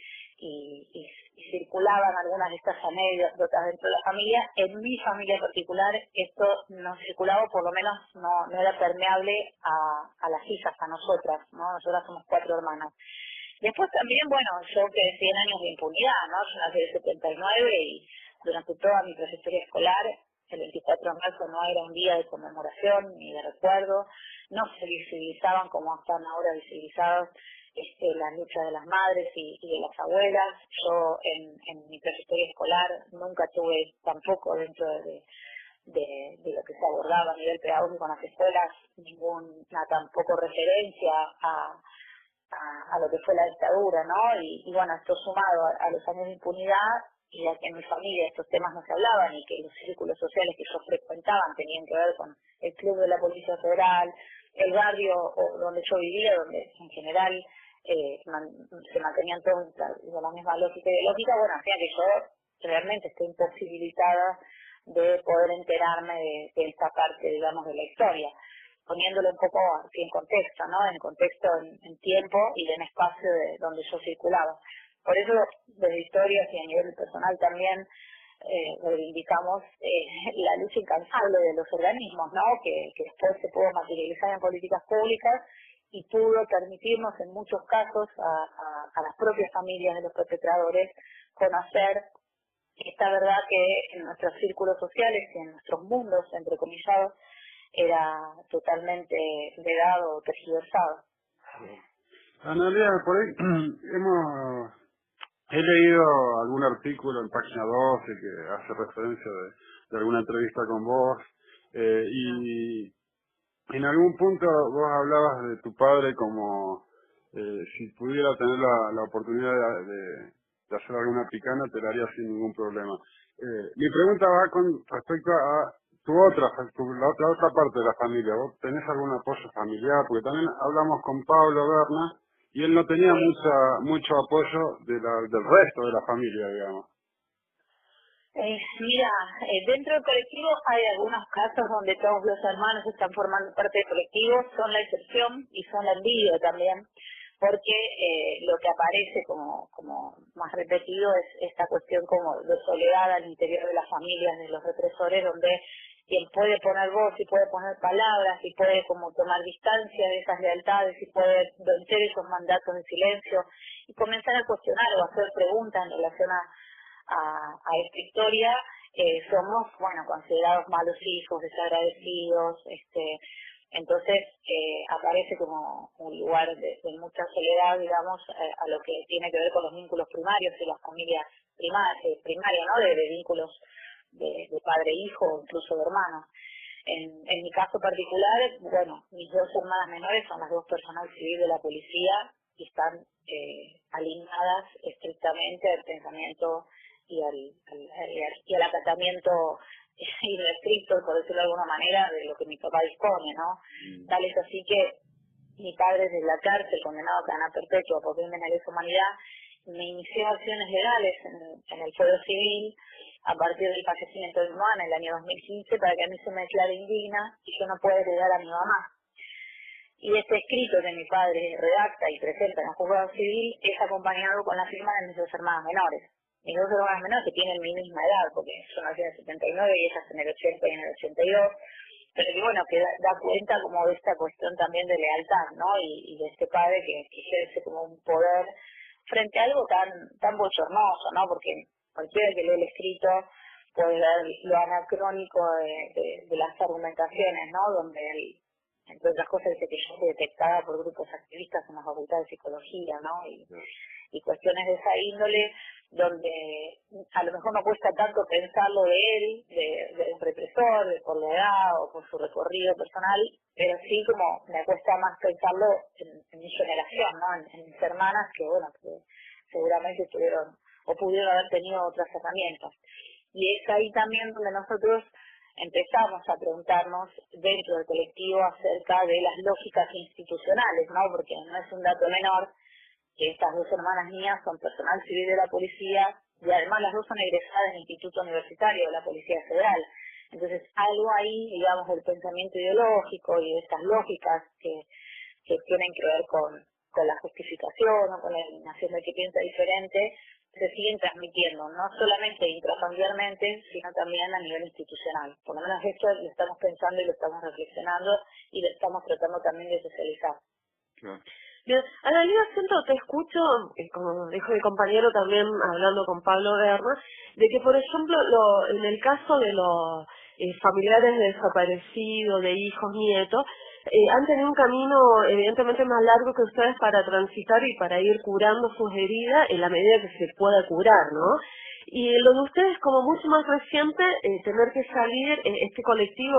circulaban algunas de estas anécdotas dentro de la familia, en mi familia particular esto no circulaba, por lo menos no, no era permeable a, a las hijas, a nosotras, ¿no? Nosotras somos cuatro hermanas. Después también, bueno, yo que 100 años de impunidad, ¿no? Yo nací en 79 y durante toda mi trayectoria escolar, el 24 de marzo no era un día de conmemoración ni de recuerdo, no se visibilizaban como están ahora visibilizados este, las luchas de las madres y, de las abuelas. Yo en, mi trayectoria escolar nunca tuve tampoco dentro de, de, lo que se abordaba a nivel pedagógico en las escuelas ninguna tampoco referencia a a, lo que fue la dictadura, ¿no? Y, bueno, esto sumado a, los años de impunidad y a que en mi familia estos temas no se hablaban y que los círculos sociales que yo frecuentaban tenían que ver con el club de la Policía Federal, el barrio donde yo vivía, donde en general eh, se mantenían todos de la misma lógica ideológica, bueno, hacía que yo realmente estoy imposibilitada de poder enterarme de, de esta parte, digamos, de la historia poniéndolo un poco así en contexto, ¿no? En contexto, en, tiempo y en espacio de donde yo circulaba. Por eso, desde historias y a nivel personal también, eh, reivindicamos eh, la lucha incansable de los organismos, ¿no? Que, después se pudo materializar en políticas públicas y pudo permitirnos en muchos casos a, a las propias familias de los perpetradores conocer esta verdad que en nuestros círculos sociales y en nuestros mundos, entre comillados, era totalmente vedado o tergiversado. Analia, por ahí hemos, he leído algún artículo en página 12 que hace referencia de, alguna entrevista con vos eh, y en algún punto vos hablabas de tu padre como eh, si pudiera tener la, la oportunidad de, de, hacer alguna picana te la haría sin ningún problema. Eh, mi pregunta va con respecto a tu otra, la otra, parte de la familia, ¿vos tenés algún apoyo familiar? Porque también hablamos con Pablo Berna y él no tenía mucha, mucho apoyo del resto de la familia, digamos. Eh, mira, eh, dentro del colectivo hay algunos casos donde todos los hermanos están formando parte del colectivo, son la excepción y son la envidia también, porque eh, lo que aparece como, como más repetido es esta cuestión como de soledad al interior de las familias de los represores, donde quien puede poner voz y puede poner palabras y puede como tomar distancia de esas lealtades y puede vencer esos mandatos de silencio y comenzar a cuestionar o hacer preguntas en relación a, a, esta historia, eh, somos, bueno, considerados malos hijos, desagradecidos, este, entonces eh, aparece como un lugar de, mucha soledad, digamos, eh, a lo que tiene que ver con los vínculos primarios y las familias primarias, primarias ¿no? de vínculos de, padre-hijo o incluso de hermanos. En, en mi caso particular, bueno, mis dos hermanas menores son las dos personal civil de la policía y están eh, alineadas estrictamente al pensamiento y al, al, y al acatamiento irrestricto, por decirlo de alguna manera, de lo que mi papá dispone, ¿no? Mm. Tal es así que mi padre desde la cárcel, condenado a cadena perpetua por crimen de lesa humanidad, me inició acciones legales en, en el Fuero Civil a partir del fallecimiento de mi mamá en el año 2015 para que a mí se me declare indigna y yo no pueda heredar a mi mamá. Y este escrito que mi padre redacta y presenta en el juzgado civil es acompañado con la firma de mis dos hermanas menores. Mis dos hermanas menores que tienen mi misma edad, porque yo nací en el 79 y ellas en el 80 y en el 82, pero que bueno, que da, da cuenta como de esta cuestión también de lealtad, ¿no? Y, y de este padre que, que ejerce como un poder frente a algo tan, tan bochornoso, ¿no? Porque cualquiera que lee el escrito puede ver lo anacrónico de, de, de las argumentaciones, ¿no? Donde él, entre otras cosas, dice que yo fui detectada por grupos activistas en la Facultad de Psicología, ¿no? Y, y cuestiones de esa índole donde a lo mejor no cuesta tanto pensarlo de él, de, de un represor, de por la edad o por su recorrido personal, pero sí como me cuesta más pensarlo en, en mi generación, ¿no? En, en, mis hermanas que, bueno, que seguramente tuvieron o pudieron haber tenido otras herramientas. Y es ahí también donde nosotros empezamos a preguntarnos dentro del colectivo acerca de las lógicas institucionales, ¿no? Porque no es un dato menor que estas dos hermanas mías son personal civil de la policía y además las dos son egresadas del Instituto Universitario de la Policía Federal. Entonces, algo ahí, digamos, del pensamiento ideológico y de estas lógicas que, que tienen que ver con, con la justificación o con la eliminación de que piensa diferente, se siguen transmitiendo, no solamente intrafamiliarmente, sino también a nivel institucional. Por lo menos esto lo estamos pensando y lo estamos reflexionando y lo estamos tratando también de socializar. Bien, Analia, siento, te escucho, eh, como dijo mi compañero también hablando con Pablo Berna, de que, por ejemplo, lo, en el caso de los eh, familiares de desaparecidos, de hijos, nietos, eh, han tenido un camino evidentemente más largo que ustedes para transitar y para ir curando sus heridas en la medida que se pueda curar, ¿no? Y lo de ustedes como mucho más reciente, eh, tener que salir, eh, este colectivo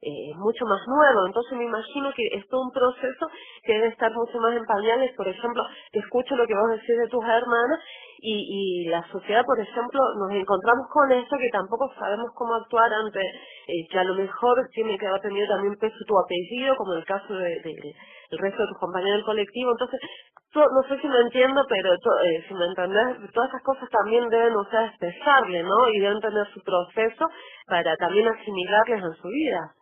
eh, mucho más nuevo, entonces me imagino que es todo un proceso que debe estar mucho más en pañales, por ejemplo, escucho lo que vos decís de tus hermanas y, y la sociedad, por ejemplo, nos encontramos con eso que tampoco sabemos cómo actuar ante, eh, que a lo mejor tiene que haber tenido también peso tu apellido, como en el caso de, de, el resto de tus compañeros del colectivo, entonces to, no sé si lo entiendo, pero eh, si me entendés, todas esas cosas también deben ustedes pesarle, ¿no? Y deben tener su proceso para también asimilarles en su vida.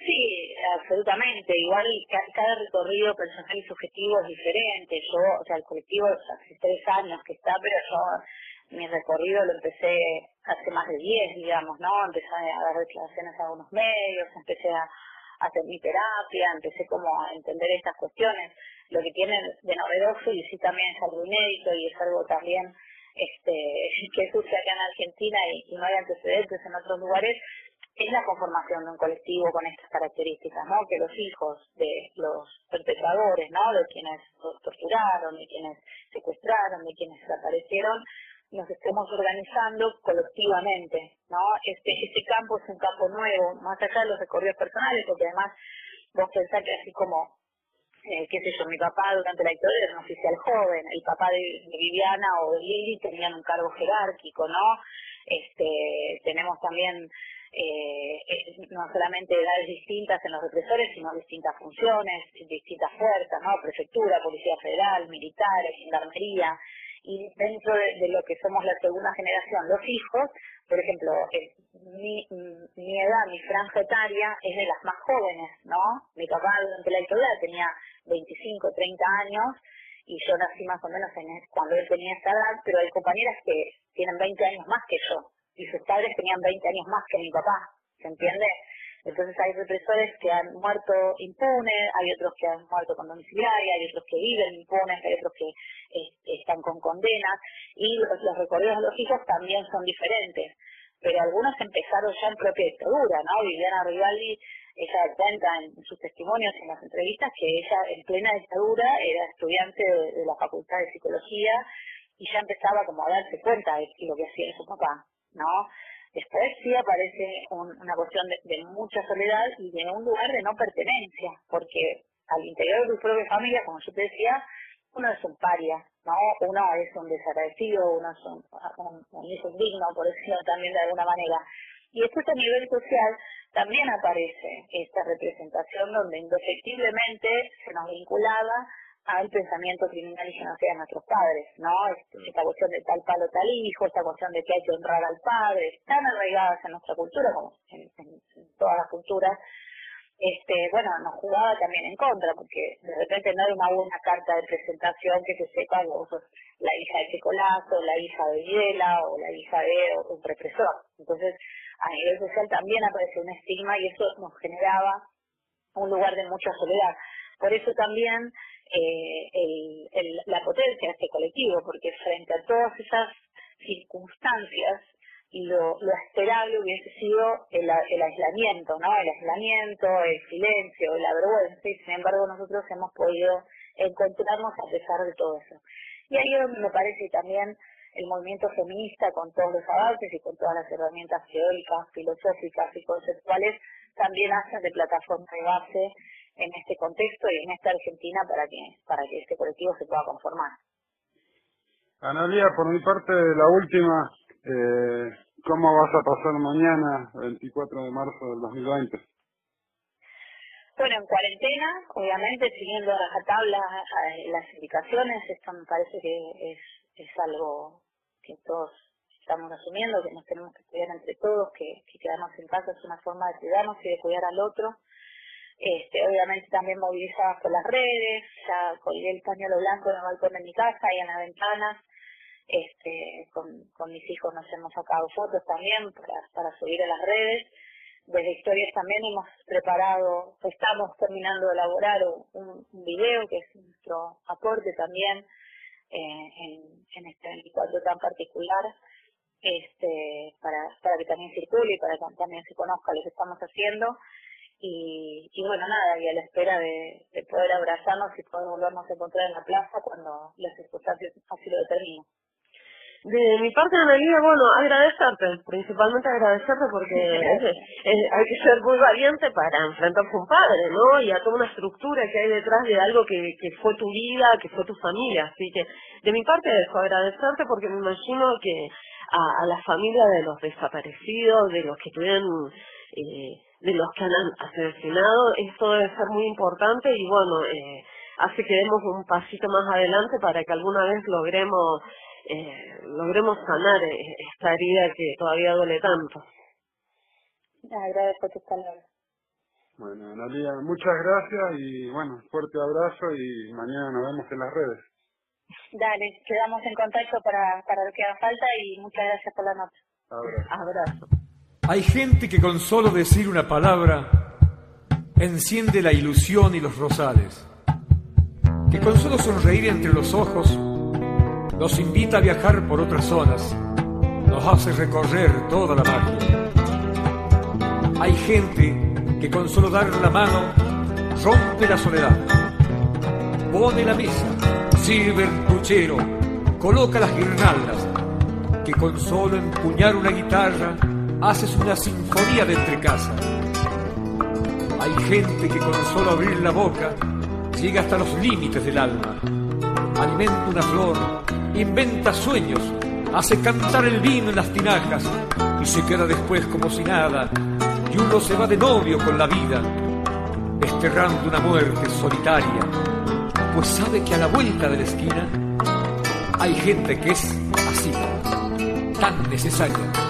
Sí, absolutamente. Igual cada recorrido personal y subjetivo es diferente. Yo, o sea, el colectivo hace tres años que está, pero yo mi recorrido lo empecé hace más de diez, digamos, ¿no? Empecé a dar declaraciones a algunos medios, empecé a hacer mi terapia, empecé como a entender estas cuestiones. Lo que tiene de novedoso y sí también es algo inédito y es algo también este que sucede acá en Argentina y no hay antecedentes en otros lugares, es la conformación de un colectivo con estas características, ¿no? Que los hijos de los perpetradores, ¿no? De quienes torturaron, de quienes secuestraron, de quienes desaparecieron, nos estemos organizando colectivamente, ¿no? Este, este campo es un campo nuevo, más allá de los recorridos personales, porque además vos pensás que así como, eh, qué sé yo, mi papá durante la dictadura era un oficial joven, el papá de, de Viviana o de Lili tenían un cargo jerárquico, ¿no? Este, tenemos también eh, no solamente edades distintas en los represores, sino distintas funciones, distintas fuerzas, ¿no? Prefectura, Policía Federal, militares, gendarmería, y dentro de, lo que somos la segunda generación, los hijos, por ejemplo, eh, mi, mi edad, mi franja etaria es de las más jóvenes, ¿no? Mi papá durante la dictadura tenía 25, 30 años, y yo nací más o menos en cuando él tenía esa edad, pero hay compañeras que tienen 20 años más que yo, y sus padres tenían 20 años más que mi papá, ¿se entiende? Entonces hay represores que han muerto impunes, hay otros que han muerto con domiciliaria, hay otros que viven impunes, hay otros que están con condenas, y los, los recorridos de los hijos también son diferentes. Pero algunos empezaron ya en propia dictadura, ¿no? Viviana Rivaldi, ella cuenta en sus testimonios en las entrevistas que ella en plena dictadura era estudiante de, de la Facultad de Psicología y ya empezaba como a darse cuenta de lo que hacía su papá, ¿no? Después sí aparece un, una cuestión de, mucha soledad y de un lugar de no pertenencia, porque al interior de tu propia familia, como yo te decía, uno es un paria, ¿no? Uno es un desagradecido, uno es un, un, un hijo digno, por decirlo también de alguna manera. Y después a nivel social también aparece esta representación donde indefectiblemente se nos vinculaba al pensamiento criminal y genocida de nuestros padres, ¿no? Esta cuestión de tal palo tal hijo, esta cuestión de que hay que honrar al padre, están arraigadas en nuestra cultura, como en, en- en todas las culturas, este, bueno, nos jugaba también en contra, porque de repente no era una buena carta de presentación que se sepa vos sos la hija de Checolazo, la hija de Videla, o la hija de un represor. Entonces, a nivel social también aparece un estigma y eso nos generaba un lugar de mucha soledad. Por eso también eh, la potencia de este colectivo, porque frente a todas esas circunstancias, lo, lo esperable hubiese sido el, aislamiento, ¿no? El aislamiento, el silencio, la vergüenza, y sin embargo nosotros hemos podido encontrarnos a pesar de todo eso. Y ahí donde me parece también el movimiento feminista con todos los avances y con todas las herramientas teóricas, filosóficas y conceptuales también hacen de plataforma de base en este contexto y en esta Argentina para que para que este colectivo se pueda conformar. Analia, por mi parte, la última, eh, ¿cómo vas a pasar mañana, 24 de marzo del 2020? Bueno, en cuarentena, obviamente siguiendo a rajatabla eh, las indicaciones, esto me parece que es, es algo que todos estamos asumiendo, que nos tenemos que cuidar entre todos, que, que quedarnos en casa es una forma de cuidarnos y de cuidar al otro. Este, obviamente también movilizadas por las redes, ya colgué el pañuelo blanco en el balcón de mi casa y en las ventanas. Este, con, con mis hijos nos hemos sacado fotos también para, subir a las redes. Desde Historias también hemos preparado, estamos terminando de elaborar un, video que es nuestro aporte también eh, en, este 24 tan particular, este, para, para que también circule y para que también se conozca lo que estamos haciendo. Y, y bueno, nada, y a la espera de, de poder abrazarnos y poder volvernos a encontrar en la plaza cuando las circunstancias así lo determinen. De mi parte, Analia, bueno, agradecerte, principalmente agradecerte porque hay que ser muy valiente para enfrentarse a un padre, ¿no? Y a toda una estructura que hay detrás de algo que, que fue tu vida, que fue tu familia. Así que, de mi parte, eso, agradecerte porque me imagino que a, a la familia de los desaparecidos, de los que tuvieron, eh, de los que han asesinado, esto debe ser muy importante y bueno, eh, hace que demos un pasito más adelante para que alguna vez logremos eh, logremos sanar eh, esta herida que todavía duele tanto. Agradezco tus palabras. Bueno, Analia, muchas gracias y bueno, fuerte abrazo y mañana nos vemos en las redes. Dale, quedamos en contacto para, para lo que haga falta y muchas gracias por la nota. Abrazo. Hay gente que con solo decir una palabra enciende la ilusión y los rosales, que con solo sonreír entre los ojos nos invita a viajar por otras zonas, nos hace recorrer toda la magia. Hay gente que con solo dar la mano rompe la soledad, pone la mesa, sirve el puchero, coloca las guirnaldas, que con solo empuñar una guitarra haces una sinfonía de entre casa. Hay gente que con solo abrir la boca llega hasta los límites del alma, alimenta una flor, inventa sueños, hace cantar el vino en las tinajas y se queda después como si nada, y uno se va de novio con la vida, desterrando una muerte solitaria, pues sabe que a la vuelta de la esquina hay gente que es así, tan necesaria.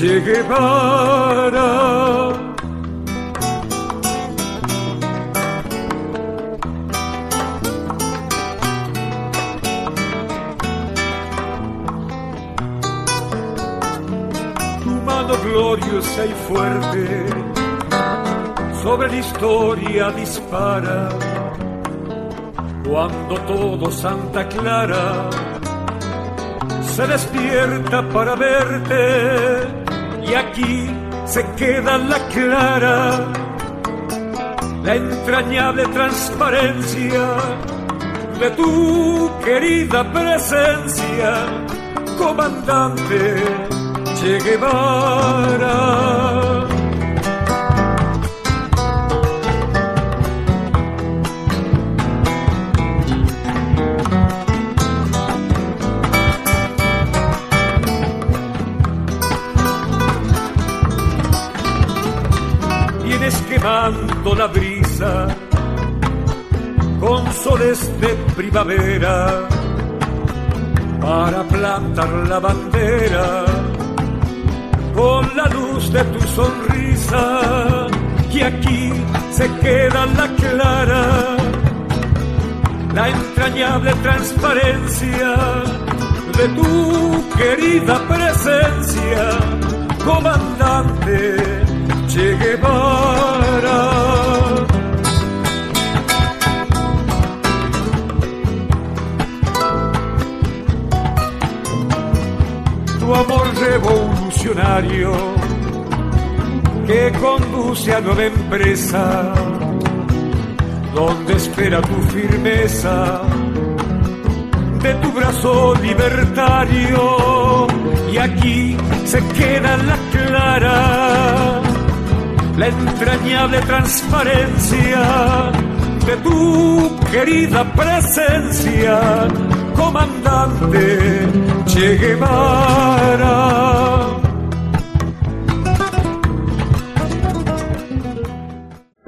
Che Guevara. Tu mano gloriosa y fuerte sobre la historia dispara, cuando todo Santa Clara se despierta para verte y aquí se queda la clara, la entrañable transparencia de tu querida presencia, comandante Che Guevara. La brisa con soles de primavera para plantar la bandera con la luz de tu sonrisa y aquí se queda la clara la entrañable transparencia de tu querida presencia comandante Che Guevara revolucionario que conduce a nueva empresa, donde espera tu firmeza de tu brazo libertario. Y aquí se queda la clara, la entrañable transparencia de tu querida presencia, comandante Che Guevara.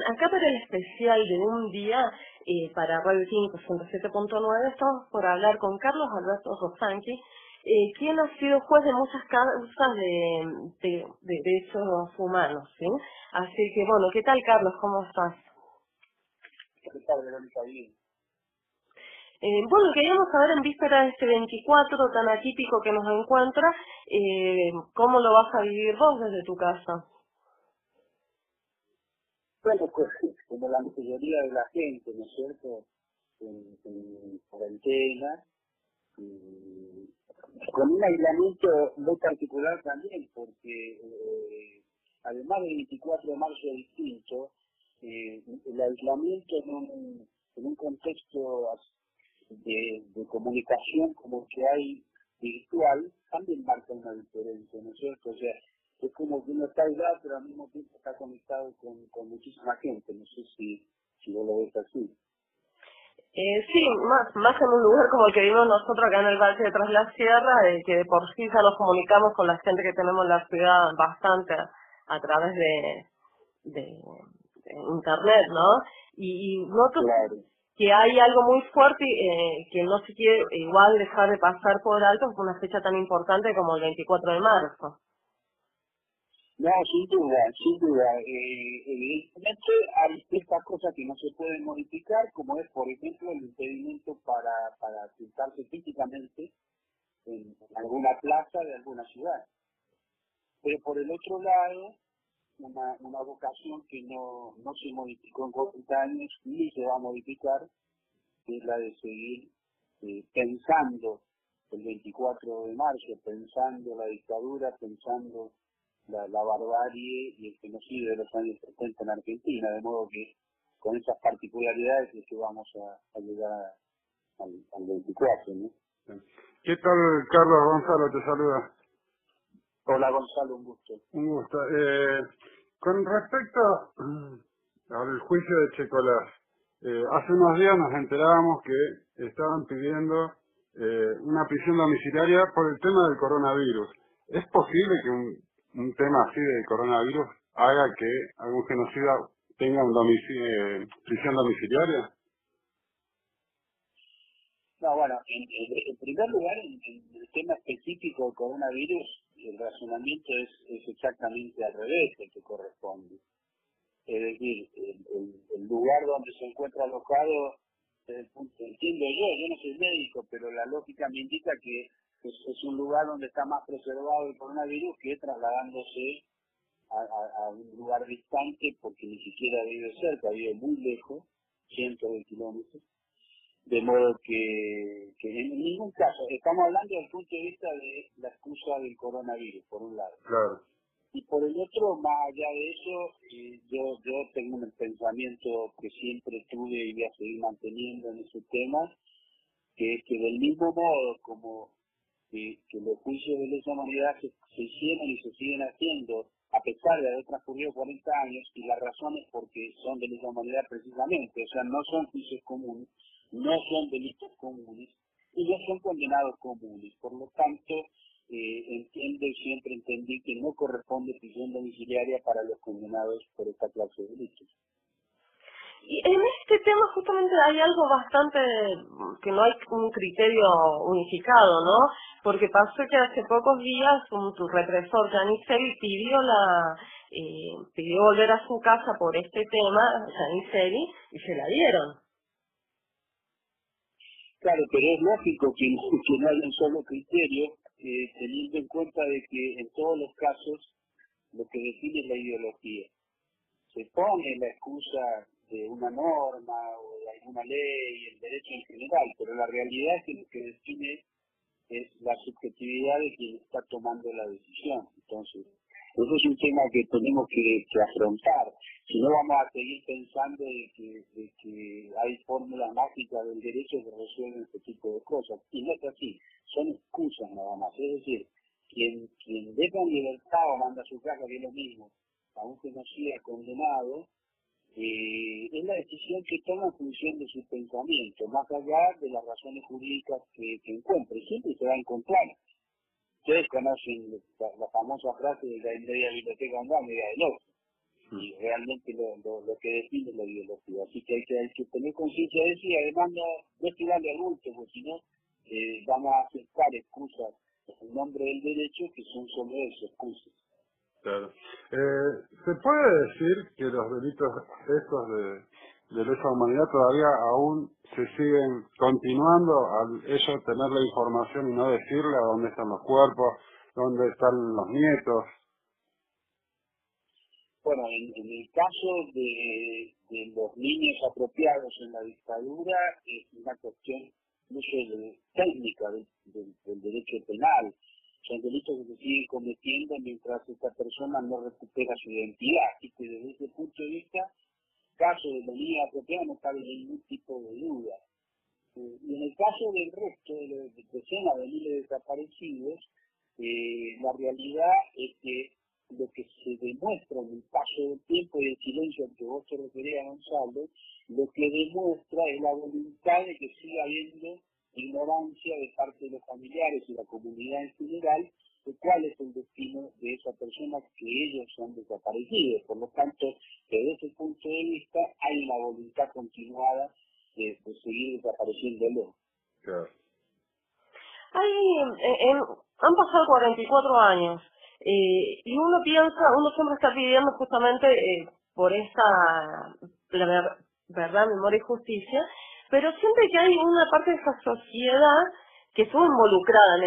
Acá para el especial de un día eh, para Radio 5 107.9 estamos por hablar con Carlos Alberto Rosanqui, eh, quien ha sido juez de muchas causas de, de- de derechos humanos. ¿sí? Así que bueno, ¿qué tal Carlos? ¿Cómo estás? ¿Qué tal, Verónica? Bien. Eh, bueno, queríamos saber en víspera de este 24 tan atípico que nos encuentra, eh, ¿cómo lo vas a vivir vos desde tu casa? Bueno, pues como la mayoría de la gente, ¿no es cierto? En, en cuarentena, con un aislamiento muy particular también, porque eh, además del 24 de marzo distinto, eh, el aislamiento en un, en un contexto de, de comunicación como que hay virtual también marca una diferencia, ¿no es cierto? O sea, es como que uno está aislado, pero al mismo tiempo está conectado con, con muchísima gente. No sé si, si vos lo ves así. Eh, sí, más, más en un lugar como el que vivimos nosotros acá en el Valle de Tras la Sierra, eh, que de por sí ya nos comunicamos con la gente que tenemos en la ciudad bastante a, a través de, de, de internet, ¿no? Y, y noto que hay algo muy fuerte eh, que no se quiere igual dejar de pasar por alto por una fecha tan importante como el 24 de marzo. No, sin duda, sin duda. Eh, hay ciertas cosas que no se pueden modificar, como es, por ejemplo, el impedimento para, para sentarse físicamente en alguna plaza de alguna ciudad. Pero por el otro lado, una, una vocación que no, no se modificó en 40 años ni se va a modificar, que es la de seguir eh, pensando el 24 de marzo, pensando la dictadura, pensando la, la barbarie y el genocidio de los años 70 en Argentina, de modo que con esas particularidades es que vamos a, a llegar al, al 24, ¿no? ¿Qué tal, Carlos Gonzalo? Te saluda. Hola Gonzalo, un gusto. Un gusto. Eh, con respecto al juicio de Checolás, eh, hace unos días nos enterábamos que estaban pidiendo eh, una prisión domiciliaria por el tema del coronavirus. ¿Es posible que un, un tema así de coronavirus haga que algún genocida tenga un prisión domiciliaria? No, bueno, en, en- en primer lugar, en, en el tema específico del coronavirus, el razonamiento es, es exactamente al revés el que corresponde. Es decir, el, lugar donde se encuentra alojado, entiendo yo, yo no soy médico, pero la lógica me indica que es, un lugar donde está más preservado el coronavirus que trasladándose a, a- a un lugar distante porque ni siquiera vive cerca, vive muy lejos, cientos de kilómetros. De modo que, que en ningún caso, estamos hablando desde el punto de vista de la excusa del coronavirus, por un lado. Claro. Y por el otro, más allá de eso, eh, yo, yo tengo un pensamiento que siempre tuve y voy a seguir manteniendo en ese tema, que es que del mismo modo como que, que los juicios de lesa humanidad se, se hicieron y se siguen haciendo, a pesar de haber transcurrido 40 años, y la razón es porque son de lesa humanidad precisamente, o sea, no son juicios comunes, no son delitos comunes, y no son condenados comunes. Por lo tanto, eh, entiendo y siempre entendí que no corresponde prisión domiciliaria para los condenados por esta clase de delitos. Y en este tema justamente hay algo bastante, que no hay un criterio unificado, ¿no? Porque pasó que hace pocos días un, tu represor, Janiceli, pidió la, eh, pidió volver a su casa por este tema, Janiceli, y se la dieron. Claro, pero es lógico que, no- haya un solo criterio, eh, teniendo en cuenta de que en todos los casos lo que define es la ideología. Se pone la excusa de una norma o de alguna ley, el derecho en general, pero la realidad es que lo que define es la subjetividad de quien está tomando la decisión. Entonces, eso es un tema que tenemos que afrontar. Si no, vamos a seguir pensando de que, hay fórmulas mágicas del derecho que resuelven este tipo de cosas. Y no es así, son excusas nada más. Es decir, quien, quien deja en libertad o manda a su casa, que es lo mismo, que no sea condenado, eh, es la decisión que toma en función de su pensamiento, más allá de las razones jurídicas que, que encuentre. Siempre se va a encontrar. Ustedes conocen la, la famosa frase de la media biblioteca andar, media del otro. Y realmente lo, lo, lo que define la ideología. Así que hay que, hay que tener conciencia de eso y además no, no estirarle al bulto, porque si no, eh, vamos a aceptar excusas en nombre del derecho que son solo eso, excusas. Claro. Eh, ¿Se puede decir que los delitos estos de, de lesa humanidad todavía aún se siguen continuando al ellos tener la información y no decirle a dónde están los cuerpos, dónde están los nietos? Bueno, en, el caso de, los niños apropiados en la dictadura, es una cuestión incluso de- técnica del, derecho penal. Son delitos que se siguen cometiendo mientras esta persona no recupera su identidad. Así que desde ese punto de vista, caso de los niños apropiados no cabe ningún tipo de duda. Eh, Y en el caso del resto de de decenas de miles de desaparecidos, eh, la realidad es que lo que se demuestra en el paso del tiempo y el silencio al que vos te referías, Gonzalo, lo que demuestra es la voluntad de que siga habiendo ignorancia de parte de los familiares y la comunidad en general de cuál es el destino de esa persona que ellos son desaparecidos. Por lo tanto, desde ese punto de vista hay una voluntad continuada de, de seguir desapareciéndolo. Hay, eh, en- han pasado 44 años eh, y uno piensa, uno siempre está pidiendo justamente eh, por ver- verdad, memoria y justicia, pero siempre que hay una parte de esa sociedad que estuvo involucrada en,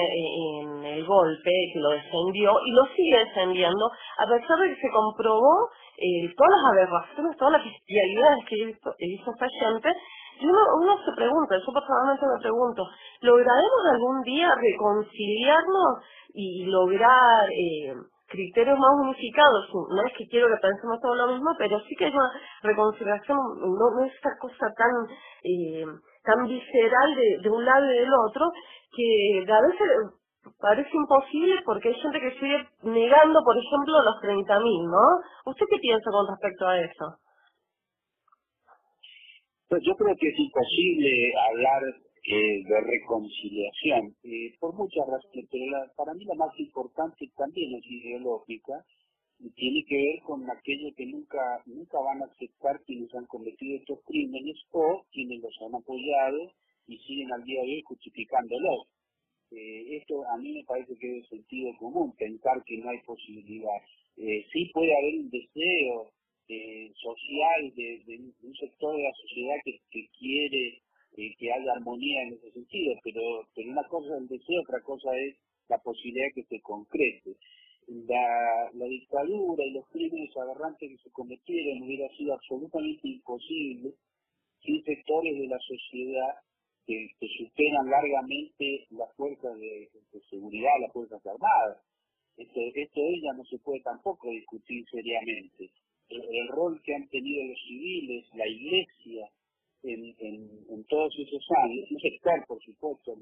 en el golpe, que lo defendió y lo sigue defendiendo, a pesar de que se comprobó eh, todas las aberraciones, todas las bestialidades que hizo, hizo esta gente, y uno, se pregunta, yo personalmente me pregunto, ¿lograremos algún día reconciliarnos y lograr eh, criterios más unificados? No es que quiero que pensemos todo lo mismo, pero sí que hay una reconciliación, no, no es esta cosa tan eh, tan visceral de un lado y del otro, que a veces parece imposible porque hay gente que sigue negando, por ejemplo, los 30.000, ¿no? ¿Usted qué piensa con respecto a eso? Pues yo creo que es imposible hablar eh, de reconciliación eh, por muchas razones, pero para mí la más importante también es ideológica y tiene que ver con aquello que nunca nunca van a aceptar quienes han cometido estos crímenes o quienes los han apoyado y siguen al día de hoy justificándolos. Eh, esto a mí me parece que es de sentido común, pensar que no hay posibilidad. Sí puede haber un deseo eh, social de, un- sector de la sociedad que, quiere eh, que haya armonía en ese sentido, pero, pero una cosa es el deseo, otra cosa es la posibilidad que se concrete. La, dictadura y los crímenes aberrantes que se cometieron hubiera sido absolutamente imposible sin sectores de la sociedad que, que superan largamente las fuerzas de, de seguridad, las fuerzas armadas. Esto, esto ella no se puede tampoco discutir seriamente. El, rol que han tenido los civiles, la iglesia, en, en, todos esos años, un sector, por supuesto,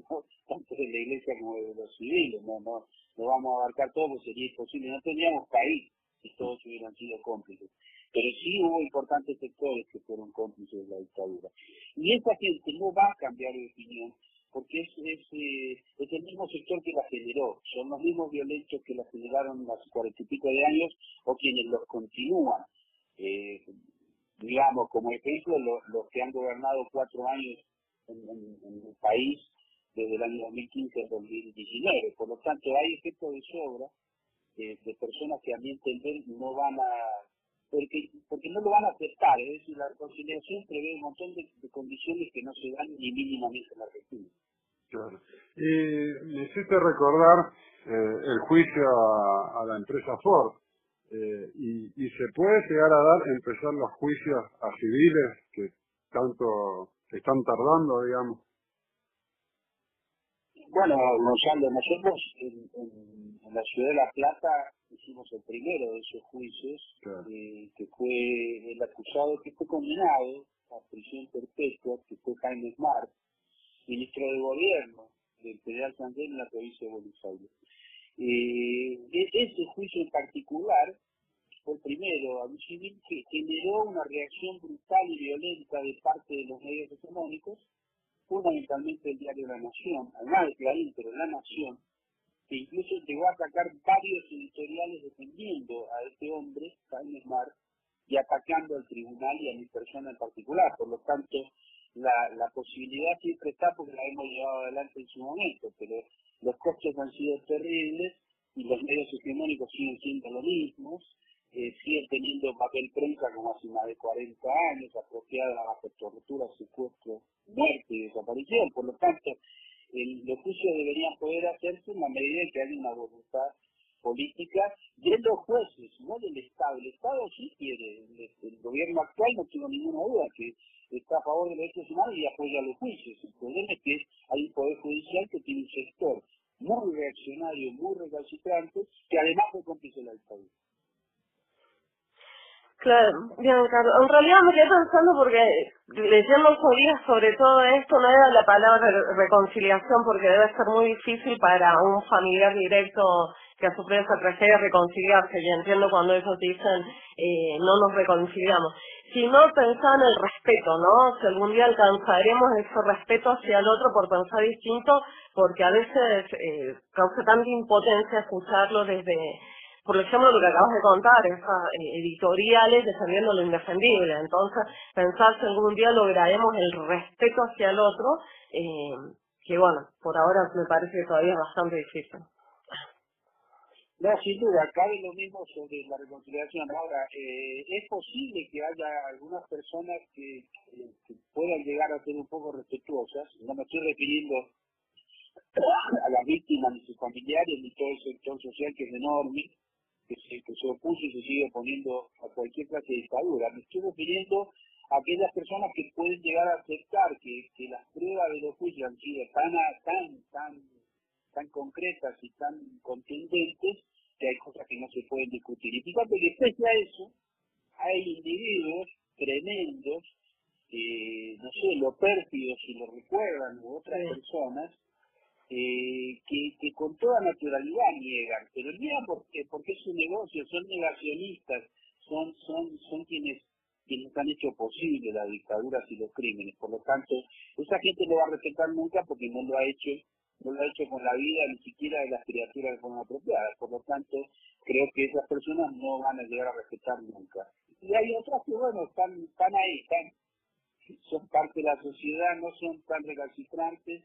tanto de la iglesia como de los civiles, no, no, no vamos a abarcar todo, porque sería imposible, no tendríamos país si todos hubieran sido cómplices. Pero sí hubo importantes sectores que fueron cómplices de la dictadura. Y esa gente no va a cambiar de opinión, porque es, es, eh, es el mismo sector que la generó, son los mismos violentos que la generaron hace cuarenta y pico de años o quienes los continúan. Eh, digamos, como ejemplo, los, que han gobernado cuatro años en el país desde el año 2015 al 2019. Por lo tanto, hay efectos de sobra eh, de personas que a mi entender no van a, porque, porque no lo van a aceptar. Es decir, la reconciliación prevé un montón de, condiciones que no se dan ni mínimamente en la Argentina. Claro. Y me hiciste recordar eh, el juicio a, a la empresa Ford. Eh, y, y se puede llegar a dar, empezar los juicios a civiles que tanto están tardando, digamos. Bueno, Gonzalo, nosotros en, en- en la ciudad de La Plata hicimos el primero de esos juicios, eh, que fue el acusado que fue condenado a prisión perpetua, que fue Jaime Smart, ministro de gobierno del Federal Sandén en la provincia de Buenos Aires. Eh, e- ese juicio en particular fue el primero a un civil que generó una reacción brutal y violenta de parte de los medios económicos, fundamentalmente el diario La Nación, además de Clarín, pero La Nación, que incluso llegó a sacar varios editoriales defendiendo a este hombre, Jaime Mar, y atacando al tribunal y a mi persona en particular. Por lo tanto, la, la posibilidad siempre está porque la hemos llevado adelante en su momento, pero los costos han sido terribles y los medios hegemónicos siguen siendo los mismos, eh, siguen teniendo papel prensa como hace más de 40 años, apropiada bajo tortura, secuestro, muerte y desaparición. Por lo tanto, los juicios deberían poder hacerse en la medida en que haya una voluntad política de los jueces, no del Estado. El Estado sí quiere, el, gobierno actual no tengo ninguna duda que está a favor de los derechos humanos y apoya los juicios. El problema es que hay un poder judicial que tiene un sector muy reaccionario, muy recalcitrante, que además fue cómplice de la. Claro, bien, Carlos. En realidad me quedé pensando porque leyendo días sobre todo esto no era la palabra re- reconciliación porque debe ser muy difícil para un familiar directo que ha sufrido esa tragedia reconciliarse. Y entiendo cuando ellos dicen eh, no nos reconciliamos. Sino pensar en el respeto, ¿no? Si algún día alcanzaremos ese respeto hacia el otro por pensar distinto, porque a veces eh, causa tanta impotencia escucharlo desde por ejemplo, lo que acabas de contar, esas eh, editoriales defendiendo lo indefendible. Entonces, pensar si algún día lograremos el respeto hacia el otro, eh, que bueno, por ahora me parece todavía bastante difícil. No, sin duda, cabe lo mismo sobre la reconciliación. Ahora, eh, es posible que haya algunas personas que- que puedan llegar a ser un poco respetuosas. No me estoy refiriendo a las víctimas ni sus familiares ni todo el sector social que es enorme, que se, que se opuso y se sigue oponiendo a cualquier clase de dictadura. Me estoy refiriendo a aquellas personas que pueden llegar a aceptar que, que las pruebas de los juicios han sido tan, tan, tan, tan concretas y tan contundentes que hay cosas que no se pueden discutir. Y fíjate que pese a eso, hay individuos tremendos, no sé, lo pérfidos si lo recuerdan, u otras personas, eh, que, que con toda naturalidad niegan, pero niegan porque, porque es su negocio, son negacionistas, son, son, son quienes, quienes han hecho posible las dictaduras y los crímenes. Por lo tanto, esa gente no va a respetar nunca porque no lo ha hecho, no lo ha hecho con la vida ni siquiera de las criaturas de forma apropiada. Por lo tanto, creo que esas personas no van a llegar a respetar nunca. Y hay otras que, bueno, están, están ahí, están, son parte de la sociedad, no son tan recalcitrantes,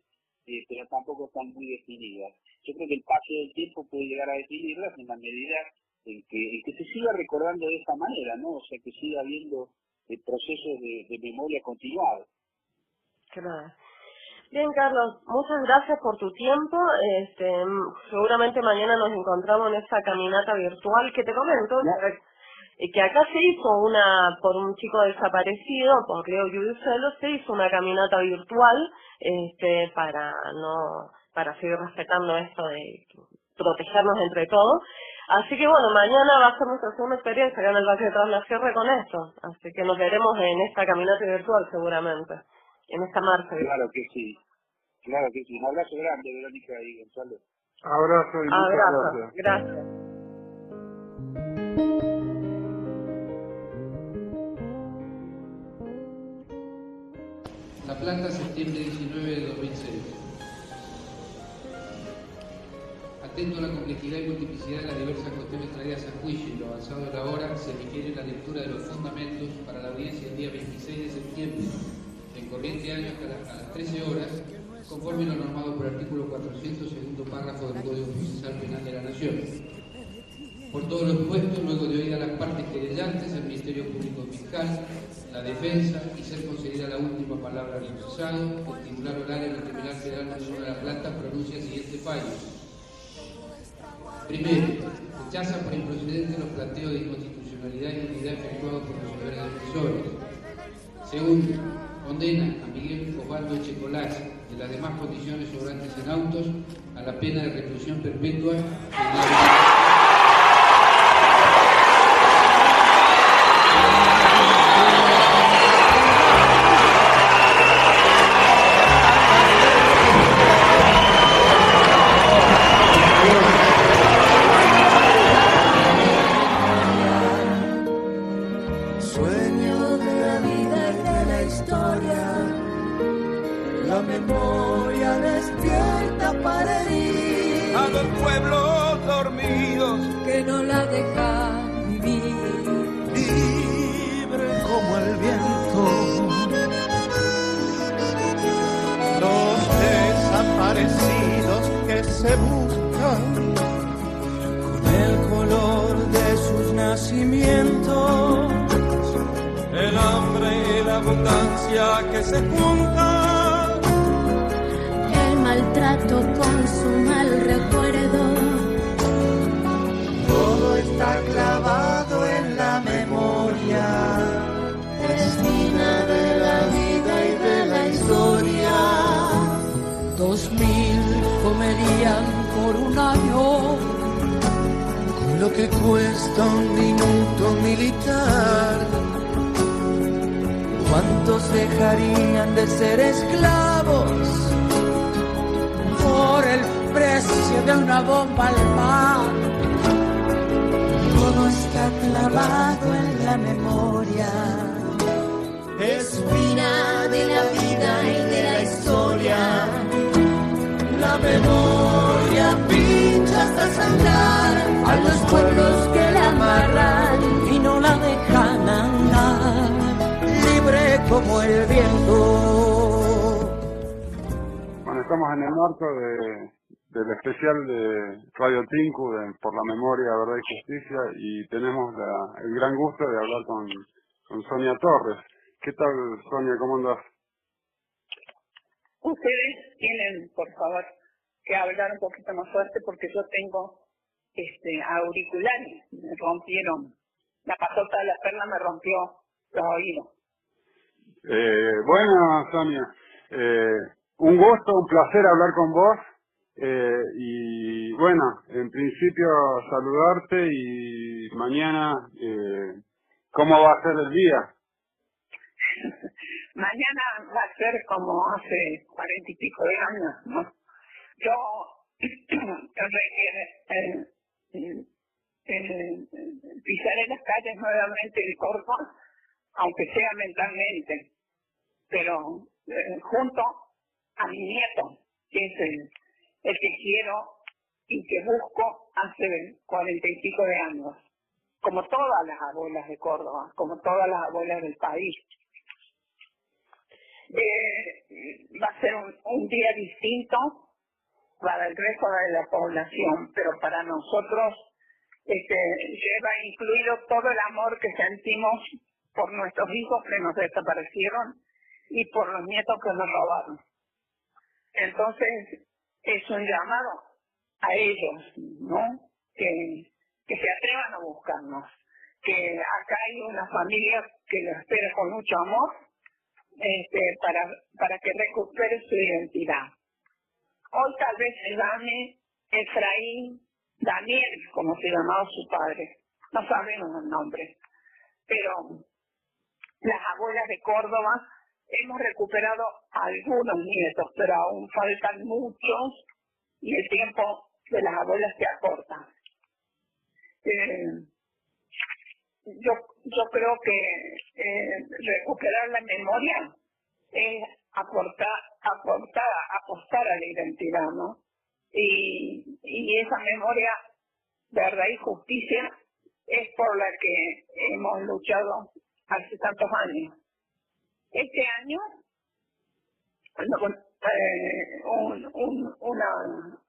eh, pero tampoco están muy definidas. Yo creo que el paso del tiempo puede llegar a definirlas en la medida en que, en que se siga recordando de esa manera, ¿no? O sea, que siga habiendo eh, procesos de, de memoria continuados. Nada. Bien, Carlos, muchas gracias por tu tiempo. Este, seguramente mañana nos encontramos en esta caminata virtual que te comento. Que acá se hizo una, por un chico desaparecido, por Leo Yudicelo, se hizo una caminata virtual este, para no para seguir respetando esto de protegernos entre todos. Así que bueno, mañana va a ser nuestra segunda experiencia acá en el Valle de Tras la Sierra con esto. Así que nos veremos en esta caminata virtual seguramente, en esta marcha. Claro que sí, claro que sí. Un abrazo grande, Verónica y Gonzalo. Abrazo y muchas Abrazo, gracias. gracias. Plata, septiembre 19 de 2006. Atento a la complejidad y multiplicidad de las diversas cuestiones traídas a juicio y lo avanzado de la hora, se requiere la lectura de los fundamentos para la audiencia el día 26 de septiembre, en corriente año hasta la- a las 13 horas, conforme lo normado por el artículo 400, segundo párrafo del Código Procesal Penal de la Nación. Por todo lo expuesto, luego de oír a las partes querellantes, el Ministerio Público Fiscal, la defensa y ser concedida la última palabra al procesado, el titular horario del Tribunal Federal Nacional de la Plata pronuncia el siguiente fallo. Primero, rechaza por improcedente los planteos de inconstitucionalidad y nulidad efectuados por los señores defensores. Segundo, condena a Miguel Osvaldo Echecolás y las demás condiciones sobrantes en autos a la pena de reclusión perpetua en la justicia y tenemos la- el gran gusto de hablar con, con Sonia Torres. ¿Qué tal, Sonia? ¿Cómo andas? Ustedes tienen, por favor, que hablar un poquito más fuerte porque yo tengo este auriculares, me rompieron. La pasota de la perna me rompió los oídos. Eh, bueno, Sonia, eh, un gusto, un placer hablar con vos. Eh, y bueno, en principio saludarte y mañana, eh, ¿cómo va a ser el día? Mañana va a ser como hace cuarenta y pico de años, ¿no? Yo eh, pisaré las calles nuevamente de Córdoba, aunque sea mentalmente, pero eh, junto a mi nieto, que es el, el que quiero y que busco hace cuarenta y pico de años, como todas las abuelas de Córdoba, como todas las abuelas del país. Eh, va a ser un, un día distinto para el resto de la población, pero para nosotros este, lleva incluido todo el amor que sentimos por nuestros hijos que nos desaparecieron y por los nietos que nos robaron. Entonces, es un llamado a ellos, ¿no? Que, se atrevan a buscarnos, que acá hay una familia que lo espera con mucho amor este, para, para que recupere su identidad. Hoy tal vez se llame Efraín Daniel, como se llamaba su padre. No sabemos el nombre. Pero las abuelas de Córdoba hemos recuperado algunos nietos, pero aún faltan muchos y el tiempo de las abuelas se acorta. Eh, yo, creo que eh, recuperar la memoria es aportar, aportar, apostar a la identidad, ¿no? Y, y esa memoria, verdad y justicia es por la que hemos luchado hace tantos años. Este año, eh, un, un,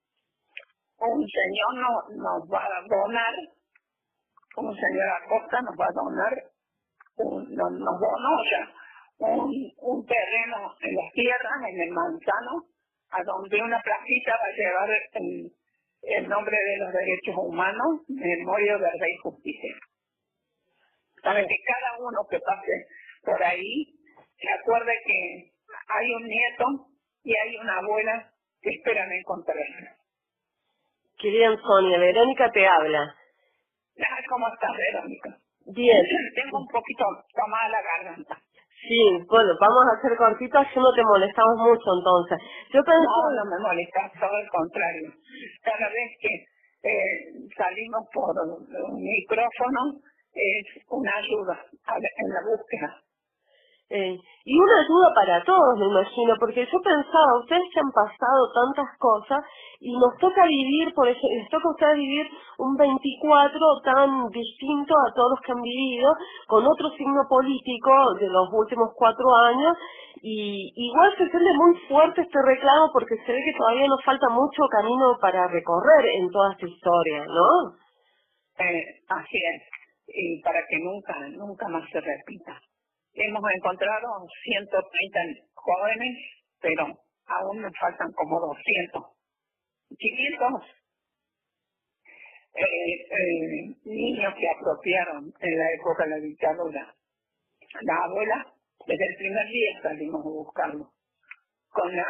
un señor no, nos va a donar, un señor Acosta nos va a donar, nos, donó ya un, un terreno en las tierras, en el manzano, a donde una placita va a llevar el, el nombre de los derechos humanos, memoria, verdad y justicia. Para que cada uno que pase por ahí se acuerde que hay un nieto y hay una abuela que esperan encontrarlo. Querida Sonia, Verónica te habla. ¿Cómo estás, Verónica? Bien. Tengo un poquito tomada la garganta. Sí, bueno, vamos a hacer cortitos, así no te molestamos mucho entonces. Yo pensé... No, no me molesta, todo el contrario. Cada vez que eh, salimos por un micrófono es una ayuda en la búsqueda. Y una ayuda para todos, me imagino, porque yo pensaba, ustedes que han pasado tantas cosas y nos toca vivir, por eso, les toca a ustedes vivir un 24 tan distinto a todos los que han vivido, con otro signo político de los últimos cuatro años, y igual se siente muy fuerte este reclamo porque se ve que todavía nos falta mucho camino para recorrer en toda esta historia, ¿no? Eh, así es, y para que nunca, nunca más se repita. Hemos encontrado 130 jóvenes, pero aún nos faltan como 200. 500 eh, eh, niños que apropiaron en la época de la dictadura. La abuela, desde el primer día salimos a buscarlo. Con la,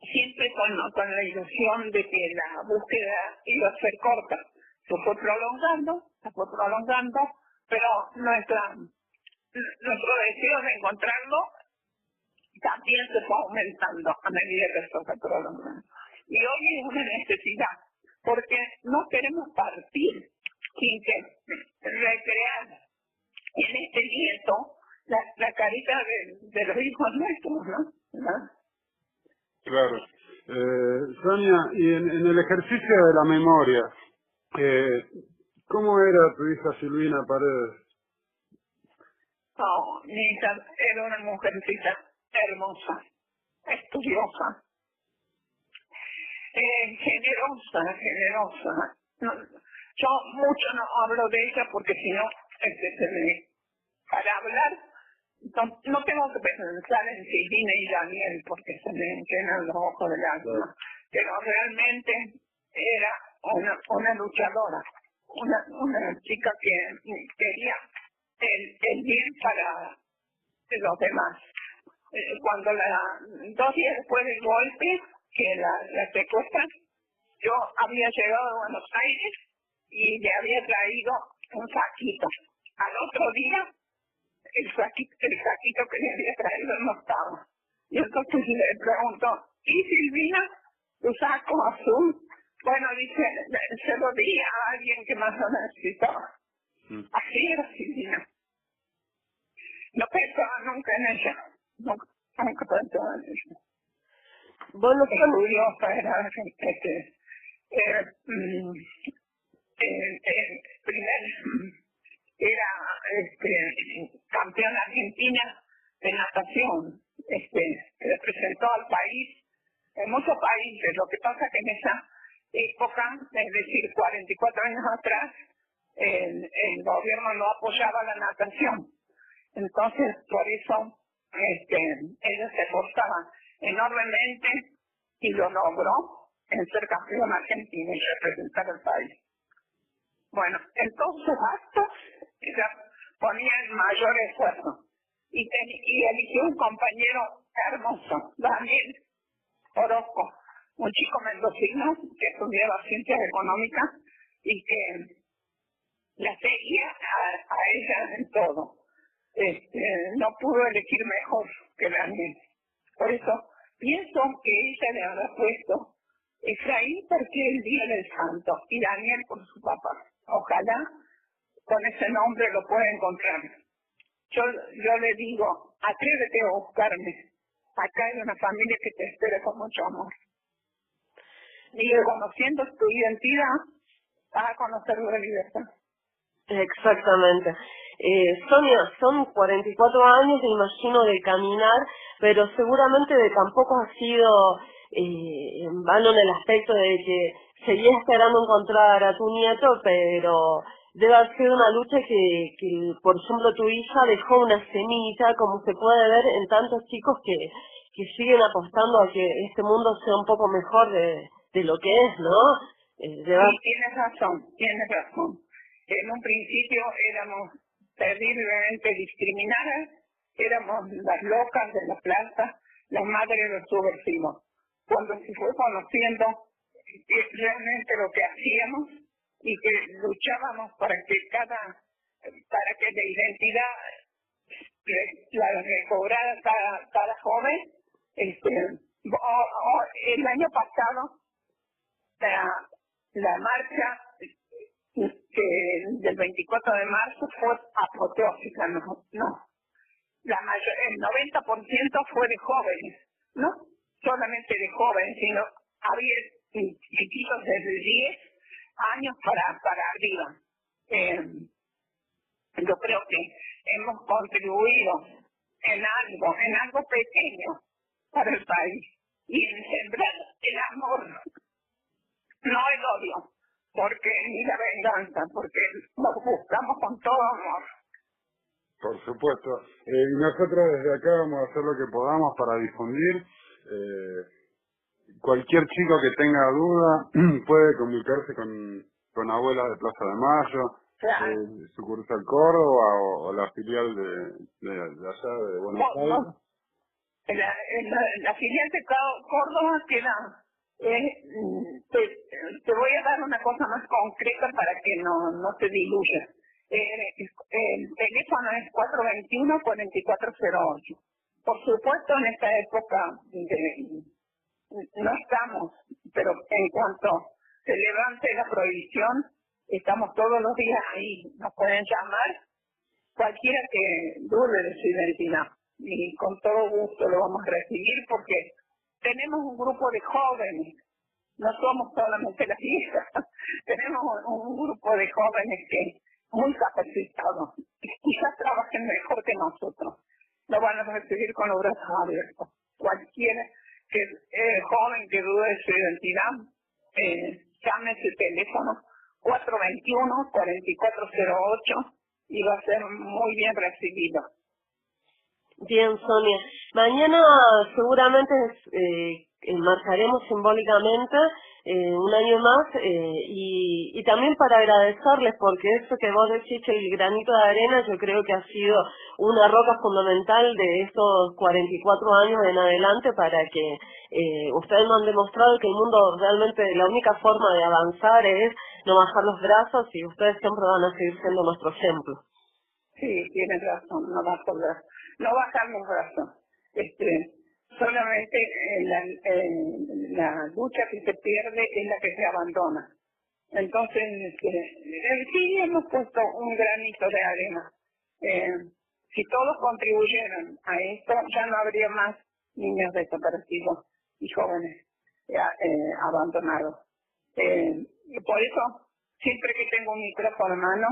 siempre con, con la ilusión de que la búsqueda iba a ser corta. Se fue prolongando, se fue prolongando, pero nuestra nuestro deseo de encontrarlo también se fue aumentando a medida que esto se prolonga. Y hoy es una necesidad, porque no queremos partir sin que recrear en este nieto la, la carita de, de, los hijos nuestros, ¿no? Claro. Eh, Sonia, y en, el ejercicio de la memoria, eh, ¿cómo era tu hija Silvina Paredes? No, mi hija era una mujercita hermosa, estudiosa, eh, generosa, generosa. yo mucho no hablo de ella porque si no, este, para hablar no, no, tengo que pensar en Silvina y Daniel porque se me llenan los ojos del alma, pero realmente era una, una luchadora, una, una chica que quería el, bien para los demás. Eh, cuando la, dos días después del golpe, que la, la secuestran, yo había llegado a Buenos Aires y le había traído un saquito. Al otro día, el saquito, el saquito que le había traído no estaba. Y entonces le pregunto, ¿y Silvina? ¿Tu saco azul? Bueno, dice, se lo di a alguien que más lo necesitaba. Así era Silvina. No pensaba nunca en ella. Nunca, nunca pensaba en ella. Bueno, Estudiosa era este, eh, eh, primer, era este, campeona argentina de natación. Este, representó al país en muchos países. Lo que pasa que en esa época, es decir, 44 años atrás, el, gobierno no apoyaba la natación. Entonces, por eso este, ella se esforzaba enormemente y lo logró en ser campeón argentino y representar al país. Bueno, en todos sus actos ella ponía el mayor esfuerzo y, y eligió un compañero hermoso, Daniel Orozco, un chico mendocino que estudiaba ciencias económicas y que la seguía a, a ella en todo. Este, no pudo elegir mejor que Daniel. Por eso pienso que ella le habrá puesto Efraín porque el día del santo y Daniel por su papá. Ojalá con ese nombre lo pueda encontrar. Yo, yo le digo, atrévete a buscarme. Acá hay una familia que te espera con mucho amor. Y reconociendo tu identidad, vas a conocer la libertad. Exactamente. Eh, Sonia, son 44 años, me imagino, de caminar, pero seguramente tampoco ha sido eh, en vano en el aspecto de que seguía esperando encontrar a tu nieto, pero debe haber sido una lucha que, que, por ejemplo, tu hija dejó una semilla, como se puede ver en tantos chicos que, que siguen apostando a que este mundo sea un poco mejor de, de lo que es, ¿no? Eh, sí, tienes razón, tienes razón. En un principio éramos terriblemente discriminadas, éramos las locas de la plaza, las madres de los subversivos. Cuando se fue conociendo realmente lo que hacíamos y que luchábamos para que cada, para que la identidad la recobrara cada, cada joven, este, el año pasado la, la marcha que del 24 de marzo fue apoteósica, no, no. La mayor, el 90% fue de jóvenes, no solamente de jóvenes, sino había chiquitos desde 10 años para, para arriba. Eh, yo creo que hemos contribuido en algo, en algo pequeño para el país y en sembrar el amor, no el odio porque ni la venganza, porque nos buscamos con todo amor. Por supuesto. Eh, y nosotros desde acá vamos a hacer lo que podamos para difundir. Eh, cualquier chico que tenga duda puede comunicarse con, con Abuela de Plaza de Mayo, eh, sucursal Córdoba o, la filial de, de, allá de Buenos Aires. La, la, la, filial de Córdoba queda eh, te, voy a dar una cosa más concreta para que no, no te diluya. Eh, el teléfono es 421-4408. Por supuesto, en esta época de, no estamos, pero en cuanto se levante la prohibición, estamos todos los días ahí. Nos pueden llamar cualquiera que dude de su identidad y con todo gusto lo vamos a recibir porque tenemos un grupo de jóvenes, no somos solamente las hijas, tenemos un, grupo de jóvenes que muy capacitados, quizás trabajen mejor que nosotros, lo van a recibir con los brazos abiertos. Cualquier que, eh, joven que dude de su identidad, eh, llame su teléfono 421-4408 y va a ser muy bien recibido. Bien, Sonia. Mañana seguramente eh, marcaremos simbólicamente eh, un año más eh, y, también para agradecerles porque eso que vos decís, el granito de arena, yo creo que ha sido una roca fundamental de estos 44 años en adelante para que eh, ustedes nos han demostrado que el mundo realmente la única forma de avanzar es no bajar los brazos y ustedes siempre van a seguir siendo nuestro ejemplo. Sí, tienes razón, no bajar los brazos no bajar los brazos. Este, solamente la, la, lucha que se pierde es la que se abandona. Entonces, este, sí hemos puesto un granito de arena. Eh, si todos contribuyeran a esto, ya no habría más niños desaparecidos y jóvenes eh, eh, abandonados. por eso, siempre que tengo un micrófono en mano,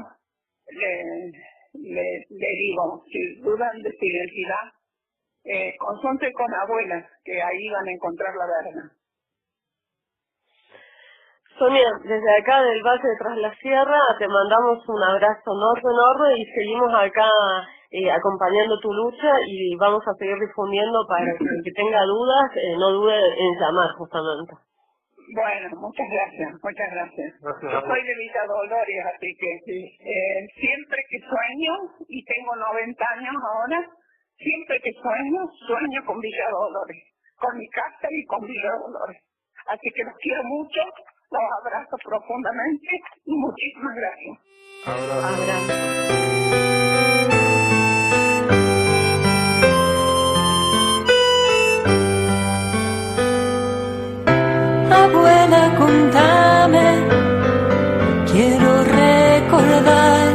le, le digo, si dudan de su identidad, eh, consulte con abuelas, que ahí van a encontrar la verdad. Sonia, desde acá del Valle de Tras la Sierra te mandamos un abrazo enorme, enorme y seguimos acá eh, acompañando tu lucha y vamos a seguir difundiendo para que el que tenga dudas eh, no dude en llamar justamente. Bueno, muchas gracias, muchas gracias. Yo soy de Villa Dolores, así que eh, siempre que sueño, y tengo 90 años ahora, siempre que sueño, sueño con Villa Dolores, con mi casa y con Villa Dolores. Así que los quiero mucho, los abrazo profundamente y muchísimas gracias. Contame, quiero recordar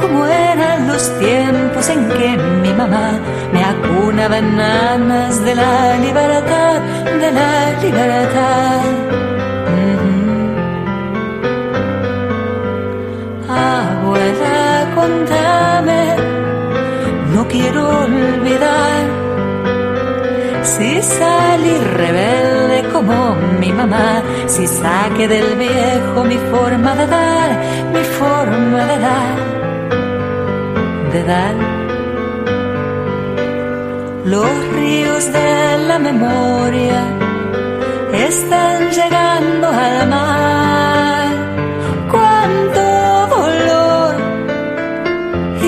cómo eran los tiempos en que mi mamá me acunaba en alas de la libertad, de la libertad. Abuela, contame, no quiero olvidar si salí rebelde como mi mamá, si saqué del viejo mi forma de dar, mi forma de dar, de dar. Los ríos de la memoria están llegando al mar. Cuánto dolor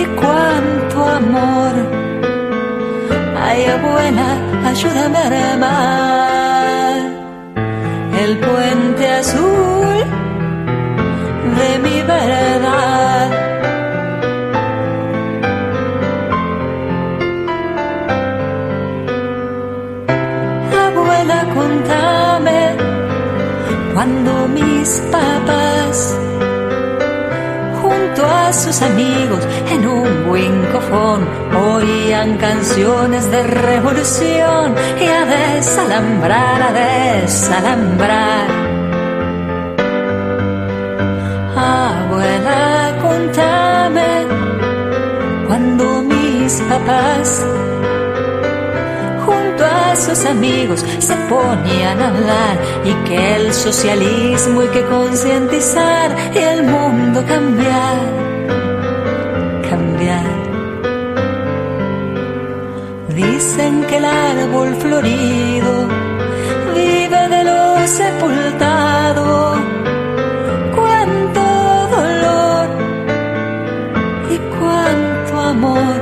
y cuánto amor. Ay, abuela, ayúdame a remar el puente azul de mi verdad. Abuela, contame cuando mis papás sus amigos en un buen cofón oían canciones de revolución y a desalambrar, a desalambrar. Abuela, contame cuando mis papás junto a sus amigos se ponían a hablar y que el socialismo hay que concientizar y el mundo cambiar. Dicen que el árbol florido vive de lo sepultado. Cuánto dolor y cuánto amor.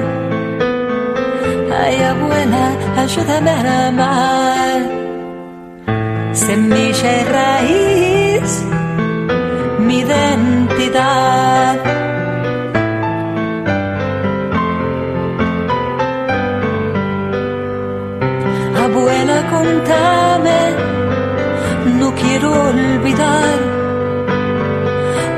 Ay, abuela, ayúdame a amar. Semilla y raíz,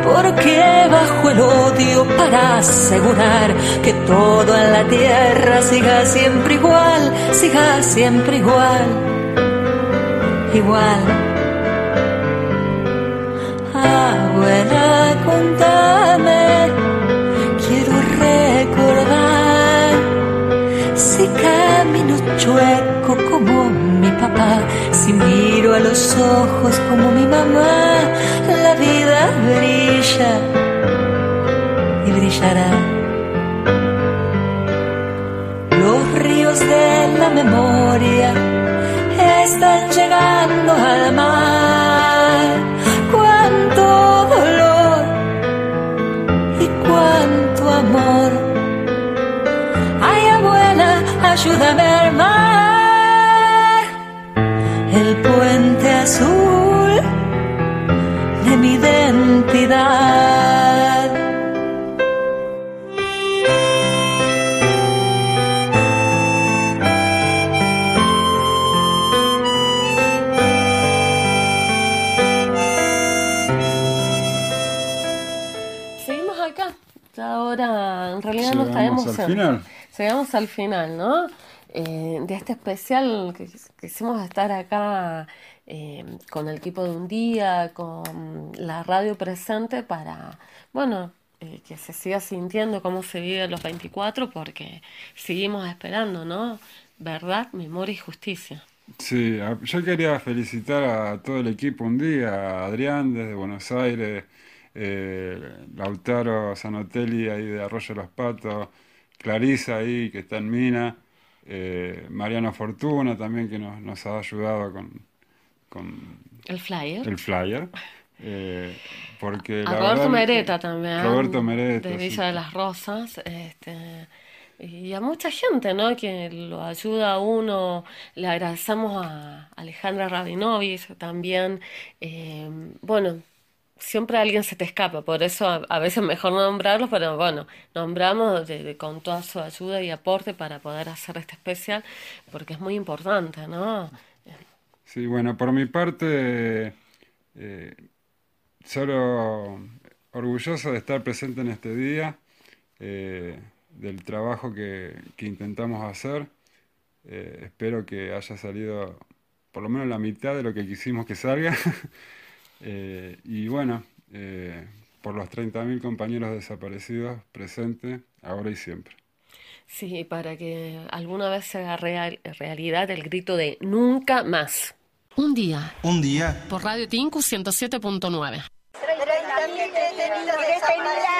Porque bajo el odio para asegurar que todo en la tierra siga siempre igual, siga siempre igual, igual. Abuela, contame, quiero recordar si camino chueco como papá, si miro a los ojos como mi mamá, la vida brilla y brillará. Los ríos de la memoria están llegando al mar. Cuánto dolor y cuánto amor. Ay, abuela, ayúdame armar el puente azul de mi identidad. Seguimos acá. Ahora en realidad no está Llegamos al emoción. final. Llegamos al final, ¿no? Eh, de este especial que quisimos estar acá eh, con el equipo de un día, con la radio presente para, bueno, eh, que se siga sintiendo cómo se vive los 24 porque seguimos esperando, ¿no? Verdad, memoria y justicia. Sí, yo quería felicitar a todo el equipo un día, a Adrián desde Buenos Aires, Lautaro Sanotelli ahí de Arroyo Los Patos, Clarisa ahí que está en Mina, eh, Mariano Fortuna también que nos, nos ha ayudado con, con El flyer. el flyer. eh, porque A la Roberto verdad- Mereta también. Roberto Mereta, De sí. Villa de las Rosas. Este, y a mucha gente, ¿no? Que lo ayuda a uno. Le agradecemos a Alejandra Rabinovich también. Eh, bueno, siempre alguien se te escapa, por eso a, a veces mejor no nombrarlos, pero bueno, nombramos de- de- con toda su ayuda y aporte para poder hacer este especial, porque es muy importante, ¿no? Sí, bueno, por mi parte, eh, solo orgulloso de estar presente en este día, eh, del trabajo que, que intentamos hacer. Eh, espero que haya salido por lo menos la mitad de lo que quisimos que salga. Eh, y bueno, eh, por los 30.000 compañeros desaparecidos presentes, ahora y siempre. Sí, para que alguna vez se haga real- realidad el grito de nunca más. Un día, Un día. por Radio Tinku 107.9. 30.000 detenidos desaparecidos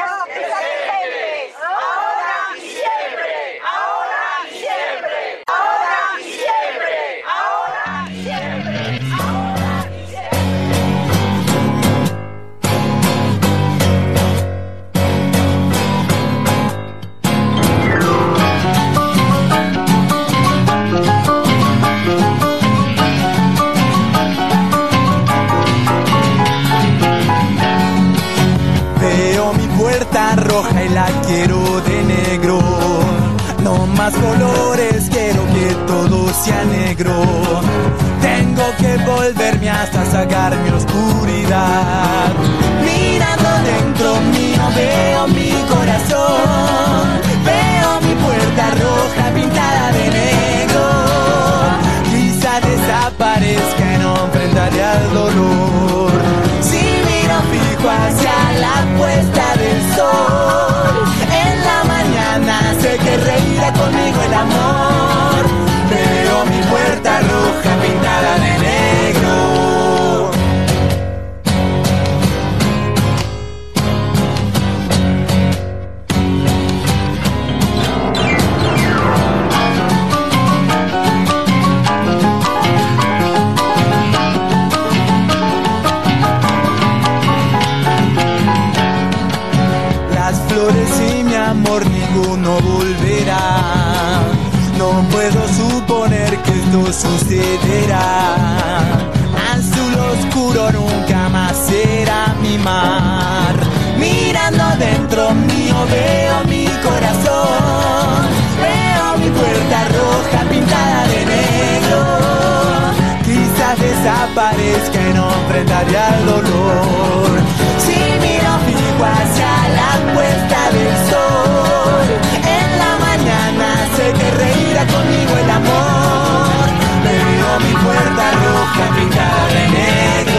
más colores, quiero que todo sea negro. Tengo que volverme hasta sacar mi oscuridad. Mirando dentro mío veo mi corazón. Veo mi puerta roja pintada de negro. Quizá desaparezca y no enfrentaré al dolor. Si miro fijo hacia la puesta amor. Veo mi puerta roja Azul oscuro nunca más será mi mar. Mirando dentro mío veo mi corazón. Veo mi puerta roja pintada de negro. Quizás desaparezca y no enfrentaré al dolor. Si miro fijo hacia la puesta del sol. En la mañana sé que reirá conmigo el amor puerta roja pintada de negro.